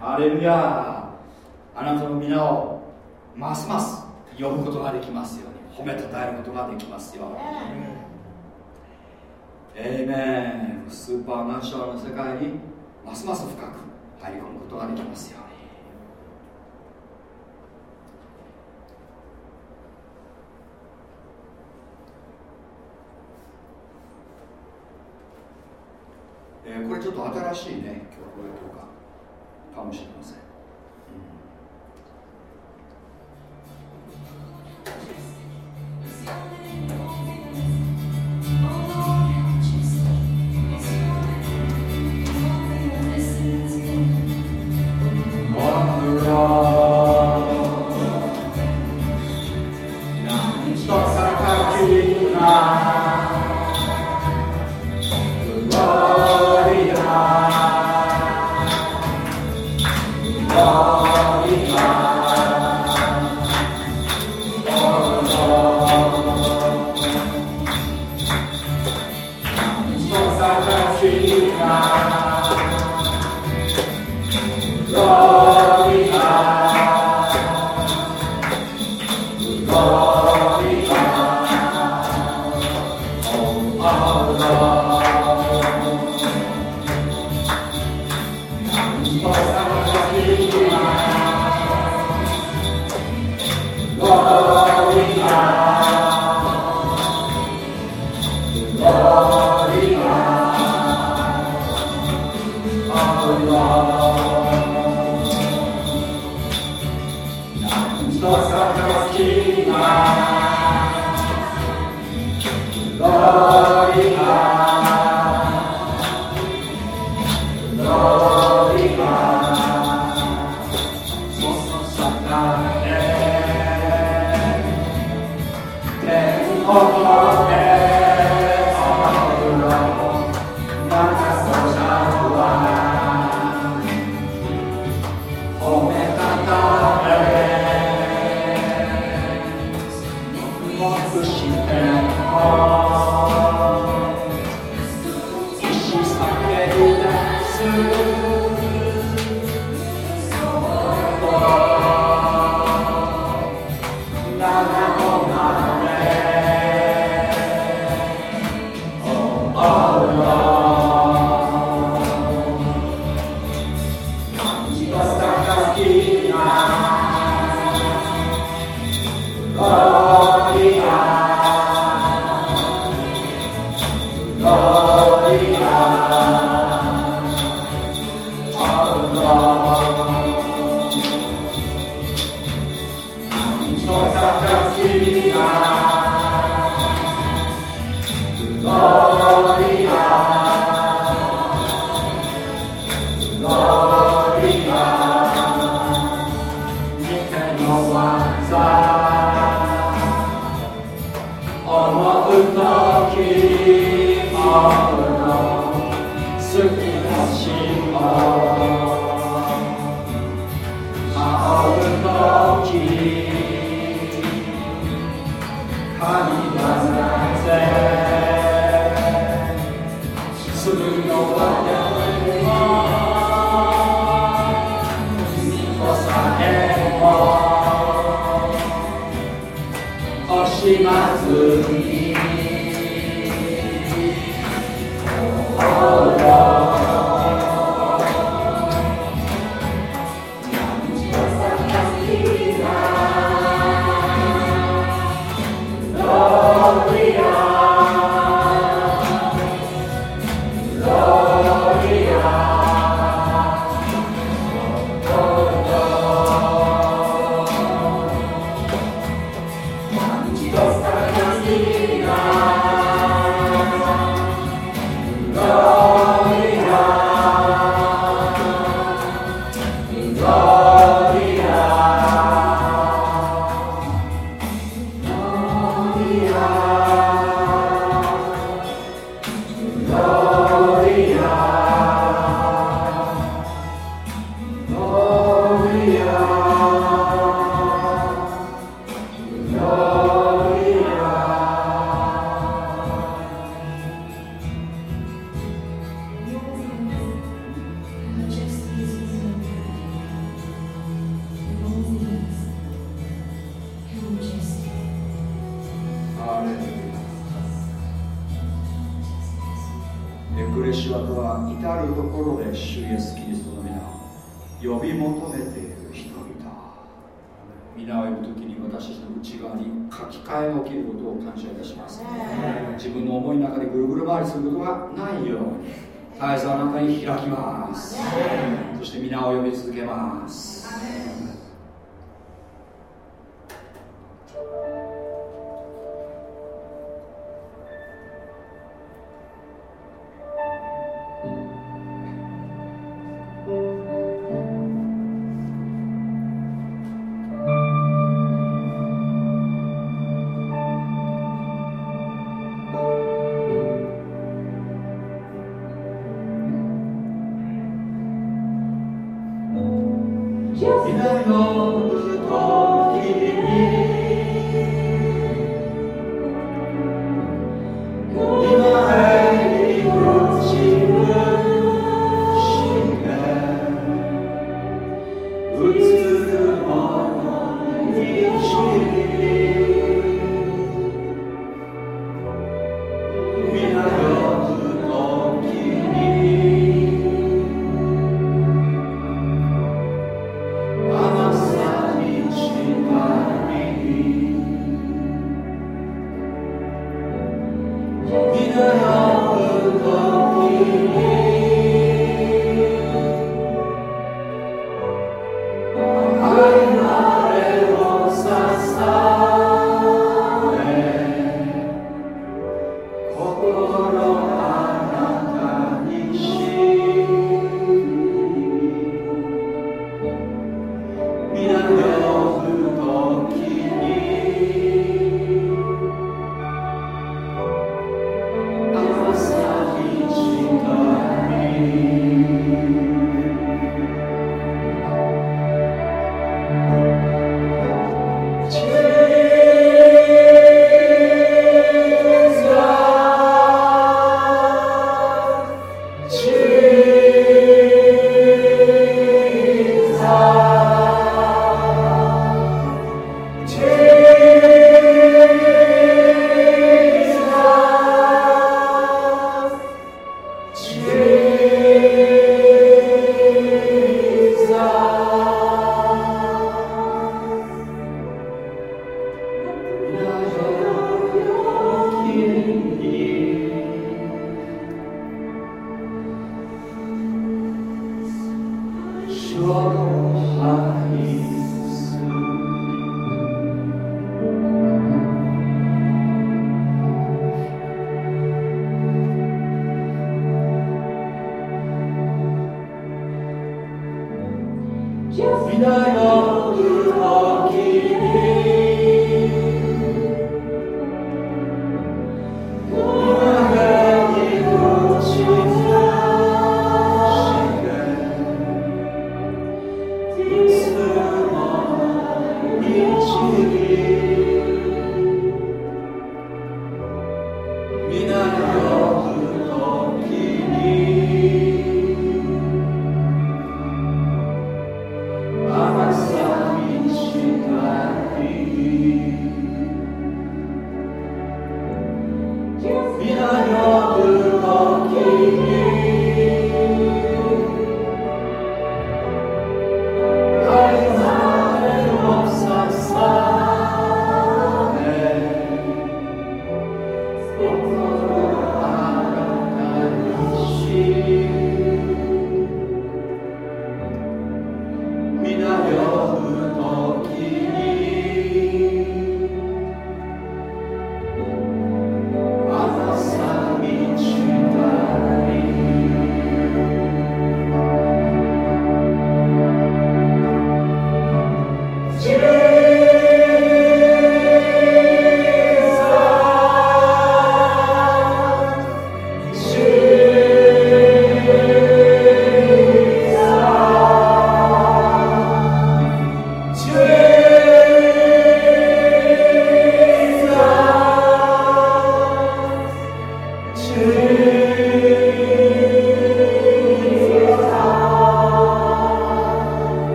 ハレルヤあなたの皆をますます呼ぶことができますように褒めたたえることができますよ。うにエイメンスーパーナチュラルの世界にますます深く入り込むことができますようにえーこれちょっと新しいね曲というかかもしれません、「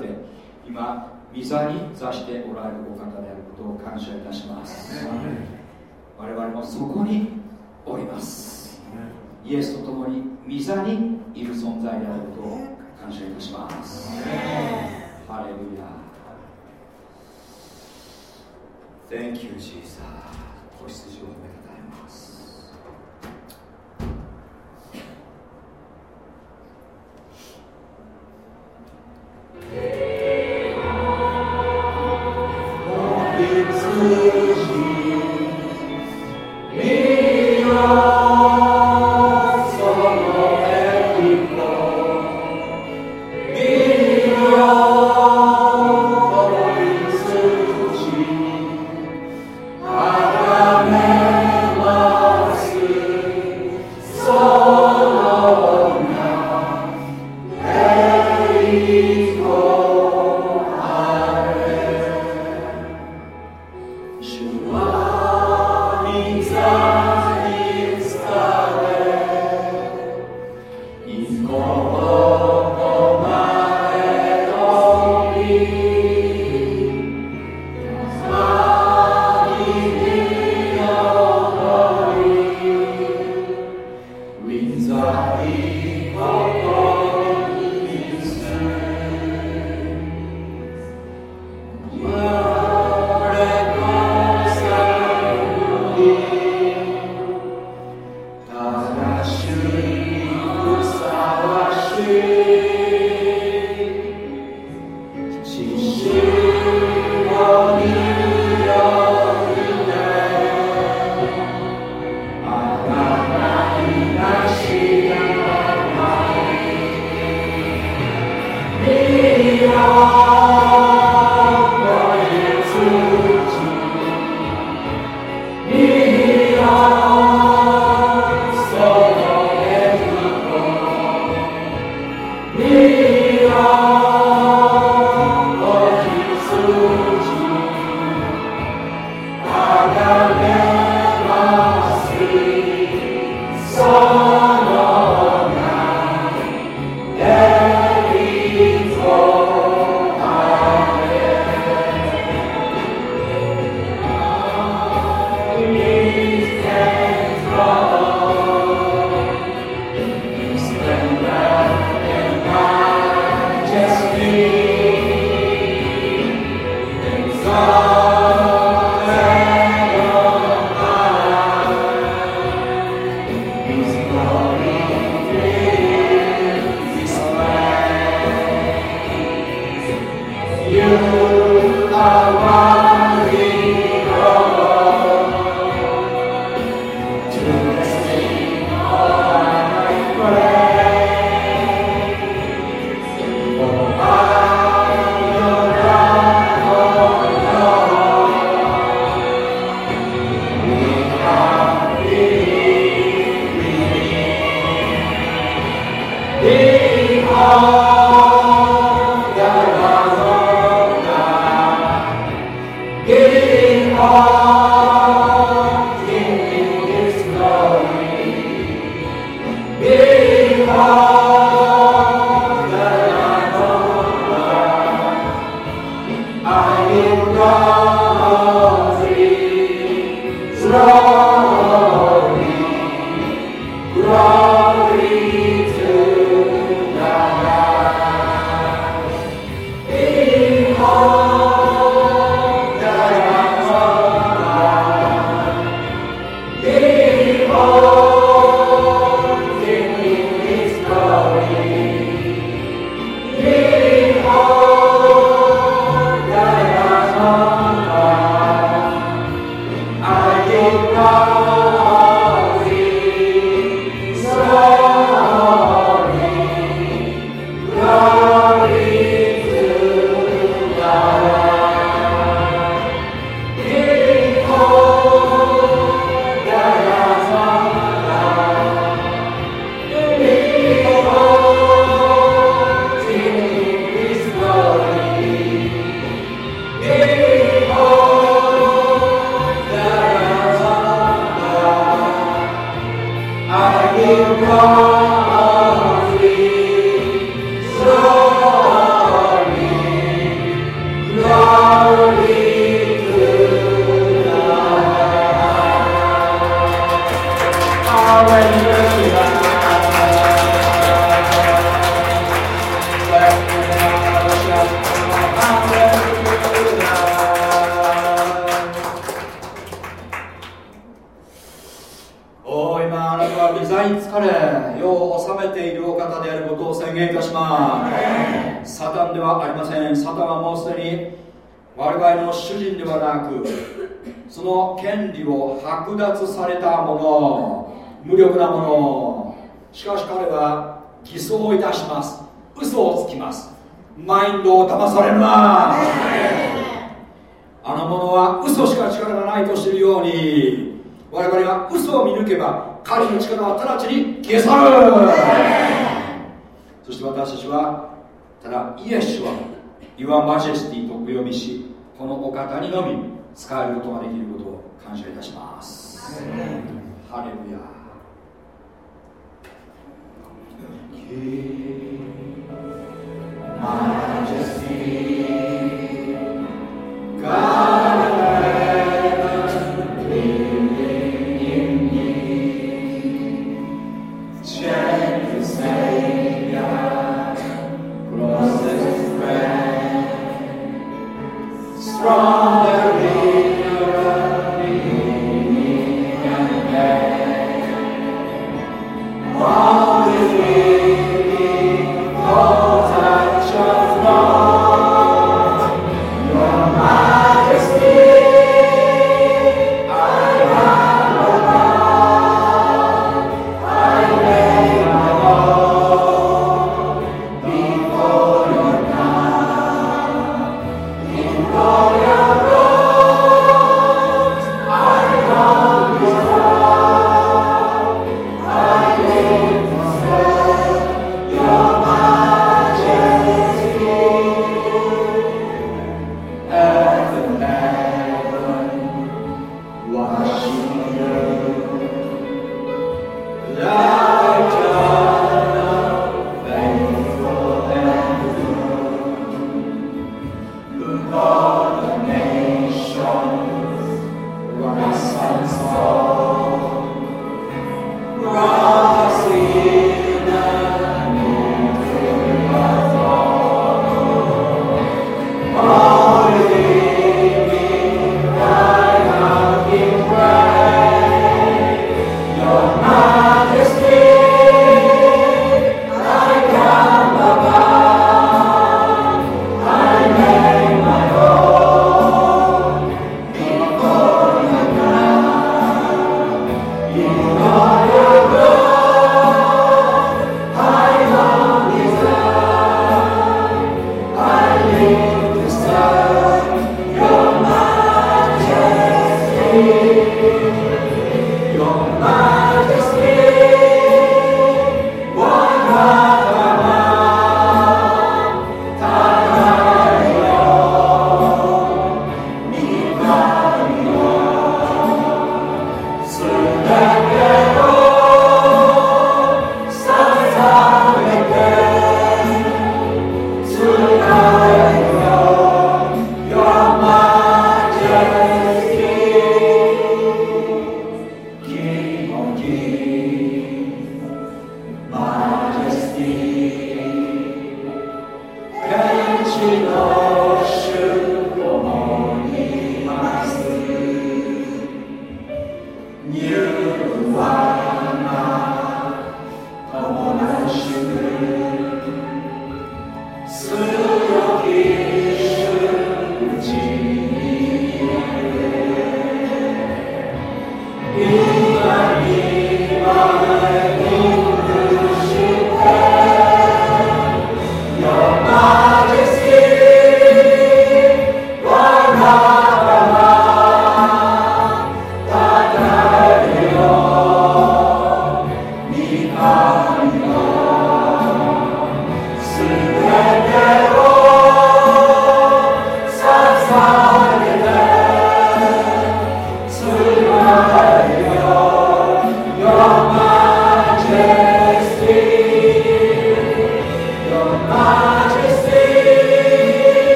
て今御座に座しておられるお方であることを感謝いたします。我々もそこにおります。イエスと共に御座にいる存在であることを感謝いたします。ハレルヤ。Thank you, Jesus 子羊を Yeah. Allah.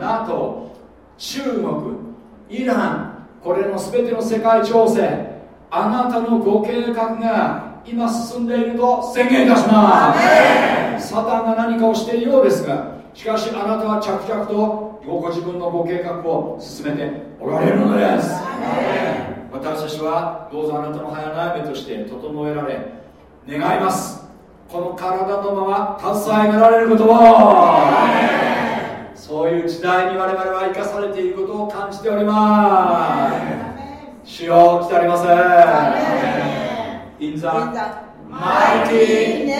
NATO 中国イランこれの全ての世界情勢あなたのご計画が今進んでいると宣言いたします。サタンが何かをしているようですがしかしあなたは着々とご自分のご計画を進めておられるのです。私たちはどうぞあなたの早苗目として整えられ願います。この体のまま携えられることを。そういう時代に我々は生かされていることを感じております。主よ来てありません。 In the mighty